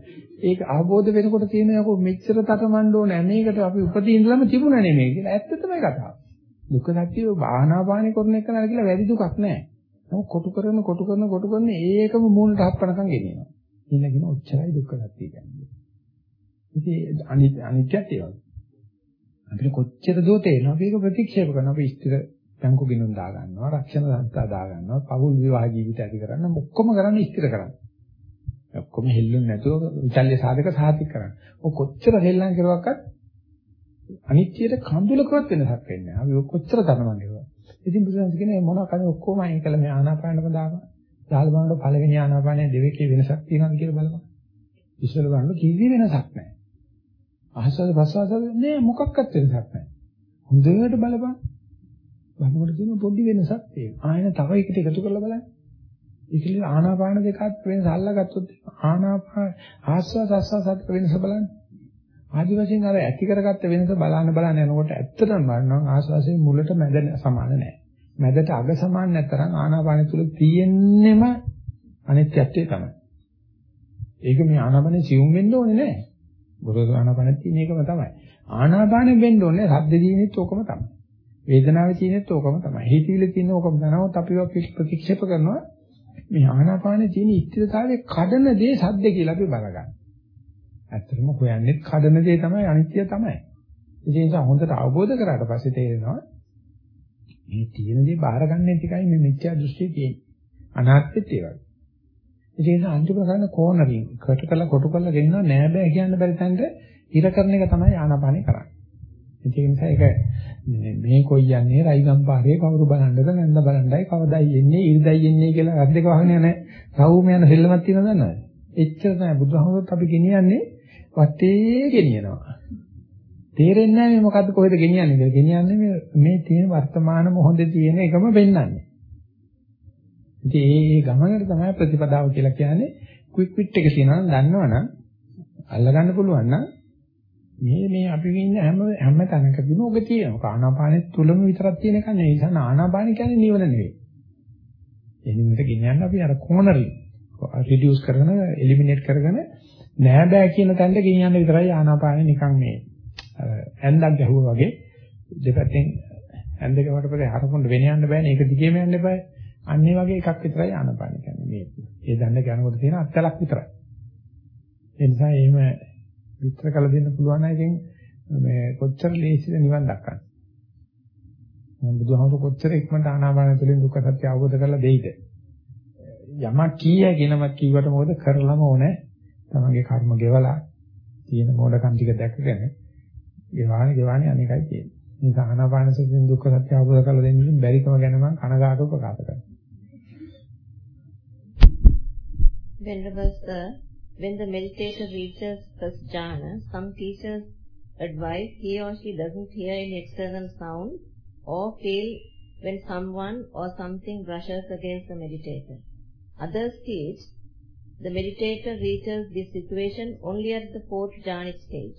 ඒක අවබෝධ වෙනකොට තියෙන යකෝ මෙච්චර තටමඬ ඕනේ මේකට අපි උපදී ඉඳලම තිබුණා නෙමෙයි කියලා. ඇත්ත තමයි කතාව. දුක්ඛ සත්‍ය බාහනාපාණි කරන එක නේද කියලා වැඩි දුකක් නැහැ. නමුත් කොටු කරන කොටු කරන කොටු කරන ඒකම මූණට හප්පනකම් ගෙනියනවා. ඉන්නගෙන ඔච්චරයි දුක්ඛ සත්‍ය කියන්නේ. ඉතින් අනිත් අනිත්‍යත් ඒ වගේ. අපිට කොච්චර දෝ තේරෙනවා අපි ඒක ප්‍රතික්ෂේප කරනවා අපි ස්ථිර බැංකු ගිණුම් දා ගන්නවා රක්ෂණ සංස්ථා දා ගන්නවා පවුල් විවාහ ජීවිත ඇති කරන්න ඔක්කොම කරන්නේ ස්ථිර කරන්න. ඔක්කොම හෙල්ලුන්නේ නැතුව විචල්්‍ය සාධක සාතික කරන්න. ඔය කොච්චර හෙල්ලන් කරුවක්වත් අනිත්‍යයට කඳුලකවත් වෙනසක් වෙන්නේ නැහැ. අපි කොච්චර තරමන් කරුවා. ඉතින් බුදුන් කියන්නේ මොනවා කරන්නේ ඔක්කොම අයින් කළා මේ ආනාපානම දාගන්න. දාලා බලනකොට පළවෙනි ආනාපානයේ දෙවෙකේ වෙනසක් තියෙනවද කියලා බලපන්. ඉස්සෙල්ල බලනකොට කිසි වෙනසක් නැහැ. ආස්වාද ප්‍රසවාස නෑ මොකක්වත් වෙනසක් නැහැ. හොඳට බලපන්. බලනකොට තියෙන පොඩි වෙනසක් තියෙනවා. ආයෙන තව එකට එකතු කරලා බලන්න. ඒකල ආනාපාන දෙකත් වෙනස අල්ලගත්තොත් ආනාපාන ආස්වාද ආස්වාද වෙනස බලන්න. ආදි වශයෙන් අර ඇති කරගත්ත වෙනස බලන්න බලන්න යනකොට ඇත්තටම බලනවා ආස්වාසේ මුලට මැද සමාන නැහැ. මැදට අග සමාන නැතරම් ආනාපාන තුල තියෙන්නෙම අනිත්‍යත්වය තමයි. ඒක මේ ආනාපානේ සියුම් වෙන්න ඕනේ නැහැ. ගොරෝසු ආනාපානෙත් තියෙන එකම තමයි. ආනාපානෙ වෙන්න ඕනේ ශබ්ද දිනෙත් ඕකම තමයි. වේදනාවේ තියෙනෙත් ඕකම තමයි. හිතවිලි තියෙන ඕකම දැනවත් අපිව ප්‍රතික්ෂේප කරනවා. මේ ආනාපානේ තියෙන ඉස්තිරතාවයේ කඩන දේ ශබ්ද කියලා අපි බලගන්න. ඇත්තටම හොයන්නේ කඩන දේ තමයි අනිත්‍ය තමයි. ඒ නිසා හොඳට අවබෝධ කරාට පස්සේ තේරෙනවා මේ තියෙන දේ බාරගන්නේ ටිකයි මේ මිත්‍යා දෘෂ්ටිය තියෙන්නේ. අනාත්මෙත් ඒ වගේ. ඒ නිසා අන්තිම කරන කෝනරින් කට කළ කොටු කළ ගෙන්නව නෑ බෑ කියන්න බැරි තැනට ඉර කරන එක තමයි ආනාපානේ කරන්නේ. ඒ නිසා ඒක මේ කොයි යන්නේ රයිගම් පාරේ කවුරු බලන්නද නැන්ද බලන්නයි කවදායි එන්නේ ඉරිදයි එන්නේ කියලා අත් දෙක වහගෙන යන රවුම යන සෙල්ලමක් තියෙනවද නැද්ද? එච්චර තමයි බුදුහමොත් අපි ගෙනියන්නේ වටේ ගෙනියනවා. තේරෙන්නේ නැහැ මේ මොකද්ද කොහෙද ගෙනියන්නේ කියලා. ගෙනියන්නේ මේ තියෙන වර්තමාන මොහොතේ තියෙන එකම පෙන්වන්නේ. ඉතින් ඒ ගමනට තමයි ප්‍රතිපදාව කියලා කියන්නේ ක්වික් විට් එක තියෙනවා නම් දන්නවනම් අල්ලගන්න පුළුවන් නම් මේ මේ අපි ඉන්න හැම හැම තැනකදීම ඔබ තියෙනවා. ආනාපානෙ තුලම විතරක් තියෙන එක නෙවෙයි. ඒ නිසා ආනාපාන කියන්නේ නිවන නෙවෙයි. එනිමිට ගෙනියන්න අපි අර කෝනරි රිඩියුස් කරගෙන එලිමිනේට් කරගෙන නෑ බෑ කියන තැනට ගෙනියන්න විතරයි ආනාපානෙ නිකන් මේ ඇඳක් ගැහුවා වගේ දෙපැත්තෙන් ඇඳ ගැහුවට පස්සේ හරකොන්න වෙන යන්න බෑනේ. ඒක දිගේම යන්න එපායි. අන්න ඒ වගේ එකක් විතරයි ආනාපාන කියන්නේ. මේ ඒ දන්න ගැනකොට තියෙන අත්ලක් විතරයි. ඒ නිසා එහෙම විතර කළ දෙන්න පුළුවන් නම් ඉතින් මේ කොච්චර ලේසිද නිවන් දක්කන්න. මම බුදුහාමුදුර කොච්චර ඉක්මනට ආනාපාන තුළින් දුක්ඛ සත්‍ය අවබෝධ කරලා දෙයිද? යමක් කීය කියනවත් කිව්වට මොකද කරලම ඕනේ. තමන්ගේ කර්ම ගෙවලා තියෙන මොඩකම් ටික දැකගෙන ගෙවානේ ගෙවානේ අනේකයි තියෙන්නේ. මේ ආනාපාන සතියෙන් දුක්ඛ සත්‍ය අවබෝධ කරලා දෙන්න බැරිකම ගැන මම කනගාටු ප්‍රකාශ කරනවා. Venerable sir, when the meditator reaches first jhana, some teachers advise he or she doesn't hear any external sound or feel when someone or something brushes against the meditator. Others teach the meditator reaches this situation only at the fourth jhanic stage.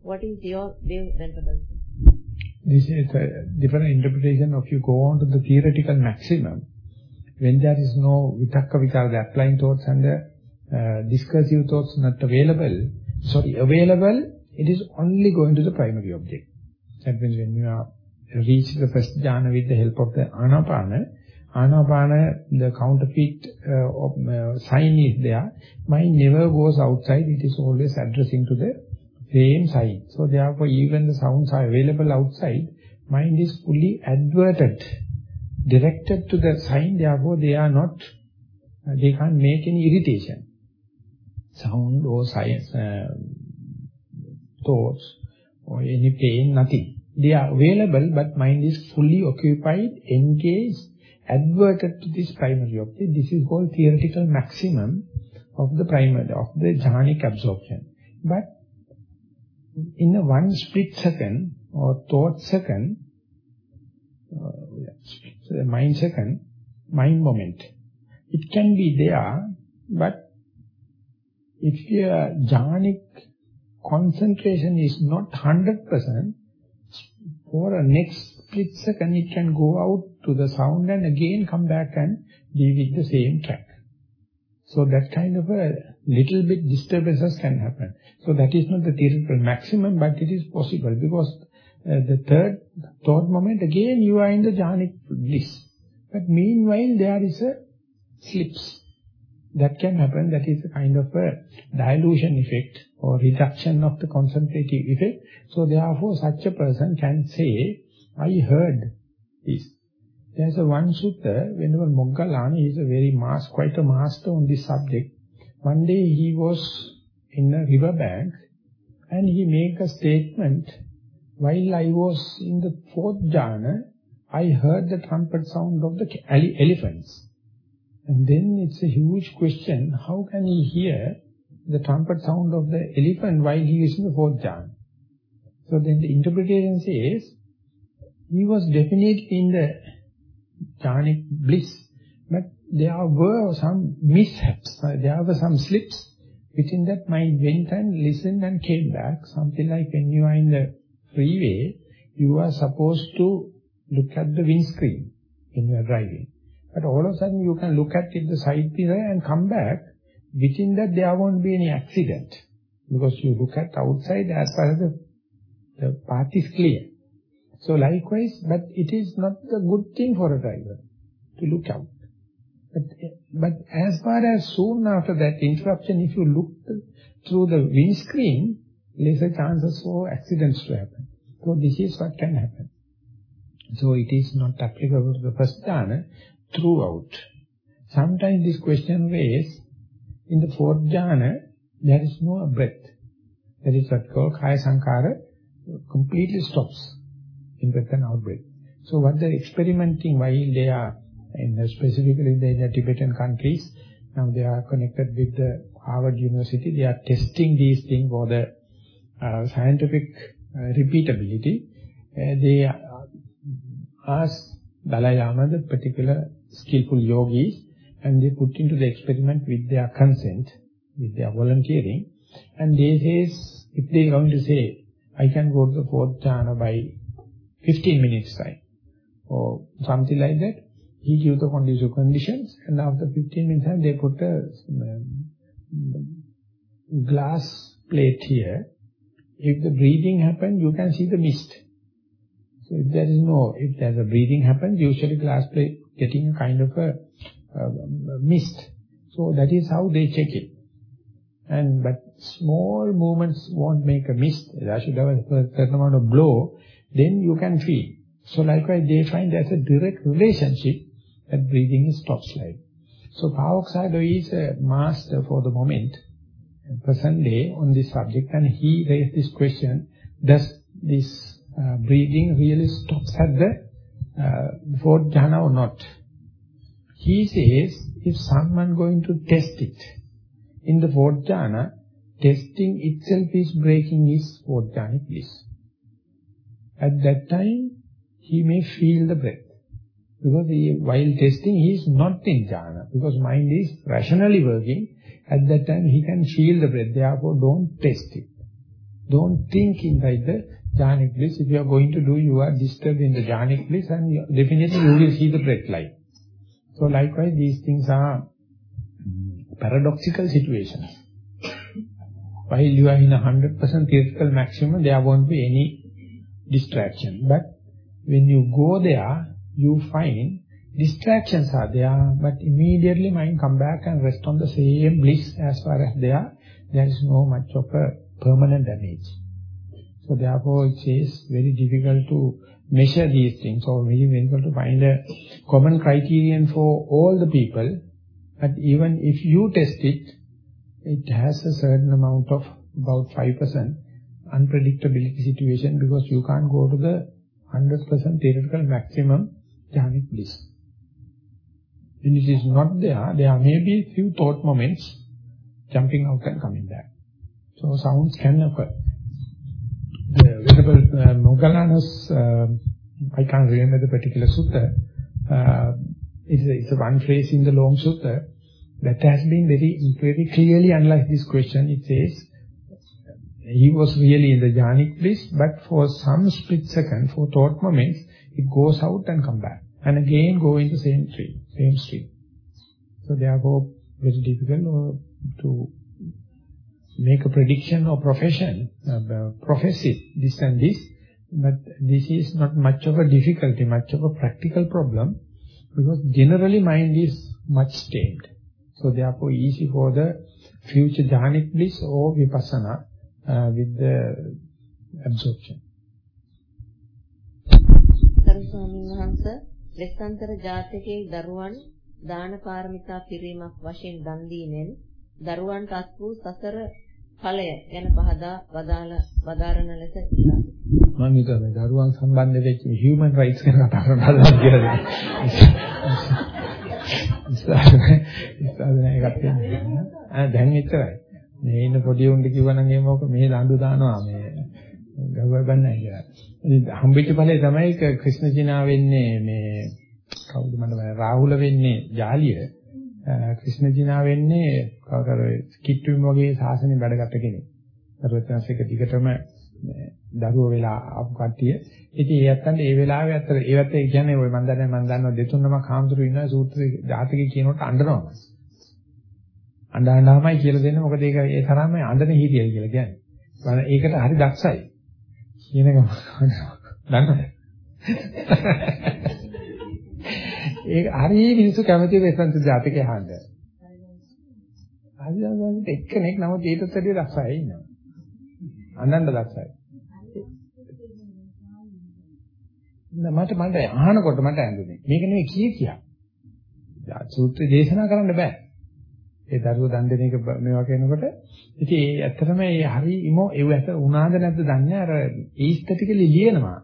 What is your view, Venerable? This is a different interpretation of you go on to the theoretical maximum. When there is no vitakka vichara, the applying thoughts and the uh, discursive thoughts not available, sorry, available, it is only going to the primary object. That means when you are reach the first jhana with the help of the anapana, anapana, the counterfeit uh, of, uh, sign is there, mind never goes outside, it is always addressing to the same side. So therefore even the sounds are available outside, mind is fully adverted, directed to the sign, therefore they are not, uh, they can't make any irritation. Sound or science, uh, thoughts or any pain, nothing. They are available but mind is fully occupied, engaged, adverted to this primary object. This is called theoretical maximum of the primary, of the jhanic absorption. But in a one split second or thought second, uh, mind second, mind moment, it can be there, but if your jhanic concentration is not 100%, for a next split second it can go out to the sound and again come back and be with the same track. So that kind of a little bit disturbances can happen. So that is not the theoretical maximum, but it is possible because uh, the third thought moment, again you are in the jhanic bliss. But meanwhile there is a slips. That can happen, that is a kind of a dilution effect or reduction of the concentrative effect. So therefore such a person can say, I heard this. There's a one sutta, whenever Moggallana is a very master, quite a master on this subject. One day he was in a river bank and he make a statement, while I was in the fourth jhana, I heard the trumpet sound of the ele elephants. And then it's a huge question, how can he hear the trumpet sound of the elephant while he is in the fourth jhana? So then the interpretation says, he was definitely in the jhanic bliss, but there were some mishaps, there were some slips. Within that mind went and listened and came back, something like when you are in the freeway, you are supposed to look at the windscreen when you are driving. But all of a sudden you can look at it, the side mirror and come back. Within that there won't be any accident. Because you look at outside as far as the, the path is clear. So likewise, but it is not a good thing for a driver to look out. But, but as far as soon after that interruption, if you look through the windscreen, lesser chances for accidents to happen. So this is what can happen. So it is not applicable to the first jhana throughout. Sometimes this question raised, in the fourth jhana, there is no breath. That is what called kaya sankara, completely stops in breath and out breath. So what they're experimenting while they are, in specifically in the Tibetan countries, now they are connected with the Harvard University, they are testing these things for the uh, scientific uh, repeatability. Uh, they ask Dalai Lama, the particular skillful yogis, and they put into the experiment with their consent, with their volunteering, and they says, if they are going to say, I can go to the fourth jhana by 15 minutes time, or something like that, he gives the condition conditions, and after 15 minutes time, they put a um, glass plate here. If the breathing happens, you can see the mist. So if there is no, if there's a breathing happens, usually glass plate getting a kind of a, a mist. So that is how they check it. And but small movements won't make a mist. There should have a certain amount of blow, then you can feel. So likewise, they find there's a direct relationship that breathing stops like. So Paoksado is a master for the moment, present day on this subject, and he raised this question, does this uh, breathing really stops at the uh, jhana or not? He says, if someone going to test it, in the fourth jhana, testing itself is breaking his fourth jhanic bliss. At that time, he may feel the breath. Because he, while testing, he is not in jhana. Because mind is rationally working. At that time, he can feel the breath. Therefore, don't test it. Don't think inside the jhanic bliss. If you are going to do, you are disturbed in the jhanic bliss and you, definitely you will see the breath light. So likewise, these things are paradoxical situations. While you are in a 100% theoretical maximum, there won't be any distraction. But when you go there, you find distractions are there, but immediately mind come back and rest on the same bliss as far as there. There is no much of a permanent damage. So therefore it is very difficult to measure these things or very difficult to find a common criterion for all the people. But even if you test it, it has a certain amount of about 5% unpredictability situation because you can't go to the 100% theoretical maximum jhanic bliss. When it is not there, there may be few thought moments jumping out and coming back. So sounds can occur. Venerable uh, uh, I can't remember the particular sutta, uh, it's, one phrase in the long sutta that has been very, very clearly analyzed this question. It says, he was really in the jhanic bliss, but for some split second, for thought moments, it goes out and come back. And again go in the same tree, same stream. So therefore, very difficult to make a prediction or profession, uh, profess it, this and this. But this is not much of a difficulty, much of a practical problem, because generally mind is much tamed. So therefore easy for the future jhanic bliss or vipassana uh, with the absorption. සරු ස්වාමීන් වහන්සේ වෙස්සන්තර ජාතකයේ දරුවන් දාන පාරමිතා පිරීමක් වශයෙන් දන් දීමෙන් දරුවන්ට අත් වූ සසර ඵලය ගැන පහදා වදාළ වදාරන ලෙස ඉල්ලා මම හිතන්නේ දරුවන් සම්බන්ධ වෙච්ච හියුමන් රයිට්ස් ගැන කතා කරනවා කියලා. ඉස්සරහ එකක් තියෙනවා. ආ දැන් එච්චරයි. මේ ඉන්න පොඩි උන්ට කිව්වනම් එහෙම ඔක මේ දඬු දානවා මේ ගව්ව බන්නයි කියලා. ඉතින් හම්බෙච්ච ඵලය තමයි ක්‍රිෂ්ණ චිනා වෙන්නේ මේ කවුද මම රාහුල වෙන්නේ ජාලිය. ක්‍රිෂ්ණ චිනා වෙන්නේ කවුරුර කිට්ටුම් වගේ සාසනෙ වැඩගත් කෙනෙක්. සර්වඥාස් එක දිගටම දරුවෝ වෙලා ආපු කට්ටිය. ඉතින් ඒ ඇත්තන්ට ඒ වෙලාවේ ඇත්තට ඒ වැත්තේ කියන්නේ ඔය මන් දන්නේ මන් දන්නවා දෙතුන්මක් හාමුදුරු ඉන්නවා සූත්‍රයේ ජාතකයේ කියනකොට අඬනවා. අඬනවාමයි කියලා දෙන්නේ මොකද ඒක ඒ තරම්ම අඬන හිතියයි කියලා කියන්නේ. ඒකට හරි දක්ෂයි. කියන එක දන්නවද? ඒක හරිය මිනිස්සු කැමති වෙසන්ත ජාතකය අහන්න. හරියට එක්කෙනෙක් නමුත් ඊටත් වැඩිය දක්ෂයි ඉන්නවා. අනන්ත දක්ෂයි. මට මට අහනකොට මට ඇඳුනේ. මේක නෙවෙයි කිය කියා. සූත්‍ර දේශනා කරන්න බෑ. ඒ දරුවෝ දන් දෙන එක මේවා කියනකොට ඉතින් ඒ ඇත්තටම ඒ හරි ඉමෝ ඒව ඇත්ත උනාද නැද්ද දන්නේ අර ඒස්තටිකලි ලියනවා.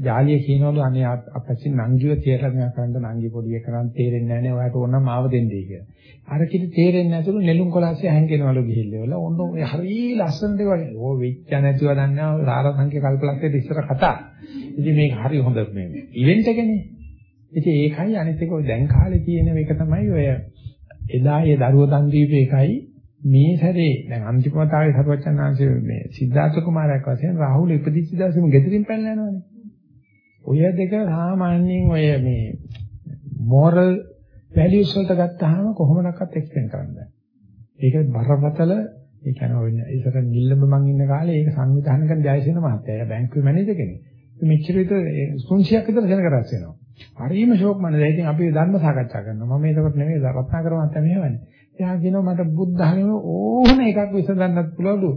ජාලිය කියනවලු අනේ අපච්චි නංගිව තියලා මෙයා කරන්න නංගි පොඩි එකනම් තේරෙන්නේ නැහැ නේ ඔයාලට ඕනනම් ආව දෙන්නයි කියලා. අර කිසි තේරෙන්නේ නැතුළු නෙළුම් කොලාසේ හැංගෙනවලු ගිහිල්ලා වල ඔන්න ඔය හරි ලස්සනට වගේ. ඕ වෙච්ච නැතිව දන්නේ නැහැ සාර සංඛ්‍ය කල්පලක්ෂයේ ඉස්සර කතා. ඉතින් මේක හරි හොඳ මේ ඉවෙන්ට් එකනේ. ඉතින් ඒකයි අනිත් එක ඔය දැන් කාලේ තියෙන එක තමයි ඔය එදා ඒ දරුවෝ දන් දීපු එකයි මේ සැරේ දැන් අන්තිම වතාවේ සරුවචනාංශයේ මේ සිද්ධාර්ථ කුමාරයෙක් වශයෙන් රාහුල ඉපදිච්ච දවසේම ගෙදරින් පැනලා යනවානේ. ඔය දෙක සාමාන්‍යයෙන් ඔය මේ moral values වලට ගත්තාම කොහොමනක්වත් එක්ස්ප්ලেইন කරන්න බෑ. ඒක බරපතල ඒ කියන්නේ ඔය ඉතර නිල්ලම මං ඉන්න කාලේ ඒක සංවිධානය කරන ජයසේන මහත්තයා. එයා බැංකුවේ මැනේජර් කෙනෙක්. මෙච්චර විතර 300ක් විතර සෙනග රැස් වෙනවා. හරිම ෂෝක් මනස. ඉතින් අපි ධර්ම සාකච්ඡා කරනවා. මම ඒකට නෙමෙයි රත්නාකර මහත්තයා මෙහෙවන්නේ. එයා කියනවා මට බුද්ධ ධර්ම ඕන එකක් විසඳන්නත් පුළුවන්ලු.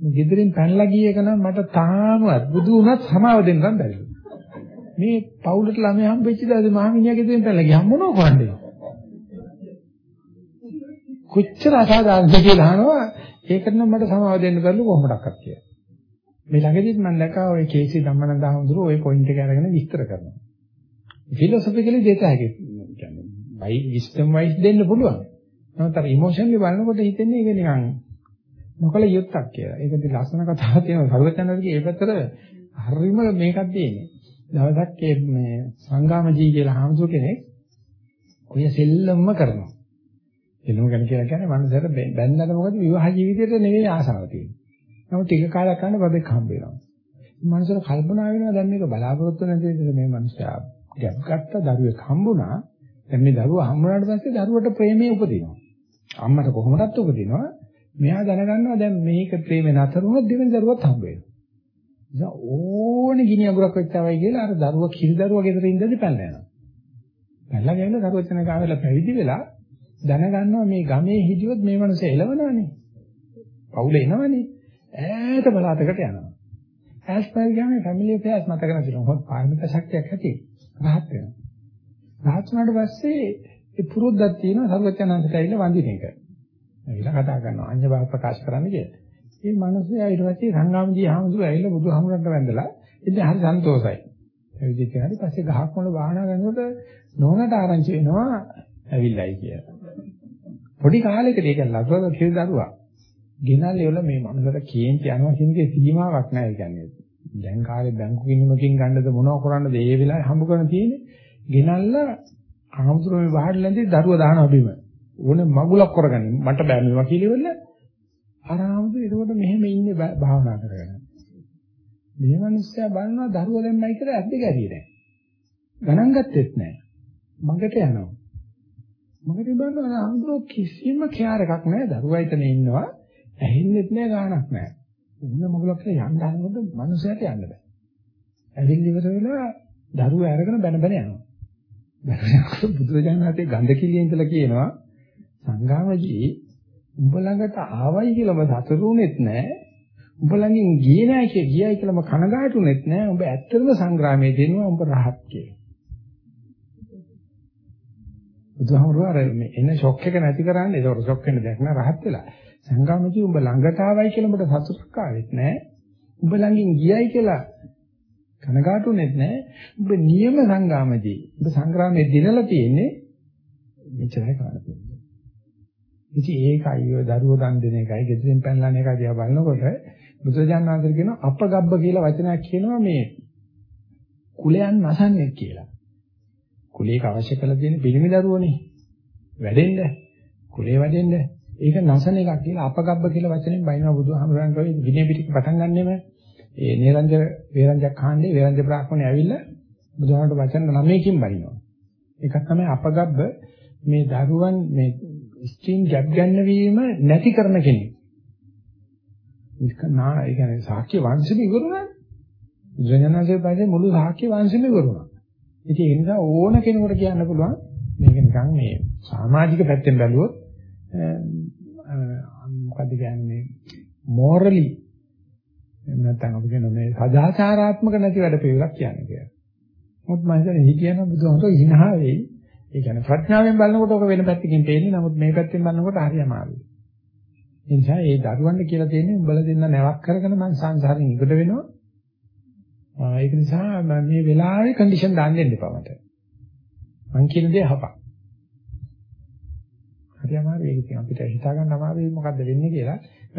මේ ගෙදරින් පැනලා ගිය එක නම් මට තාමවත් බුදු වුණත් සමාව දෙන්න බැරිලු. මේ පවුලට ළමයා හම්බෙච්ච දාසේ මහමිනියා ගෙදරින් පැනලා ගියා මොනව කරන්නේ? කොච්චර අසාධාරණද කියලා අහනවා ඒකට නම් මට සමාව දෙන්න බැරිලු කොහොමඩක්වත් කියලා. මේ ළඟදිත් මම දැක්කා ඔය කේසී ධම්මනන්ද හඳුරු ඔය පොයින්ට් එක අරගෙන විස්තර කරනවා. ෆිලොසොෆිකලි දෙත හැකි. කියන්නේ වයි විස්ටම් වයිස් දෙන්න පුළුවන්. නමුත් අර ඉමෝෂනලි බලනකොට හිතෙන්නේ ඒක නිකන් නොකල යුත්තක් කියලා. ඒකද ලස්සන කතාවක් තියෙනවා. සර්වචනරගේ ඒ පැත්තට හරිම මේකක් දෙන්නේ. දවසක් මේ සංගාමජී කියලා හාමුදුර කෙනෙක් ඔය සෙල්ලම්ම කරනවා. සෙල්ලම ගැන කියලා කියන්නේ මනසට බැඳලා මොකද විවාහ ජීවිතේට නෙවෙයි ආසාව තියෙන්නේ. නමුත් ටික කාලයක් යනකොට බබෙක් හම්බ වෙනවා. මනසට කල්පනා වෙනවා දැන් මේක බලාපොරොත්තු නැති විදිහට මේ මනුස්සයා ගැප් ගත්ත දරුවෙක් හම්බුණා. දැන් මේ දරුවා හම්බුනාට පස්සේ දරුවට ප්‍රේමය උපදිනවා. අම්මට කොහොමදත් උපදිනවා. මෙයා දැනගන්නවා දැන් මේක ප්‍රේමේ නතර වුණොත් දෙවෙනි දරුවත් හම්බ වෙනවා. නිසා ඕනේ ගිනි අඟුරක් වෙච්චවයි කියලා අර දරුවා කිරි දරුවා ගෙදර ඉඳදී පැනලා යනවා. පැනලා ගිහලා දරුවා තන කාවෙලා පැවිදි වෙලා දැනගන්නවා මේ ගමේ හිටියොත් මේ මනස එළවනවනේ. පවුල එනවනේ. ඈත බලාතකට යනවා. ඈස් පහල ගියාම ෆැමිලි affairs මතක නැතිනම් හොත් පාරමිත ශක්තියක් ඇති. රහත් වෙනවා. රහත් වුණාට පස්සේ ඒ පුරුද්දක් තියෙනවා සර්වඥාන්තට ඇවිල්ලා වඳින එක. ඇවිල්ලා කතා කරනවා අඤ්ඤ බව ප්‍රකාශ කරන්න කියලා. මේ මිනිස්සයා ඊට පස්සේ සංගාමදී ආමතුරු ඇවිල්ලා බුදුහාමුදුරන්ට වැඳලා ඉතින් හරි සන්තෝසයි. ඇවිදිච්ච හැටි පස්සේ ගහක් මොන වාහන ගන්නකොට නෝනට ආරංචි වෙනවා ඇවිල්ලායි කියලා. පොඩි කාලෙකදී ඒක ලස්සන කිරි දරුවා. ගෙනල්ලා වල මේ මනුස්සට කේන්ති යනවා කියන එකේ සීමාවක් නැහැ කියන්නේ. දැන් කාලේ බැංකු කින්නමකින් ගන්නද මොනව කරන්නද ඒ වෙලාවේ හම්බ කරන තියෙන්නේ. ගෙනල්ලා ආමතුරු මේ වහඩලෙන්දී දරුවා දානවා බිම. ඕනේ මගුලක් කරගන්න. මට බෑ මේවා කියලා ආරාමද එතකොට මෙහෙම ඉන්නේ භාවනා කරගෙන. මේ මිනිස්සයා බලනවා දරුවා දැම්මයි කියලා ඇද්ද ගැරියේ නැහැ. ගණන් ගත්තෙත් නැහැ. මගට යනවා. මගට බලනවා අඳුර කිසිම කෙයාර එකක් නැහැ. දරුවා එතන ඉන්නවා. ඇහෙන්නෙත් නැහැ ගාණක් නැහැ. උන්න මොකලක් යන්න හදනකොට මිනිස්සයාට යන්න බෑ. ඇවිල්ලි ඉවර වෙලා දරුවා අරගෙන බැන බැන යනවා. බැන යනකොට බුදුරජාණන් වහන්සේ ගන්ධ කිලියේ ඉඳලා කියනවා සංගාමජී උඹ ළඟට ආවයි කියලාම සතුරුුනෙත් නැහැ. උඹ ළඟින් ගියේ නැහැ කිය ගියයි කියලාම කනගාටුනෙත් නැහැ. උඹ ඇත්තටම සංග්‍රාමයේ දෙනවා උඹ රහත් කියලා. බුදුහාමුදුරුවෝ අර මේ එන ෂොක් එක නැති කරන්නේ ඒක ෂොක් වෙන දෙයක් නෑ රහත් වෙලා. සංගාමදී උඹ ළඟට ආවයි කියලා උඹට සතුටක් ආවෙත් නෑ. උඹ ළඟින් ගියයි කියලා කනගාටුනෙත් නෑ. උඹ නියම සංගාමදී. උඹ සංග්‍රාමයේ දිනලා තියෙන්නේ මෙච්චරයි කරන්න තියෙන්නේ. ඉතින් ඒකයි ඔය දරුවෝ දන් දෙන එකයි ගෙදරින් පැනලා යන එකයි දිහා බලනකොට බුදුරජාණන් වහන්සේ කියනවා අපගබ්බ කියලා වචනයක් කියනවා මේ කුලයන් නැසන්නේ කියලා. කුලයක අවශ්‍ය කරලා තියෙන පිළිමි දරුවෝනේ වැඩෙන්න කුලේ වැඩෙන්න ඒක නැසන එකක් කියලා අපගබ්බ කියලා වචනෙන් බයිනවා බුදුහාමුදුරන් කවි විනය පිටික පටන් ගන්නෙම ඒ නිරංජ වේරංජ කාණ්ඩේ වේරංජ බ්‍රාහ්මණය ඇවිල්ලා බුදුහාමුදුරට වචන නමයකින් බයිනවා. ඒකක් තමයි අපගබ්බ මේ දරුවන් මේ ස්ත්‍රීන් ගැප් ගන්න වීම නැති කරන කෙනෙක්. ඒක නා ඒ කියන්නේ සාක්‍ය වංශෙම ඉවරුණා. ජනනාසේ පස්සේ මුළු සාක්‍ය වංශෙම ඉවරුණා. ඉතින් ඒ නිසා ඕන කෙනෙකුට කියන්න පුළුවන් මේක නිකන් මේ සමාජික පැත්තෙන් බැලුවොත් මොකද්ද කියන්නේ මොරලි එහෙම නැත්නම් අපි කියන මේ සදාචාරාත්මක නැති වැඩ පිළිවෙලක් කියන්නේ කියලා. මොකද මම හිතන්නේ හිතියන බුදුහමෝ ඉනහා වෙයි ඒ කියන්නේ ප්‍රඥාවෙන් බලනකොට ඔක වෙන පැත්තකින් පේන්නේ. නමුත් මේ පැත්තෙන් බලනකොට හරි අමාරුයි. ඒ නිසා ඒ දරුවන්ට කියලා තියෙන්නේ උඹලා දෙන්න නැවක් කරගෙන මං සංසාරෙන් ඉගට වෙනවා. ඒක නිසා මේ වෙලාවේ කන්ඩිෂන් දාන්න දෙන්න එපා මට. මං කියන දේ අහපන්. හරි අමාරුයි ඒක ඉතින් අපිට හිතා ගන්න අමාරුයි මොකද්ද වෙන්නේ කියලා.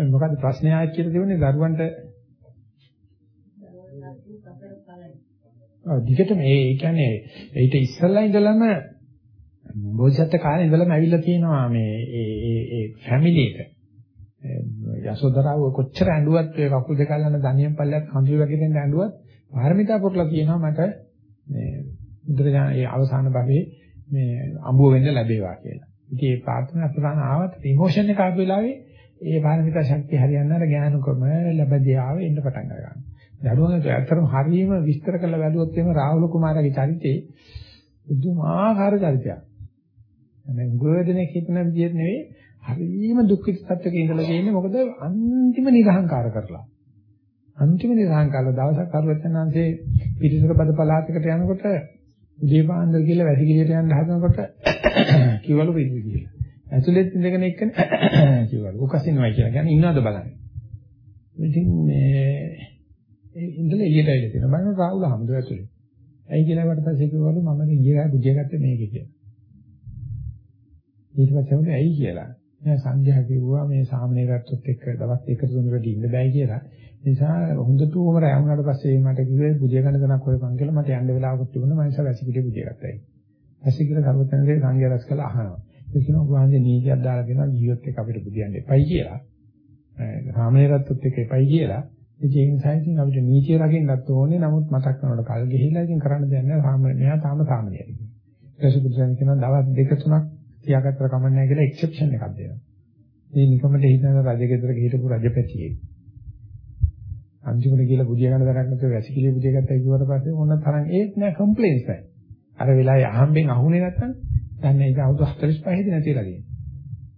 මොකද්ද ප්‍රශ්නේ ආයෙත් කියලා දෙන්නේ දරුවන්ට ඔව් දිගටම ඒ කියන්නේ ඊට ඉස්සෙල්ලා ඉඳලම උඹ බෝසත්ත්ව කාලේ ඉඳලම ඇවිල්ලා තියෙනවා මේ ඒ ඒ ඒ ෆැමිලි එක. යසෝදරාව කොච්චර ඇඬුවත් ඒ කකුල් දෙක අල්ලන දණියෙන් පල්ලයක් කඳුළු වගේ දෙන්න ඇඬුවත් පාරමිතා පුරලා කියනවා මට මේ බුදුරජාණන් ඒ අවසාන භවයේ මේ අඹුව වෙන්න ලැබේවා කියලා. ඉතින් ඒ ප්‍රාර්ථනා ප්‍රාණ ආවත් ඉමෝෂන් එක ආපු වෙලාවේ ඒ පාරමිතා ශක්තිය හරියන්න අර ඥානකම ලැබදියාව එන්න පටන් ගන්නවා. දඩුවන්ගේ ඇත්තටම හරියම විස්තර කරලා බැලුවොත් එහෙම රාහුල කුමාරගේ චරිතේ බුදුමාහාර චරිතයක්. මේ උගවදනේ හිතන විදිහට නෙවෙයි හරියම දුක්ඛිත තත්ත්වයක ඉඳලා තියෙන්නේ මොකද අන්තිම නිරහංකාර කරලා. අන්තිම නිරහංකාර දවසක් අරවචනාංශේ පිටිසර බද පළාතකට යනකොට උදේපාන්දර කියලා වැසිකිළියට යන්න හදනකොට කිව්වලු පිළිවි කියලා. ඇතුළෙත් ඉඳගෙන එක්කනේ කිව්වලු. උකසිනවයි කියලා කියන්නේ ඉන්නවද බලන්න. ඉතින් මේ ඒ ඉඳලා එළියට ඇවිල්ලා තියෙනවා. මම රාහුල හම්දුව ඇතුලේ. ඇයි කියලා වට පස්සේ කිව්වලු මම ඊයේ බුදිය ගත්තේ මේකේ කියලා. ඊට පස්සේ වුණේ ඇයි කියලා. මම සංඝයා කිව්වා මේ සාමනීරත්වත් එක්ක දවස් දෙක තුනකට ඉන්න බෑ කියලා. ඒ නිසා හොඳටම රැ වුණාට පස්සේ මට කිව්වේ බුදිය ගන්න දණක් හොයපන් කියලා මට යන්න වෙලාවකුත් තිබුණා. මම නිසා වැසිකිලි බුදිය ගත්තා. වැසිකිලි කරුවතනසේ සංඝයා රැස් කළා අහනවා. ඒ කියනවා ගුවන්ගේ නීතියක් දාලා දෙනවා ජීවිත එක අපිට බුදියන්න එපයි කියලා. සාමනීරත්වත් එක්ක එපයි කියලා. ඒ නිසා ඉතින් අපිට නීතිය රකින්නත් ඕනේ. නමුත් මතක් කරනකොට කල් ගිහිල්ලා ඉතින් කරන්න දෙයක් නැහැ. සාමාන්‍ය මෙයා තාම සාමාන්‍යයි. ඊට පස්සේ බුදුසෙන් කියනවා දවස් දෙක තුනක් තියාගත්තර කමක් නැහැ කියලා එක්සෙප්ෂන් එකක් දෙනවා. මේ නිකමට හිතන රජගෙදර හිටපු රජපැතියෙක්. අන්තිමට කියලා බුදිය ගන්න තරක් නැතුව වැසිකිළිය බුදිය ගත්තා කිව්වට පස්සේ ඕන තරම් ඒත් නෑ කම්ප්ලේන්ස් නැහැ. අර වෙලාවේ අහම්බෙන් අහුනේ නැත්තම් දැන් ඒක අවුරුදු 45 දී නැතිලා තියෙනවා.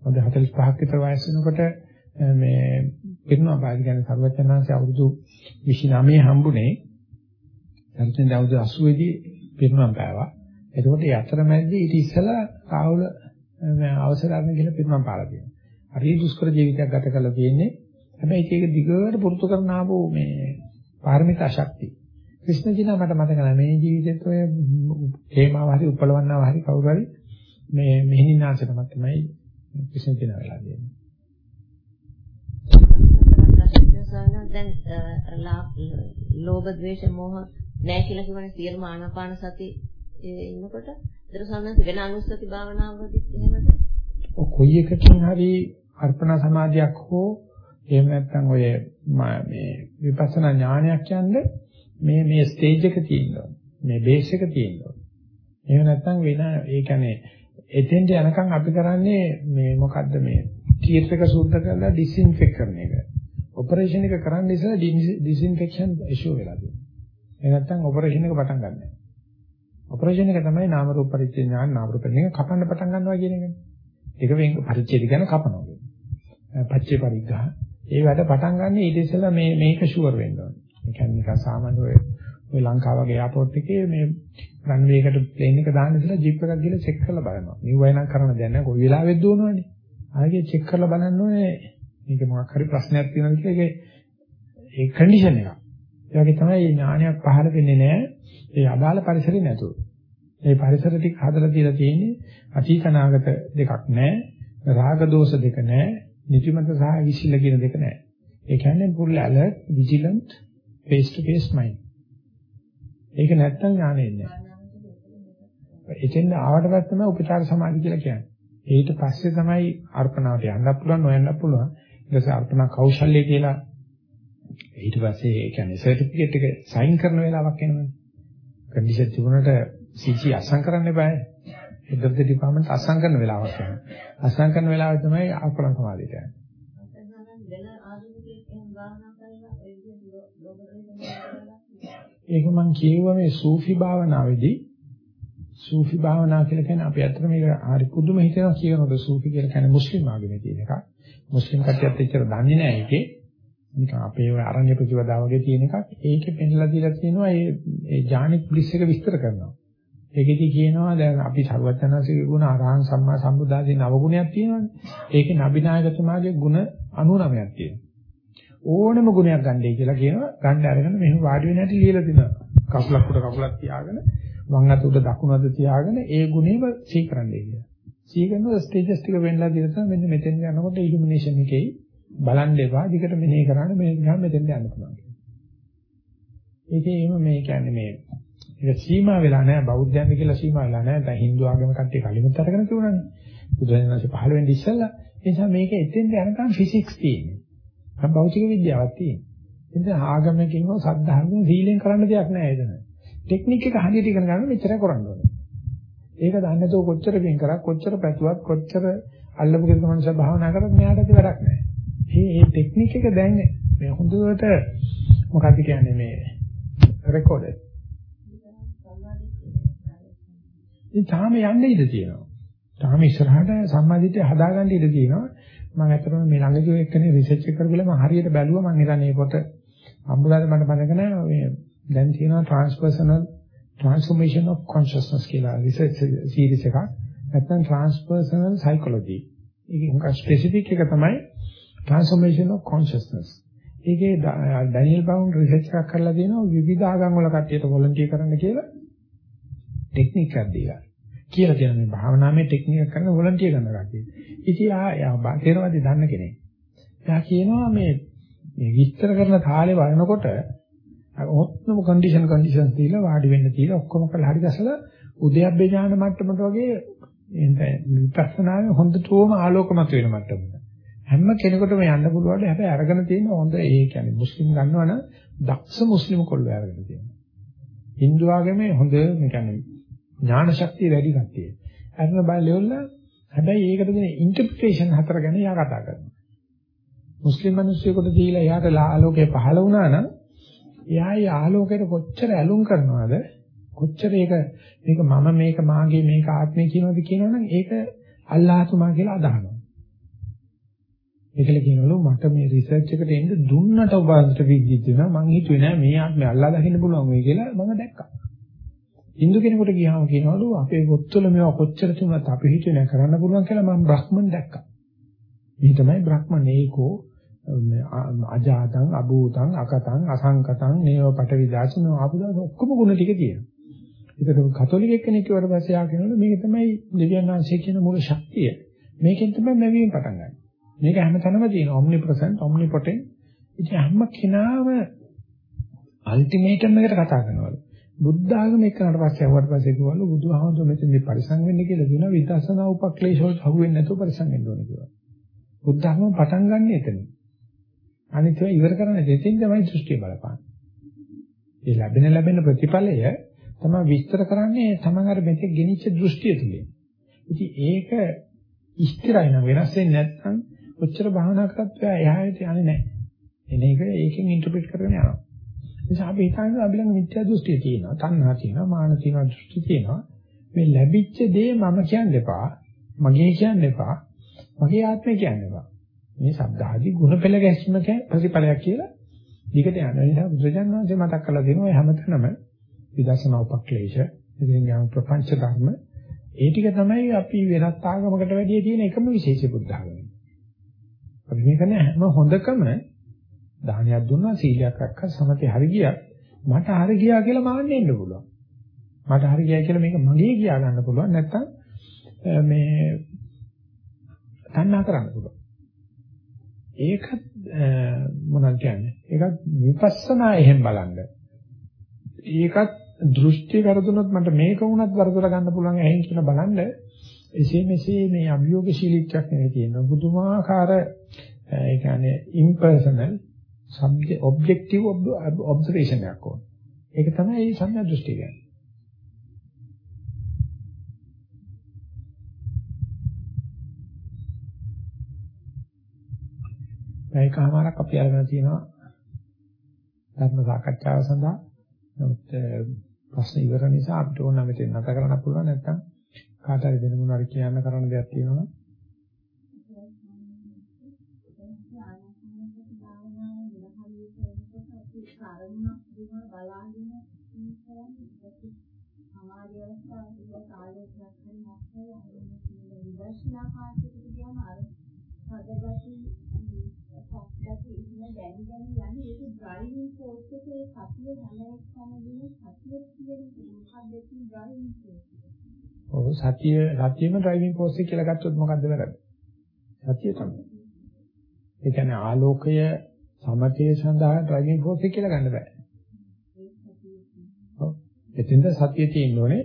මොකද 45ක් විතර වයස වෙනකොට මේ පිරුණා පාදි කියන්නේ සර්වචනාංශ අවුරුදු 29 හම්බුනේ. සර්වචන අවුරුදු 80 දී පිරුණා පෑවා. එතකොට ඒ අතරමැදි ඊට ඉස්සලා රාහුල අවසර ගන්න කියලා පිරුණා පාලා තියෙනවා. හරි දුෂ්කර ජීවිතයක් ගත කරලා තියෙන්නේ. හැබැයි ඒක දිගට පුරුදු කරන ආපු මේ පාරමිතා ශක්තිය. ක්‍රිෂ්ණ ජීනා මට මතක නැහැ මේ ජීවිතේත් ඔය හේමාව හරි උපලවන්නව හරි කවුරු හරි මේ මෙහිණිනාංශකම තමයි ක්‍රිෂ්ණ ජීනා වෙලා තියෙන්නේ. දැන් ලෝභ ද්වේෂ මෝහ නැහැ කියලා කියවනේ සියලුම ආනාපාන සති ඉන්නකොට දර සම්මත වෙන අනුස්සති භාවනාවකදීත් එහෙමද? ඔය කොයි එකකින් හරි අර්පණ සමාධියක් හෝ එහෙම නැත්නම් ඔය මේ විපස්සනා ඥානයක් යන්නේ මේ මේ ස්ටේජ් එක තියෙනවා. මේ බේස් එක තියෙනවා. එහෙම නැත්නම් වෙන ඒ කියන්නේ එතෙන්ට යනකම් අපි කරන්නේ මේ මොකද්ද මේ ටීස් එක සුද්ධ කරලා ඩිස්ඉන්ෆෙක්ට් කරන එක. ඔපරේෂන් එක කරන්න ඉස්සෙල්ලා ඩිස්ඉන්ෆෙක්ෂන් ඉෂුව වෙලා තියෙනවා. එහෙම නැත්නම් ඔපරේෂන් එක පටන් ගන්නෑ. ඔපරේෂන් එක තමයි නාම රූප පරිච්ඡේද ඥාන නාම රූප දෙක කපන්න පටන් ගන්නවා කියන එකනේ. ඒක වෙන පරිච්ඡේද කියන කපනවා කියන්නේ. පච්චේ පරිග්ගහ. ඒ වැඩ පටන් ගන්න ඊට ඉස්සෙල්ලා මේ මේක ෂුවර් වෙන්න ඕනේ. ඒ කියන්නේ නිකන් සාමාන්‍ය ඔය ඔය ලංකාව වගේ එයාපෝට් එකේ මේ රන්වේ එකට ප්ලේන් එක දාන්න ඉස්සෙල්ලා ජීප් එකක් ගිහලා චෙක් කරලා බලනවා. නිව්වයි නම් කරන්න දෙයක් නැහැ. කොයි වෙලාවෙත් දුවනවනේ. ආයේ චෙක් කරලා බලන්න ඕනේ මේක මොකක් හරි ප්‍රශ්නයක් තියෙනවද කියලා ඒක ඒ කන්ඩිෂන් එක. ඒ වගේ තමයි ඥානයක් පහළ වෙන්නේ නැහැ. ඒ අදාළ පරිසරේ නැතුව. ඒ පරිසර ටික හදලා තියලා තියෙන්නේ අතීත නාගත දෙකක් නැහැ. රාග දෝෂ දෙක නැහැ. නිතිමත සහ විසිල කියන දෙක නැහැ. ඒ කියන්නේ full alert, vigilant, face to face mind. ඒක නැත්තම් ඥානෙ නැහැ. එතෙන් ආවට පස්සේ තමයි උපචාර සමාධි කියලා කියන්නේ. ඊට පස්සේ තමයි අර්පණාවට යන්නත් පුළුවන්, නොයන්නත් පුළුවන්. ඊට පස්සේ අර්පණා කෞශල්‍ය කියලා ඊට පස්සේ ඒ කියන්නේ සර්ටිෆිකේට් එක සයින් කරන වෙලාවක් එනවනේ. කන්ඩිෂන් තිබුණාට CC අසං කරන්න බෑ. Head of the department assign කරන වෙලාවක් එනවා. අසං කරන වෙලාවේ තමයි අර්පණ සමාධියට යන්නේ. ඒක මම කියුවා මේ සූෆි භාවනාවේදී සූෆි භාවනාව කියලා කියන්නේ අපි අතට මේක හරි පුදුම හිතනවා කියනකොට සූෆි කියලා කියන්නේ මුස්ලිම් ආගමේ තියෙන එකක්. මුස්ලිම් කට්ටියත් එච්චර දන්නේ නැහැ ඒකේ. නිකන් අපේ ඔය අරණ්‍ය ප්‍රතිපදා වගේ තියෙන එකක්. ඒකේ පෙන්නලා දීලා තියෙනවා ඒ ඒ ජානික් බ්ලිස් එක විස්තර කරනවා. ඒකෙදි කියනවා දැන් අපි සරුවචනන්සේගේ ගුණ අරහං සම්මා සම්බුද්ධාදී නව ගුණයක් තියෙනවානේ. ඒකේ නබිනායකතුමාගේ ගුණ 99ක් තියෙනවා. ඕනම ගුණයක් ගන්නයි කියලා කියනවා. ගන්න අරගෙන මෙහෙම වාඩි වෙන හැටි ලියලා දෙනවා. කකුලක් උඩ කකුලක් තියාගෙන වම් අත උඩ දකුණු අත තියාගෙන ඒ ගුණේම සී කරන්නයි කියලා. සී කරන ස්ටේජස් ටික වෙන්නලා දිනන මෙන්න මෙතෙන් යනකොට ඉලුමිනේෂන් එකේ බලන් දෙපා දිගට මෙනෙහි කරන්න මේ ගියාම මෙතෙන් යන්න පුළුවන්. ඒකේ එහෙම මේ කියන්නේ මේ ඒක සීමා වෙලා නැහැ බෞද්ධයන්ද කියලා සීමා වෙලා නැහැ. දැන් Hindu ආගම කට්ටිය කලිමුත් අරගෙන තිබුණානේ. බුදුරජාණන්සේ පහළ වෙන්නේ ඉස්සෙල්ලා. ඒ නිසා මේක එතෙන්ට යනකම් ෆිසික්ස් තියෙන්නේ. අර භෞතික විද්‍යාවක් තියෙන්නේ. ඒ නිසා ආගමකින් හෝ සද්ධාර්මයෙන් සීලෙන් කරන්න දෙයක් නැහැ එතන. ටෙක්නික් එක හරියට ඉගෙන ගන්න මෙච්චර කරන්න ඕනේ. ඒක දන්නේ නැතුව කොච්චර වෙන් කරා කොච්චර පැතුවත් කොච්චර අල්ලපු කෙනෙක් මනස භාවනා කරත් මෙයාට ඒක වැඩක් නැහැ. මේ මේ ටෙක්නික් එක දැන් මේ හොඳට මොකක්ද කියන්නේ මේ රෙකෝඩර්. ඉතින් තාම යන්න ඉඩ තියෙනවා. තාම ඉස්සරහට සම්මාදිට්ඨිය හදාගන්න ඉඩ තියෙනවා. මම අතරම මේ ළඟදී එක්කනේ රිසර්ච් එක කරගල මම හරියට බැලුවා මම හිතන්නේ මේ පොත අම්බුලාද මට මතක නැහැ මේ දැන් තියෙනවා transpersonal transformation of consciousness කියලා රිසර්ච් සීරීස් එකක්. නැත්නම් transpersonal psychology. ඒක ස්පෙસિෆික් එක තමයි transformation of consciousness. ඒකේ ඩැනියල් බවුන් රිසර්ච් එකක් කරලා දෙනවා විවිධ ආගම් වල කට්ටියට වොලන්ටියර් කරන්න කියලා ටෙක්නික් එකක් දීලා. කියලා කියන මේ භාවනාවේ ටෙක්නික් එක කරන වොලන්ටියර් කරන කට්ටිය. ඉතින් ආ යා තේරවාදී දන්න කෙනෙක්. එයා කියනවා මේ මේ විස්තර කරන තාලේ වරනකොට ඔක්කොම කන්ඩිෂන් කන්ඩිෂන්ස් දීලා වාඩි වෙන්න තියලා ඔක්කොම කරලා හරි දැසලා උද්‍යප්පේ ඥාන මට්ටමට වගේ විපස්සනාවේ හොඳටම ආලෝකමත් වෙන මට්ටමකට. හැම කෙනෙකුටම යන්න පුළුවන් හැබැයි අරගෙන තියෙන හොඳ ඒ කියන්නේ මුස්ලිම් ගන්නවනම් දක්ෂ මුස්ලිම් කොල්ලෝ අරගෙන තියෙනවා. Hindu ආගමේ හොඳ මේ කියන්නේ ඥාන ශක්තිය වැඩි කට්ටිය. අරන බලලෙවල හැබැයි ඒකට දෙන ඉන්ටර්ප්‍රිටේෂන් හතර ගැන යා කතා කරනවා. මුස්ලිම් මිනිස්සුෙකුට දීලා එයාට ආලෝකය පහළ වුණා නම් එයා ඒ ආලෝකයට කොච්චර ඇලුම් කරනවද කොච්චර ඒක මේක මම මේක මාගේ මේක ආත්මය කියනවාද කියනවනම් ඒක අල්ලාහතුමා කියලා අදහනවා. ඒකල කියනවලු මට මේ රිසර්ච් එකට එන්න දුන්නට ඔබ අන්ත විද්‍යිත් වෙනවා මං හිතුවේ නෑ මේ ආත්මය අල්ලා දකින්න පුළුවන් වෙයි කියලා මම දැක්කා. Hindu කෙනෙකුට ගියාම කියනවලු අපේ පොත්වල මේවා කොච්චර තුනත් අපි හිතුවේ නෑ කරන්න පුළුවන් කියලා මම බ්‍රහ්මන් දැක්කා. මේ තමයි බ්‍රහ්මන් ඒකෝ අජාතං අභූතං අකතං අසංකතං නේව පටවිදාසන ආපුදාස ඔක්කොම ගුණ ටික තියෙනවා. ඒකට කතෝලික කෙනෙක් කියවට පස්සේ ආ කියනවලු මේක තමයි දෙවියන් වහන්සේ කියන මූල ශක්තිය. මේකෙන් තමයි නැවීම පටන් ගන්න. මේක හැමතැනම තියෙනවා omnipresent omnipotent. ඉතින් හැම කෙනාම අල්ටිමේටම් එකට කතා කරනවලු. බුද්ධ ආගම එක්කනට පස්සේ ආවට පස්සේ කිව්වලු බුදුහාමුදුරුවෝ මෙතෙන්දි පරිසං වෙන්න කියලා කියනවා විදර්ශනා උපක්ලේශ වලට අහු වෙන්නේ නැතුව පරිසං වෙන්න ඕනේ කියලා. බුද්ධ ආගම පටන් ගන්න එතන. අනිත් ඒවා ඉවර කරන්නේ දෙතින් තමයි දෘෂ්ටි බලපාන්නේ. ඒ ලැබෙන ලැබෙන ප්‍රතිඵලය තමයි විස්තර කරන්නේ තමන් අර මෙතෙක් ගෙනිච්ච දෘෂ්ටිය තුලින්. ඉතින් ඒක ස්ථිරයි නම් වෙනස් වෙන්නේ නැත්නම් කොච්චර භාවනා කරත් එයාට යන්නේ නැහැ. එන එක ඒකෙන් ඉන්ටර්ප්‍රිට් කරගෙන යනවා. නිසා අපි හිතන්නේ අපි ළඟ මිත්‍යා දෘෂ්ටිය තියෙනවා, තණ්හා තියෙනවා, මාන තියෙනවා, දෘෂ්ටි තියෙනවා. මේ ලැබිච්ච දේ මම කියන්න එපා, මගේ කියන්න එපා, මගේ ආත්මය කියන්න එපා. මේ සද්ධාදී ගුණ පෙළ ගැස්මක ප්‍රතිඵලයක් කියලා විකට යන නිසා බුදුජානක වහන්සේ මතක් කරලා දෙනවා හැමතැනම විදර්ශනා උපක්ලේශ, ඉතින් ඥාන ප්‍රපංච ධර්ම ඒ ටික තමයි අපි වෙනත් ආගමකට වැඩිය තියෙන එකම විශේෂ බුද්ධ ආගම. අපි මේක නෑ. හැම හොඳකම දානයක් දුන්නා සීලයක් රැක්කා සමතේ හරි ගියා. මට හරි ගියා කියලා මාන්නේ ඉන්න පුළුවන්. මට හරි ගියා කියලා මේක මගේ කියා ගන්න පුළුවන්. නැත්තම් මේ තණ්හා කරන්න පුළුවන්. ඒක මොනවද කියන්නේ? ඒකත් විපස්සනා එහෙම බලන්න. ඒකත් දෘෂ්ටි කරදුනොත් මට මේක වුණත් වරදලා ගන්න පුළුවන් ඇහෙන් කියලා බලන්න. එසේ මෙසේ මේ අභියෝගශීලීත්වයක් නෙවෙයි තියෙනවා පුදුමාකාර ඒ කියන්නේ ඉම්පර්සනල් සබ්ජෙ ඔබ්ජෙක්ටිව් ඔබ්සර්වේෂන් එකක් ඕන. ඒක තමයි මේ සංඥා දෘෂ්ටිය කියන්නේ. ඒකමාරක් අපි අරගෙන තියෙනවා ධර්ම සාකච්ඡාව සඳහා. නමුත් ප්‍රශ්න ඉවර නිසා අපිට ඕන නම් මෙතන නැත කරන්න පුළුවන් නැත්නම් කාට හරි දෙන්න මොනවාරි කියන්න කරන්න දෙයක් තියෙනවා සමාධි අවස්ථාවේ කාලයක් ගන්න නැත්නම් විදර්ශනා කාර්යයකට ගියාම අර හදගති සත්‍යති ඉන්න දැනි දැනි යන්නේ ඒක ඩ්‍රයිවිං ෆෝස් එකේ සතිය හැම එකමදීම සතිය කියන මොකක්ද කියන ඩ්‍රයිවිං ෆෝස් ඔව් සතිය සතියම ඩ්‍රයිවිං ෆෝස් එක කියලා ගත්තොත් මොකද්ද වැරද්ද? සතිය තමයි. ඒ කියන්නේ ආලෝකය සමතේ සඳහා ඩ්‍රයිවිං ෆෝස් එක කියලා ගන්න බෑ. එතෙන්ද සතිය තියෙන්න ඕනේ.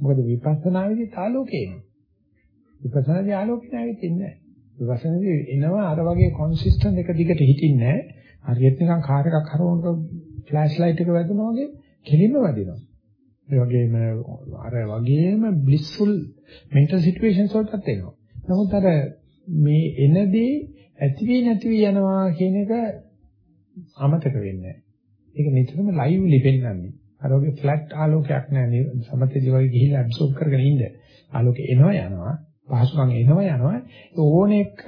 මොකද විපස්සනාවේදී ආලෝකය එනවා. විපස්සනාදී ආලෝකය නැවෙන්නේ නැහැ. විපස්සනාදී එනවා අර වගේ කොන්සිස්ටන්ට් එක දිගට හිටින්නේ නැහැ. හරියට නිකන් කාර් එකක් හරවනකොට ෆ්ලෑෂ් ලයිට් එක වැදුනා වගේ කෙලින්ම වදිනවා. ඒ වගේම අර වගේම බ්ලිස්ෆුල් මෙන්ටල් සිටුේෂන්ස් වලටත් එනවා. නමුත් අර මේ එනදී ඇති වී නැති වී යනවා කියන එක අමතක වෙන්නේ නැහැ. ඒක නිතරම ලයිව්ලි පෙන්වන්නේ. අර වගේ ෆ්ලැට් ආලෝකයක් නැහැ සමතේදී වගේ ගිහිල්ලා ඇබ්සෝබ් කරගෙන ඉන්න. ආලෝකය එනවා යනවා, පහසුකම් එනවා යනවා. ඕන එක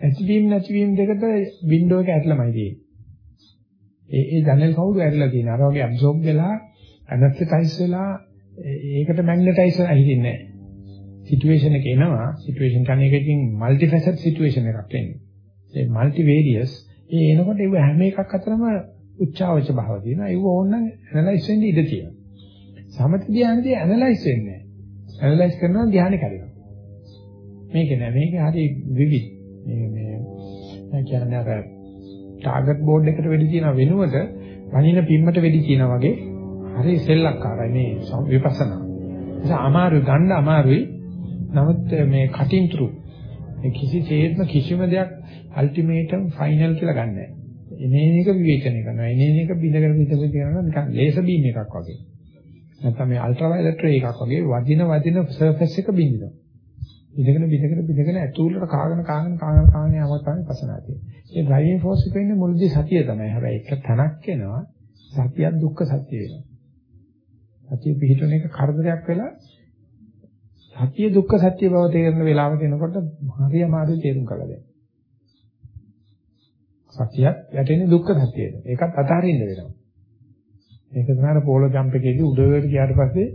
ඇතිවීම නැතිවීම දෙකට වින්ඩෝ එක ඇట్లමයි තියෙන්නේ. ඒ ඒ ජනල් කවුරු ඇරිලා තියෙන. අර වගේ ඇබ්සෝබ් වෙලා ඇනස්තයිස් වෙලා ඒකට මැග්නටයිස් වෙලා හිටින්නේ නැහැ. සිටුේෂන් එක එනවා සිටුේෂන් කියන්නේ එකකින් মালටි ෆැසට් සිටුේෂන් එකක් වෙන්නේ. ඒ মালටි වේරියස් ඒ එනකොට ඒ හැම එකක් අතරම උච්චාවච භාව තියෙනවා. ඒව ඕනනම් ඇනලයිස් වෙන්න ඉඩ තියෙනවා. සමථ ධානයේදී ඇනලයිස් වෙන්නේ නැහැ. ඇනලයිස් කරනවා ධානය කරනවා. මේක නෑ මේක හරි විවිධ. මේ මේ කියන්නේ අර ටාගට් බෝඩ් එකට වෙඩි තියන වෙනුවට වනින පිම්මට වෙඩි තියනා වගේ හරි සෙල්ලක්කාරයි මේ විපස්සනා. ඒක අමාරු ගන්න අමාරුයි. නමුත් මේ කටින් තුරු මේ කිසිසේත්ම කිසිම දෙයක් අල්ටිමේටම් ෆයිනල් කියලා ගන්න නැහැ. එනේන එක විවේචනය කරනවා. එනේන එක බිඳගෙන බිඳගෙන කරනවා නිකන් ලේසර් බීම් එකක් වගේ. නැත්නම් මේ අල්ට්‍රාවයලට් රේ එකක් වගේ වදින වදින සර්ෆස් එක බිඳිනවා. බිඳගෙන බිඳගෙන බිඳගෙන ඇතුළට කාගෙන කාගෙන කාගෙන කාගෙන යනවා තමයි පසනාව තියෙන්නේ. ඒ ඩ්‍රයිවිං ෆෝස් එක ඉන්නේ මුලදී සතිය තමයි. හැබැයි එක තනක් එනවා සතියක් දුක්ඛ සත්‍ය වෙනවා. සතිය පිහිටන එක කරදරයක් වෙලා සත්‍ය දුක්ඛ සත්‍ය බව තේරෙන වෙලාවට එනකොට හරි අමාරුයි තේරුම් ගන්න. සත්‍යයක් යටෙන්නේ දුක්ඛ සත්‍යයට. ඒකත් අතහරින්න වෙනවා. මේක තමයි පෝලෝ ජම්ප් එකේදී උඩට ගියාට පස්සේ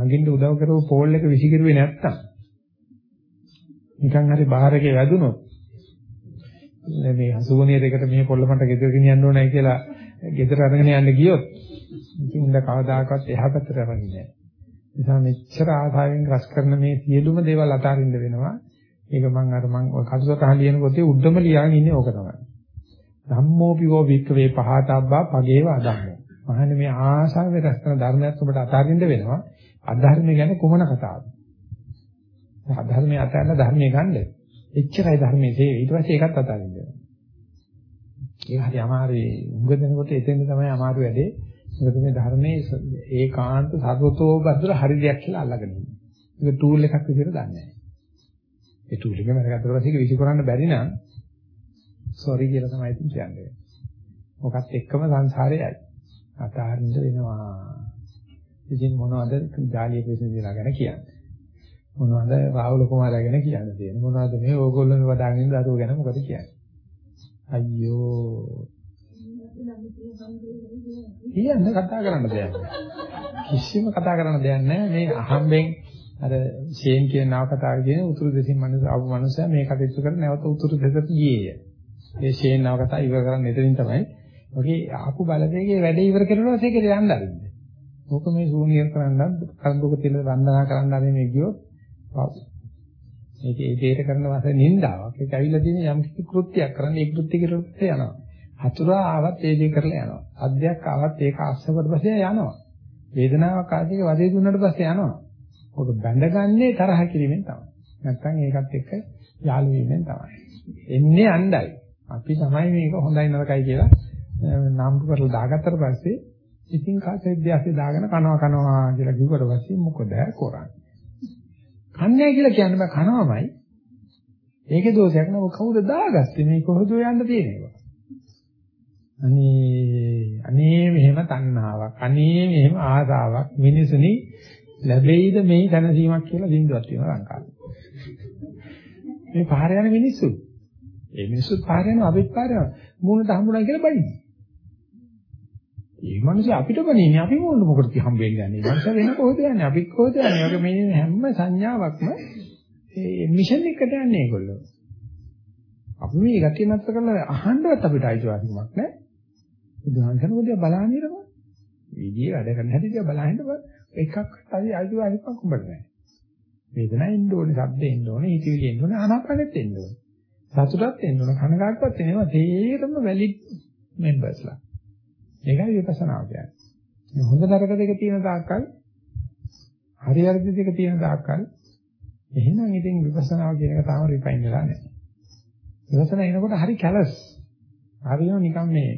නගින්න උදව් කරව පෝල් එක විසිකිරුවේ නැත්තම් නිකන් හරි බාහිර එකේ වැදුනොත් මේ හසුගුණිය දෙකට මේ පොල්ලමට ගෙදර ගෙනියන්න ඕනයි කියලා ගෙදර අරගෙන යන්න ගියොත් ඉතින් උන්ද කවදාකවත් එහා පැත්තට යන්නේ නැහැ. නිසා මෙච්චර ආසාවෙන් රස කරන මේ සියලුම දේවල් අතාරින්න වෙනවා. ඒක මම අර මම ඔය කටුසට ලියනකොට උඩම ලියාගෙන ඉන්නේ ඕක තමයි. ධම්මෝපිවෝ වික්කවේ පහතබ්බා පගේව අදම්මෝ. මහන්නේ මේ ආසාවේ රස කරන ධර්මයක් ඔබට අතාරින්න වෙනවා. අධර්ම ගැන කොමන කතාවද? අධර්මයේ අතහැරලා ධර්මයේ ගන්න. එච්චරයි ධර්මයේ තේ. ඊට පස්සේ ඒකත් අතාරින්න වෙනවා. ඒක හරි අමාරුයි. උඟ දෙනකොට එතෙන් තමයි අමාරු වැඩේ. මොකද මේ ධර්මයේ ඒකාන්ත සර්වතෝ බද්දර හරි දෙයක් කියලා අල්ලගෙන ඉන්නේ. ඒක ටූල් එකක් විදිහට දන්නේ නැහැ. ඒ ටූල් එක මරගත්තට පස්සේ ඒක විසිකරන්න බැරි නම් සෝරි කියලා තමයි ඉතින් කියන්නේ. මොකත් එක්කම සංසාරයයි. අතහරින්න වෙනවා. ඉතින් මොනවද ජාලිය ප්‍රසිද්ධිලා ගැන කියන්නේ? මොනවද රාහුල කුමාරයා ගැන කියන්න තියෙන්නේ? මොනවද මේ ඕගොල්ලෝ වදාගෙන ඉන්න දරුවෝ ගැන මොකද කියන්නේ? අයියෝ කියන්න කතා කරන්න දෙයක් කිසිම කතා කරන්න දෙයක් නැහැ මේ අහම්බෙන් අර ෂේන් කියන නව කතාවේ කියන උතුරු දෙසින් මනුස්ස ආපු මනුස්සයා මේ කටයුතු කර නැවත උතුරු දෙසට ගියේය. ඒ ෂේන් නව කතාව ඉවර කරන්න එතනින් තමයි. ඔකේ ආපු බලවේගයේ වැඩ ඉවර කරනවා ඒකේ යන්න අරින්නේ. ඕක මේ ශූන්‍යය කරන්න කන්දුක තියන වන්දනා කරන්න ආවේ මේ ගියොත් පව්. මේක ඒ දෙයට කරන වාස නින්දාවක්. ඒක ඇවිල්ලා තියෙන යම් කිසි කෘත්‍යයක් කරන්න ඒ කෘත්‍ය කෙරුවොත් යනවා. හතුරා ආවත් ඒ දේ කරලා යනවා. අධ්‍යයක් ආවත් ඒක අස්සකට පස්සේ යනවා. වේදනාවක් ආදික වදේ දුන්නට පස්සේ යනවා. ඔක බැඳගන්නේ තරහ කිරීමෙන් තමයි. නැත්තම් ඒකත් එක්ක යාළු වීමෙන් තමයි. එන්නේ අණ්ඩයි. අපි තමයි මේක හොඳයි නරකයි කියලා නම් කරලා දාගත්තට පස්සේ ඉතින් කාසෙද්දී දාගෙන කනවා කනවා කියලා කිව්වට පස්සේ මොකද කරන්නේ? කන්නේ කියලා කියන්න බෑ කනවමයි. ඒකේ දෝෂයක් නෑ කවුද දාගත්තේ මේ කොහොමද යන්න තියෙන්නේ? අනේ අනේ මෙහෙම තණ්හාවක් අනේ මෙහෙම ආසාවක් මිනිසුනි ලැබෙයිද මේ දැනසීමක් කියලා බින්දුවක් තියෙනවා ලංකාවේ. මේ පාර යන මිනිස්සු. ඒ මිනිස්සු පාර යනවා අපිත් පාර යනවා. මූණට හම්බුනා කියලා බඩින්නේ. ඒ මිනිස්සු අපිට බණින්නේ අපි මොන මොකටද හම්බෙන්නේ යන්නේ. මනස වෙන කොහෙද යන්නේ? අපි කොහෙද යන්නේ? වගේ මේ හැම සංඥාවක්ම ඒ මිෂන් එකට යන්නේ ඒගොල්ලෝ. අපි මේ ගැටිය නැත්ත කරලා අහන්නවත් අපිට අයිතිවාසිකමක් නැහැ. බුදුහාමසනකොට බලන්න ඉරම. විදියේ වැඩ කරන හැටි දිහා බලන්න බෑ. එකක් හරි අයිතිවාසිකමක් උඹට නැහැ. වේදනාව එන්න ඕනේ, ශබ්ද එන්න ඕනේ, හිතවිලි එන්න ඕනේ, අනාපානෙත් එන්න ඕනේ. සතුටත් එන්න ඕනේ, කනගාටුවත් එනවා. තේරම වැලිඩ් මෙම්බර්ස්ලා. ඒකයි විපස්සනාව කියන්නේ. මේ හොඳ නරක දෙක තියෙන තාක්කල් හරි වැරදි දෙක තියෙන තාක්කල් එහෙනම් ඉතින් විපස්සනාව කියන එක තාම රිෆයින් වෙලා නැහැ. විපස්සනා එනකොට හරි කැලස්. හරියම නිකන් මේ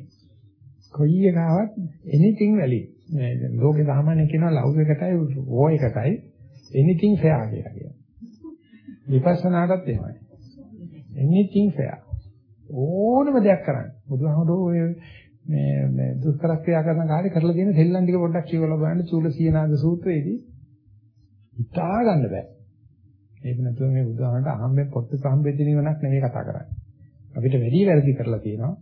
කොයි එකාවත් anything valid. මේ ලෝකේ සාමාන්‍ය කියනවා ලව් එකටයි වෝ එකටයි anything fair කියලා කියනවා. විපස්සනාටත් එහෙමයි. anything fair. ඕනම දෙයක් කරන්න. බුදුහාමුදුරුවෝ ඔය මේ මේ දුෂ්කර ක්‍රියා කරන කාලේ කරලා තියෙන සෙල්ලම් ටික පොඩ්ඩක් කියවලා බලන්න චූල සීනාද සූත්‍රයේදී හිතා ගන්න බෑ. ඒක නැතුව මේ බුදුහාමට අහම්බෙන් පොට්ටු සම්බෙද්ද නිවනක් නෙවෙයි කතා කරන්නේ. අපිට වැඩි වැරදි කරලා තියෙනවා.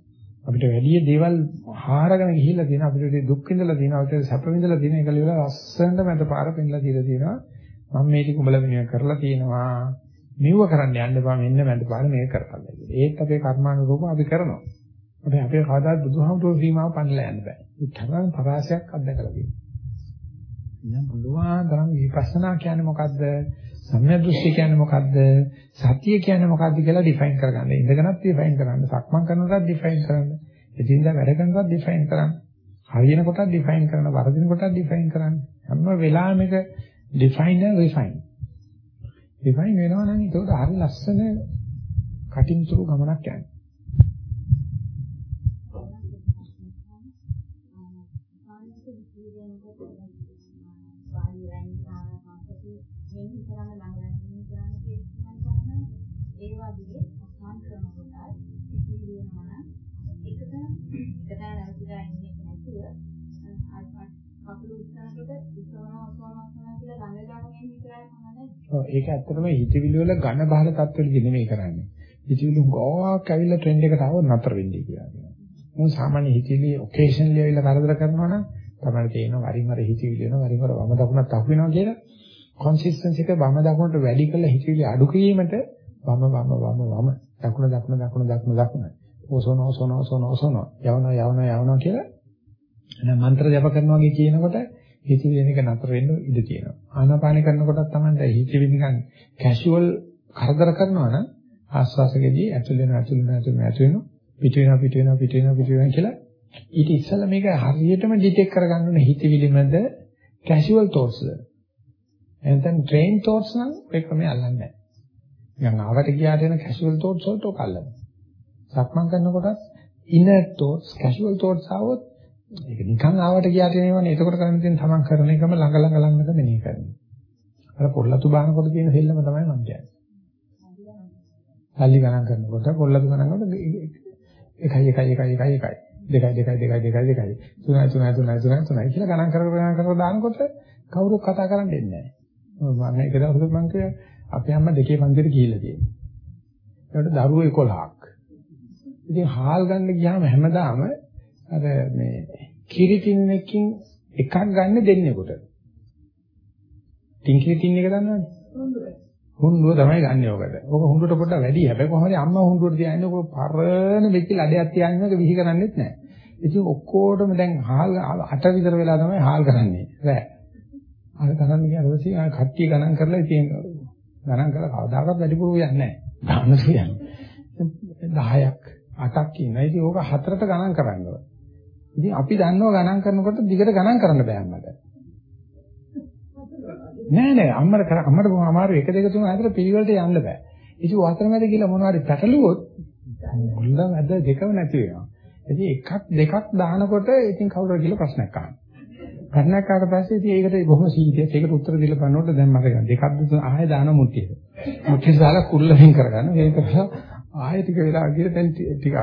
අපිට වැඩි දේවල් හාරගෙන ගිහිල්ලා තියෙනවා. අපිට දුක් විඳලා තියෙනවා. අපිට සැප විඳලා තියෙන එක ලියලා ලස්සනට මට පාර පෙන්නලා දීලා තියෙනවා. මම මේ ටික උඹලා වෙනුවෙන් කරලා තියෙනවා. මෙව කරන්න යන්න එපා මෙන්න මට පාර මේක කරගන්න කියලා. ඒත් අපේ කර්මානුරූපව අපි කරනවා. අපේ අපේ කවදාත් බුදුහාමුදුරුවෝ සීමාව පන්නලා යන්න බෑ. ඒ තරම් පරාසයක් අත්දකලා තියෙනවා. ඉතින් බුදුහාම තරම් විපස්සනා කියන්නේ මොකද්ද? සම්‍යක් දෘෂ්ටි කියන්නේ මොකද්ද? සතිය කියන්නේ මොකද්ද කියලා ඩිෆයින් කරගන්න. ඉඳගෙනත් ඩිෆයින් කරන්න, සක්මන් කරනකොටත් ඩිෆයින් කරන්න, එදින්දා වැඩ කරනකොටත් ඩිෆයින් කරන්න, හරියන කොටත් ඩිෆයින් කරන්න, වරදින කොටත් ඩිෆයින් කරන්න. හැම වෙලාවෙම මේක ඩිෆයින් and රිෆයින්. ඩිෆයින් වෙනවා නම් ඒක හරි ලස්සන කටින් තුරු ගමනක් යන්නේ. ඒ වගේ අසහන් කරනකොට ඉතිරි වෙනවා නම් එකට එකට නැතිලා ඉන්නේ නැතුව අර කකුල උස්සනකොට උස්සනවා උස්සනවා කියලා ගඟ ගාගෙන විතරයි මම ඔව් ඒක ඇත්තටම හිතවිලි වල ඝන බහල තත්ත්වෙදි නෙමෙයි කරන්නේ. හිතවිලි ගොඩක් ඇවිල්ලා ට්‍රෙන්ඩ් එකට ආවොත් නතර වෙන්නේ කියලා කියනවා. මොකද සාමාන්‍ය හිතවිලි ඔකේෂන්ලි ඇවිල්ලා කරදර කරනවා නම් තමයි තේරෙනවා වරින් වර හිතවිලි වෙනවා වරින් වර වම දකුණත් අහු වෙනවා කියලා. කොන්සිස්ටන්සි එක වම දකුණට වැඩි කරලා හිතවිලි අඩු කිරීමට වම වම වම වම දකුණ දකුණ දකුණ දකුණ දකුණ. ඕසෝන ඕසෝන ඕසෝන ඕසෝන යවනවා යවනවා යවනවා කියලා එහෙනම් මන්ත්‍ර ජප කරනවා වගේ කියනකොට හිතවිලි එක නතර වෙන්න ඉඩ තියෙනවා. ආනාපාන කරනකොටත් තමයි හිතවිලි නිකන් කැෂුවල් කරදර කරනවා නම් ආස්වාසකෙදී ඇතුල් වෙනවා ඇතුල් වෙනවා ඇතුල් වෙනවා ඇතුල් වෙනවා. පිට වෙනවා පිට වෙනවා පිට වෙනවා පිට වෙනවා කියලා ඊට ඉස්සෙල්ලා මේක හරියටම ඩිටෙක්ට් කරගන්න ඕනේ හිතවිලිමද කැෂුවල් තෝට්ස්ද එහෙනම් ට්‍රේන් තෝට්ස් නම් ඒ ක්‍රමයේ අල්ලන්නේ නැහැ. නිකන් ආවට ගියාට එන කැෂුවල් තෝට්ස් වලට ඔක අල්ලනවා. සක්මන් කරනකොටත් ඉනර් තෝට්ස් කැෂුවල් තෝට්ස් ආවොත් ඒක නිකන් ආවට ගියාට එනවනේ. එතකොට කරන්න තියෙන තමන් කරන එකම ළඟ ළඟ ළඟට මෙනෙහි කරනවා. අර පොල්ලතු බානකොට තියෙන සෙල්ලම තමයි මම කියන්නේ. සල්ලි ගණන් කරනකොට පොල්ලතු ගණන් කරනකොට 1 1 1 1 1 1 දෙකයි දෙකයි දෙකයි දෙකයි දෙකයි තුනයි තුනයි තුනයි තුනයි තුනයි කියලා ගණන් කරගෙන ගණන් කරලා දානකොට කවුරුත් කතා කරන්න දෙන්නේ නැහැ. මම එක දවසක් මම කිව්වා අපේ අම්මා දෙකේ පන්තියට ගිහිල්ලා තියෙනවා. ඒකට දරුවෝ 11ක්. ඉතින් හාල් ගන්න ගියාම හැමදාම අර මේ කිරි ටින් එකකින් එකක් ගන්න දෙන්නෙකුට. ටින් කිරි ටින් එක දන්නවනේ. හුණ්ඩුව තමයි ගන්න ඕකට. ඕක හුණ්ඩුවට පොඩ්ඩක් වැඩි. හැබැයි කොහොමද අම්මා හුණ්ඩුවට තියන්නේ ඕක පරණ වෙච්ච ලඩයක් තියන්නේ එක විහි කරන්නේත් නැහැ. ඉතින් ඔක්කොටම දැන් හාල් අට විතර වෙලා තමයි හාල් කරන්නේ. රෑ. අර කරන්නේ කියන්නේ අර කට්ටිය ගණන් කරලා ඉතින් ගණන් කරලා කවදාකවත් වැඩිපුර යන්නේ නැහැ. ගන්න කියන්නේ. 10ක් 8ක් ඉන්නවා. ඉතින් ඕක හතරට ගණන් කරන්න. ඉතින් අපි දන්නවා ගණන් කරනකොට දිගට ගණන් කරන්න බෑ අම්මට. නෑ නෑ අම්මට කර අම්මට බොහොම අමාරු 1 2 3 4 පිළිවෙලට යන්න බෑ. ඉතින් වතරමැද කියලා මොනවාරි පැටලුවොත් මුල්ලන් අද දෙකම නැති වෙනවා. ඉතින් එකක් දෙකක් දානකොට ඉතින් කවුරු කියලා ප්‍රශ්නයක් අහනවා. ප්‍රශ්නයක් ආවට පස්සේ ඉතින් ඒකට බොහොම සීතියක් ඒකට උත්තර දීලා බලනකොට දැන් මට දෙකක් දුන්න ආයෙ දාන මුට්ටියට. මුට්ටිය දාලා කුල්ලෙන් කරගන්න. ඒක කරලා ආයෙ ටික වෙලා ගිහලා දැන් ටික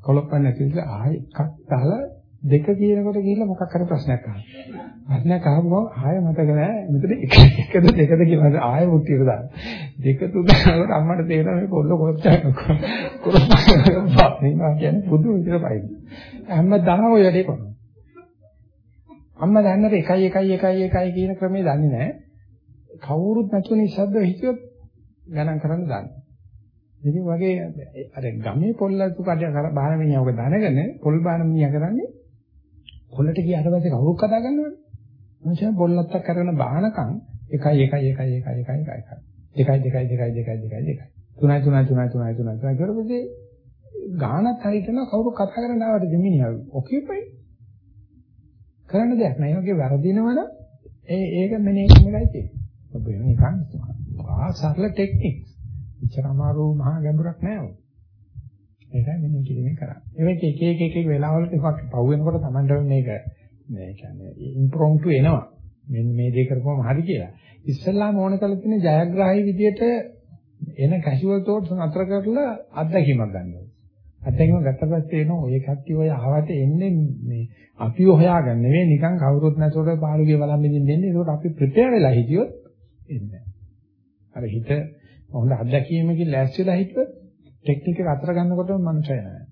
කොලොප්පන් නැති නිසා ආයෙ එකක් දාලා දෙක කියනකොට ගිහිල්ලා මොකක් හරි ප්‍රශ්නයක් අහනවා. ප්‍රශ්නයක් අහපුවම ආයෙ මතක නෑ මෙතන එක එකද දෙකද කියලා ආයෙ මුට්ටියට දාන්න. දෙක තුන දානකොට අම්මට තේරෙනවා මේ කොල්ල කොච්චර කොරපා කියන්නේ බුදු විදිහට පයින්. හැමදාම ඔය වැඩේ කරනවා. අම්මා දන්නට 1 1 1 1 කියන ක්‍රමේ දන්නේ නැහැ. කවුරුත් නැතුව නිශ්ශබ්ද හිටියොත් ගණන් කරන්න දන්නේ. ඉතින් වගේ අර ගමේ පොල්ලතු කඩ බාන මිනිහා ඔක දැනගෙන පොල් බාන මිනිහා කරන්නේ පොල්ලට ගියාට පස්සේ කවුරුත් කතා කරනවනේ. මං පොල්ලත්තක් කරගෙන බානකම් 1 1 1 1 1 1 1 දෙකයි දෙකයි දෙකයි දෙකයි දෙකයි දෙකයි තුනයි තුනයි තුනයි තුනයි තුනයි තුනයි කරපොදී ගානක් හරියටම කවුරු කතා කරන්න ආවද දෙමිනිහා ඔකියුපයි කරන්න දෙයක් නෑ. ඒ වගේ වැරදිනවනම් ඒ ඒක මෙනේ කරන එකයි තියෙන්නේ. ඔබ නිකන් ආ සරල ටෙක්නික්ස්. ඉච්චර අමාරු මහා ගැඹුරක් නෑ ඔය. ඒකයි මෙනේ කිරීමෙන් කරන්නේ. ඒක එක එක එක එක වෙලාවලට එකක් පහු වෙනකොට Tamanට මේක මේ කියන්නේ ඉම්ප්‍රොම්ප්ටු එනවා. මෙන්න මේ දේ කරපුවම හරි කියලා. ඉස්සල්ලාම ඕන කරලා තියෙන ජයග්‍රාහී විදියට එන කැෂුවල් තෝට්ස් නතර කරලා අත්දැකීමක් ගන්න ඕනේ. අත්දැකීම ගත්ත පස්සේ එන ඔය කට්ටිය ඔය ආවට එන්නේ මේ අපි හොයාගන්න නෙවෙයි නිකන් කවුරුත් නැතුවට පාළුගේ බලන් ඉඳින්න දෙන්නේ. ඒකට අපි ප්‍රිපෙයාර් වෙලා හිටියොත් එන්නේ අර හිත හොඳ අත්දැකීමකින් ලෑස්ති වෙලා හිටියොත් ටෙක්නික් එක අතර ගන්නකොටම මනුස්සය නෑ.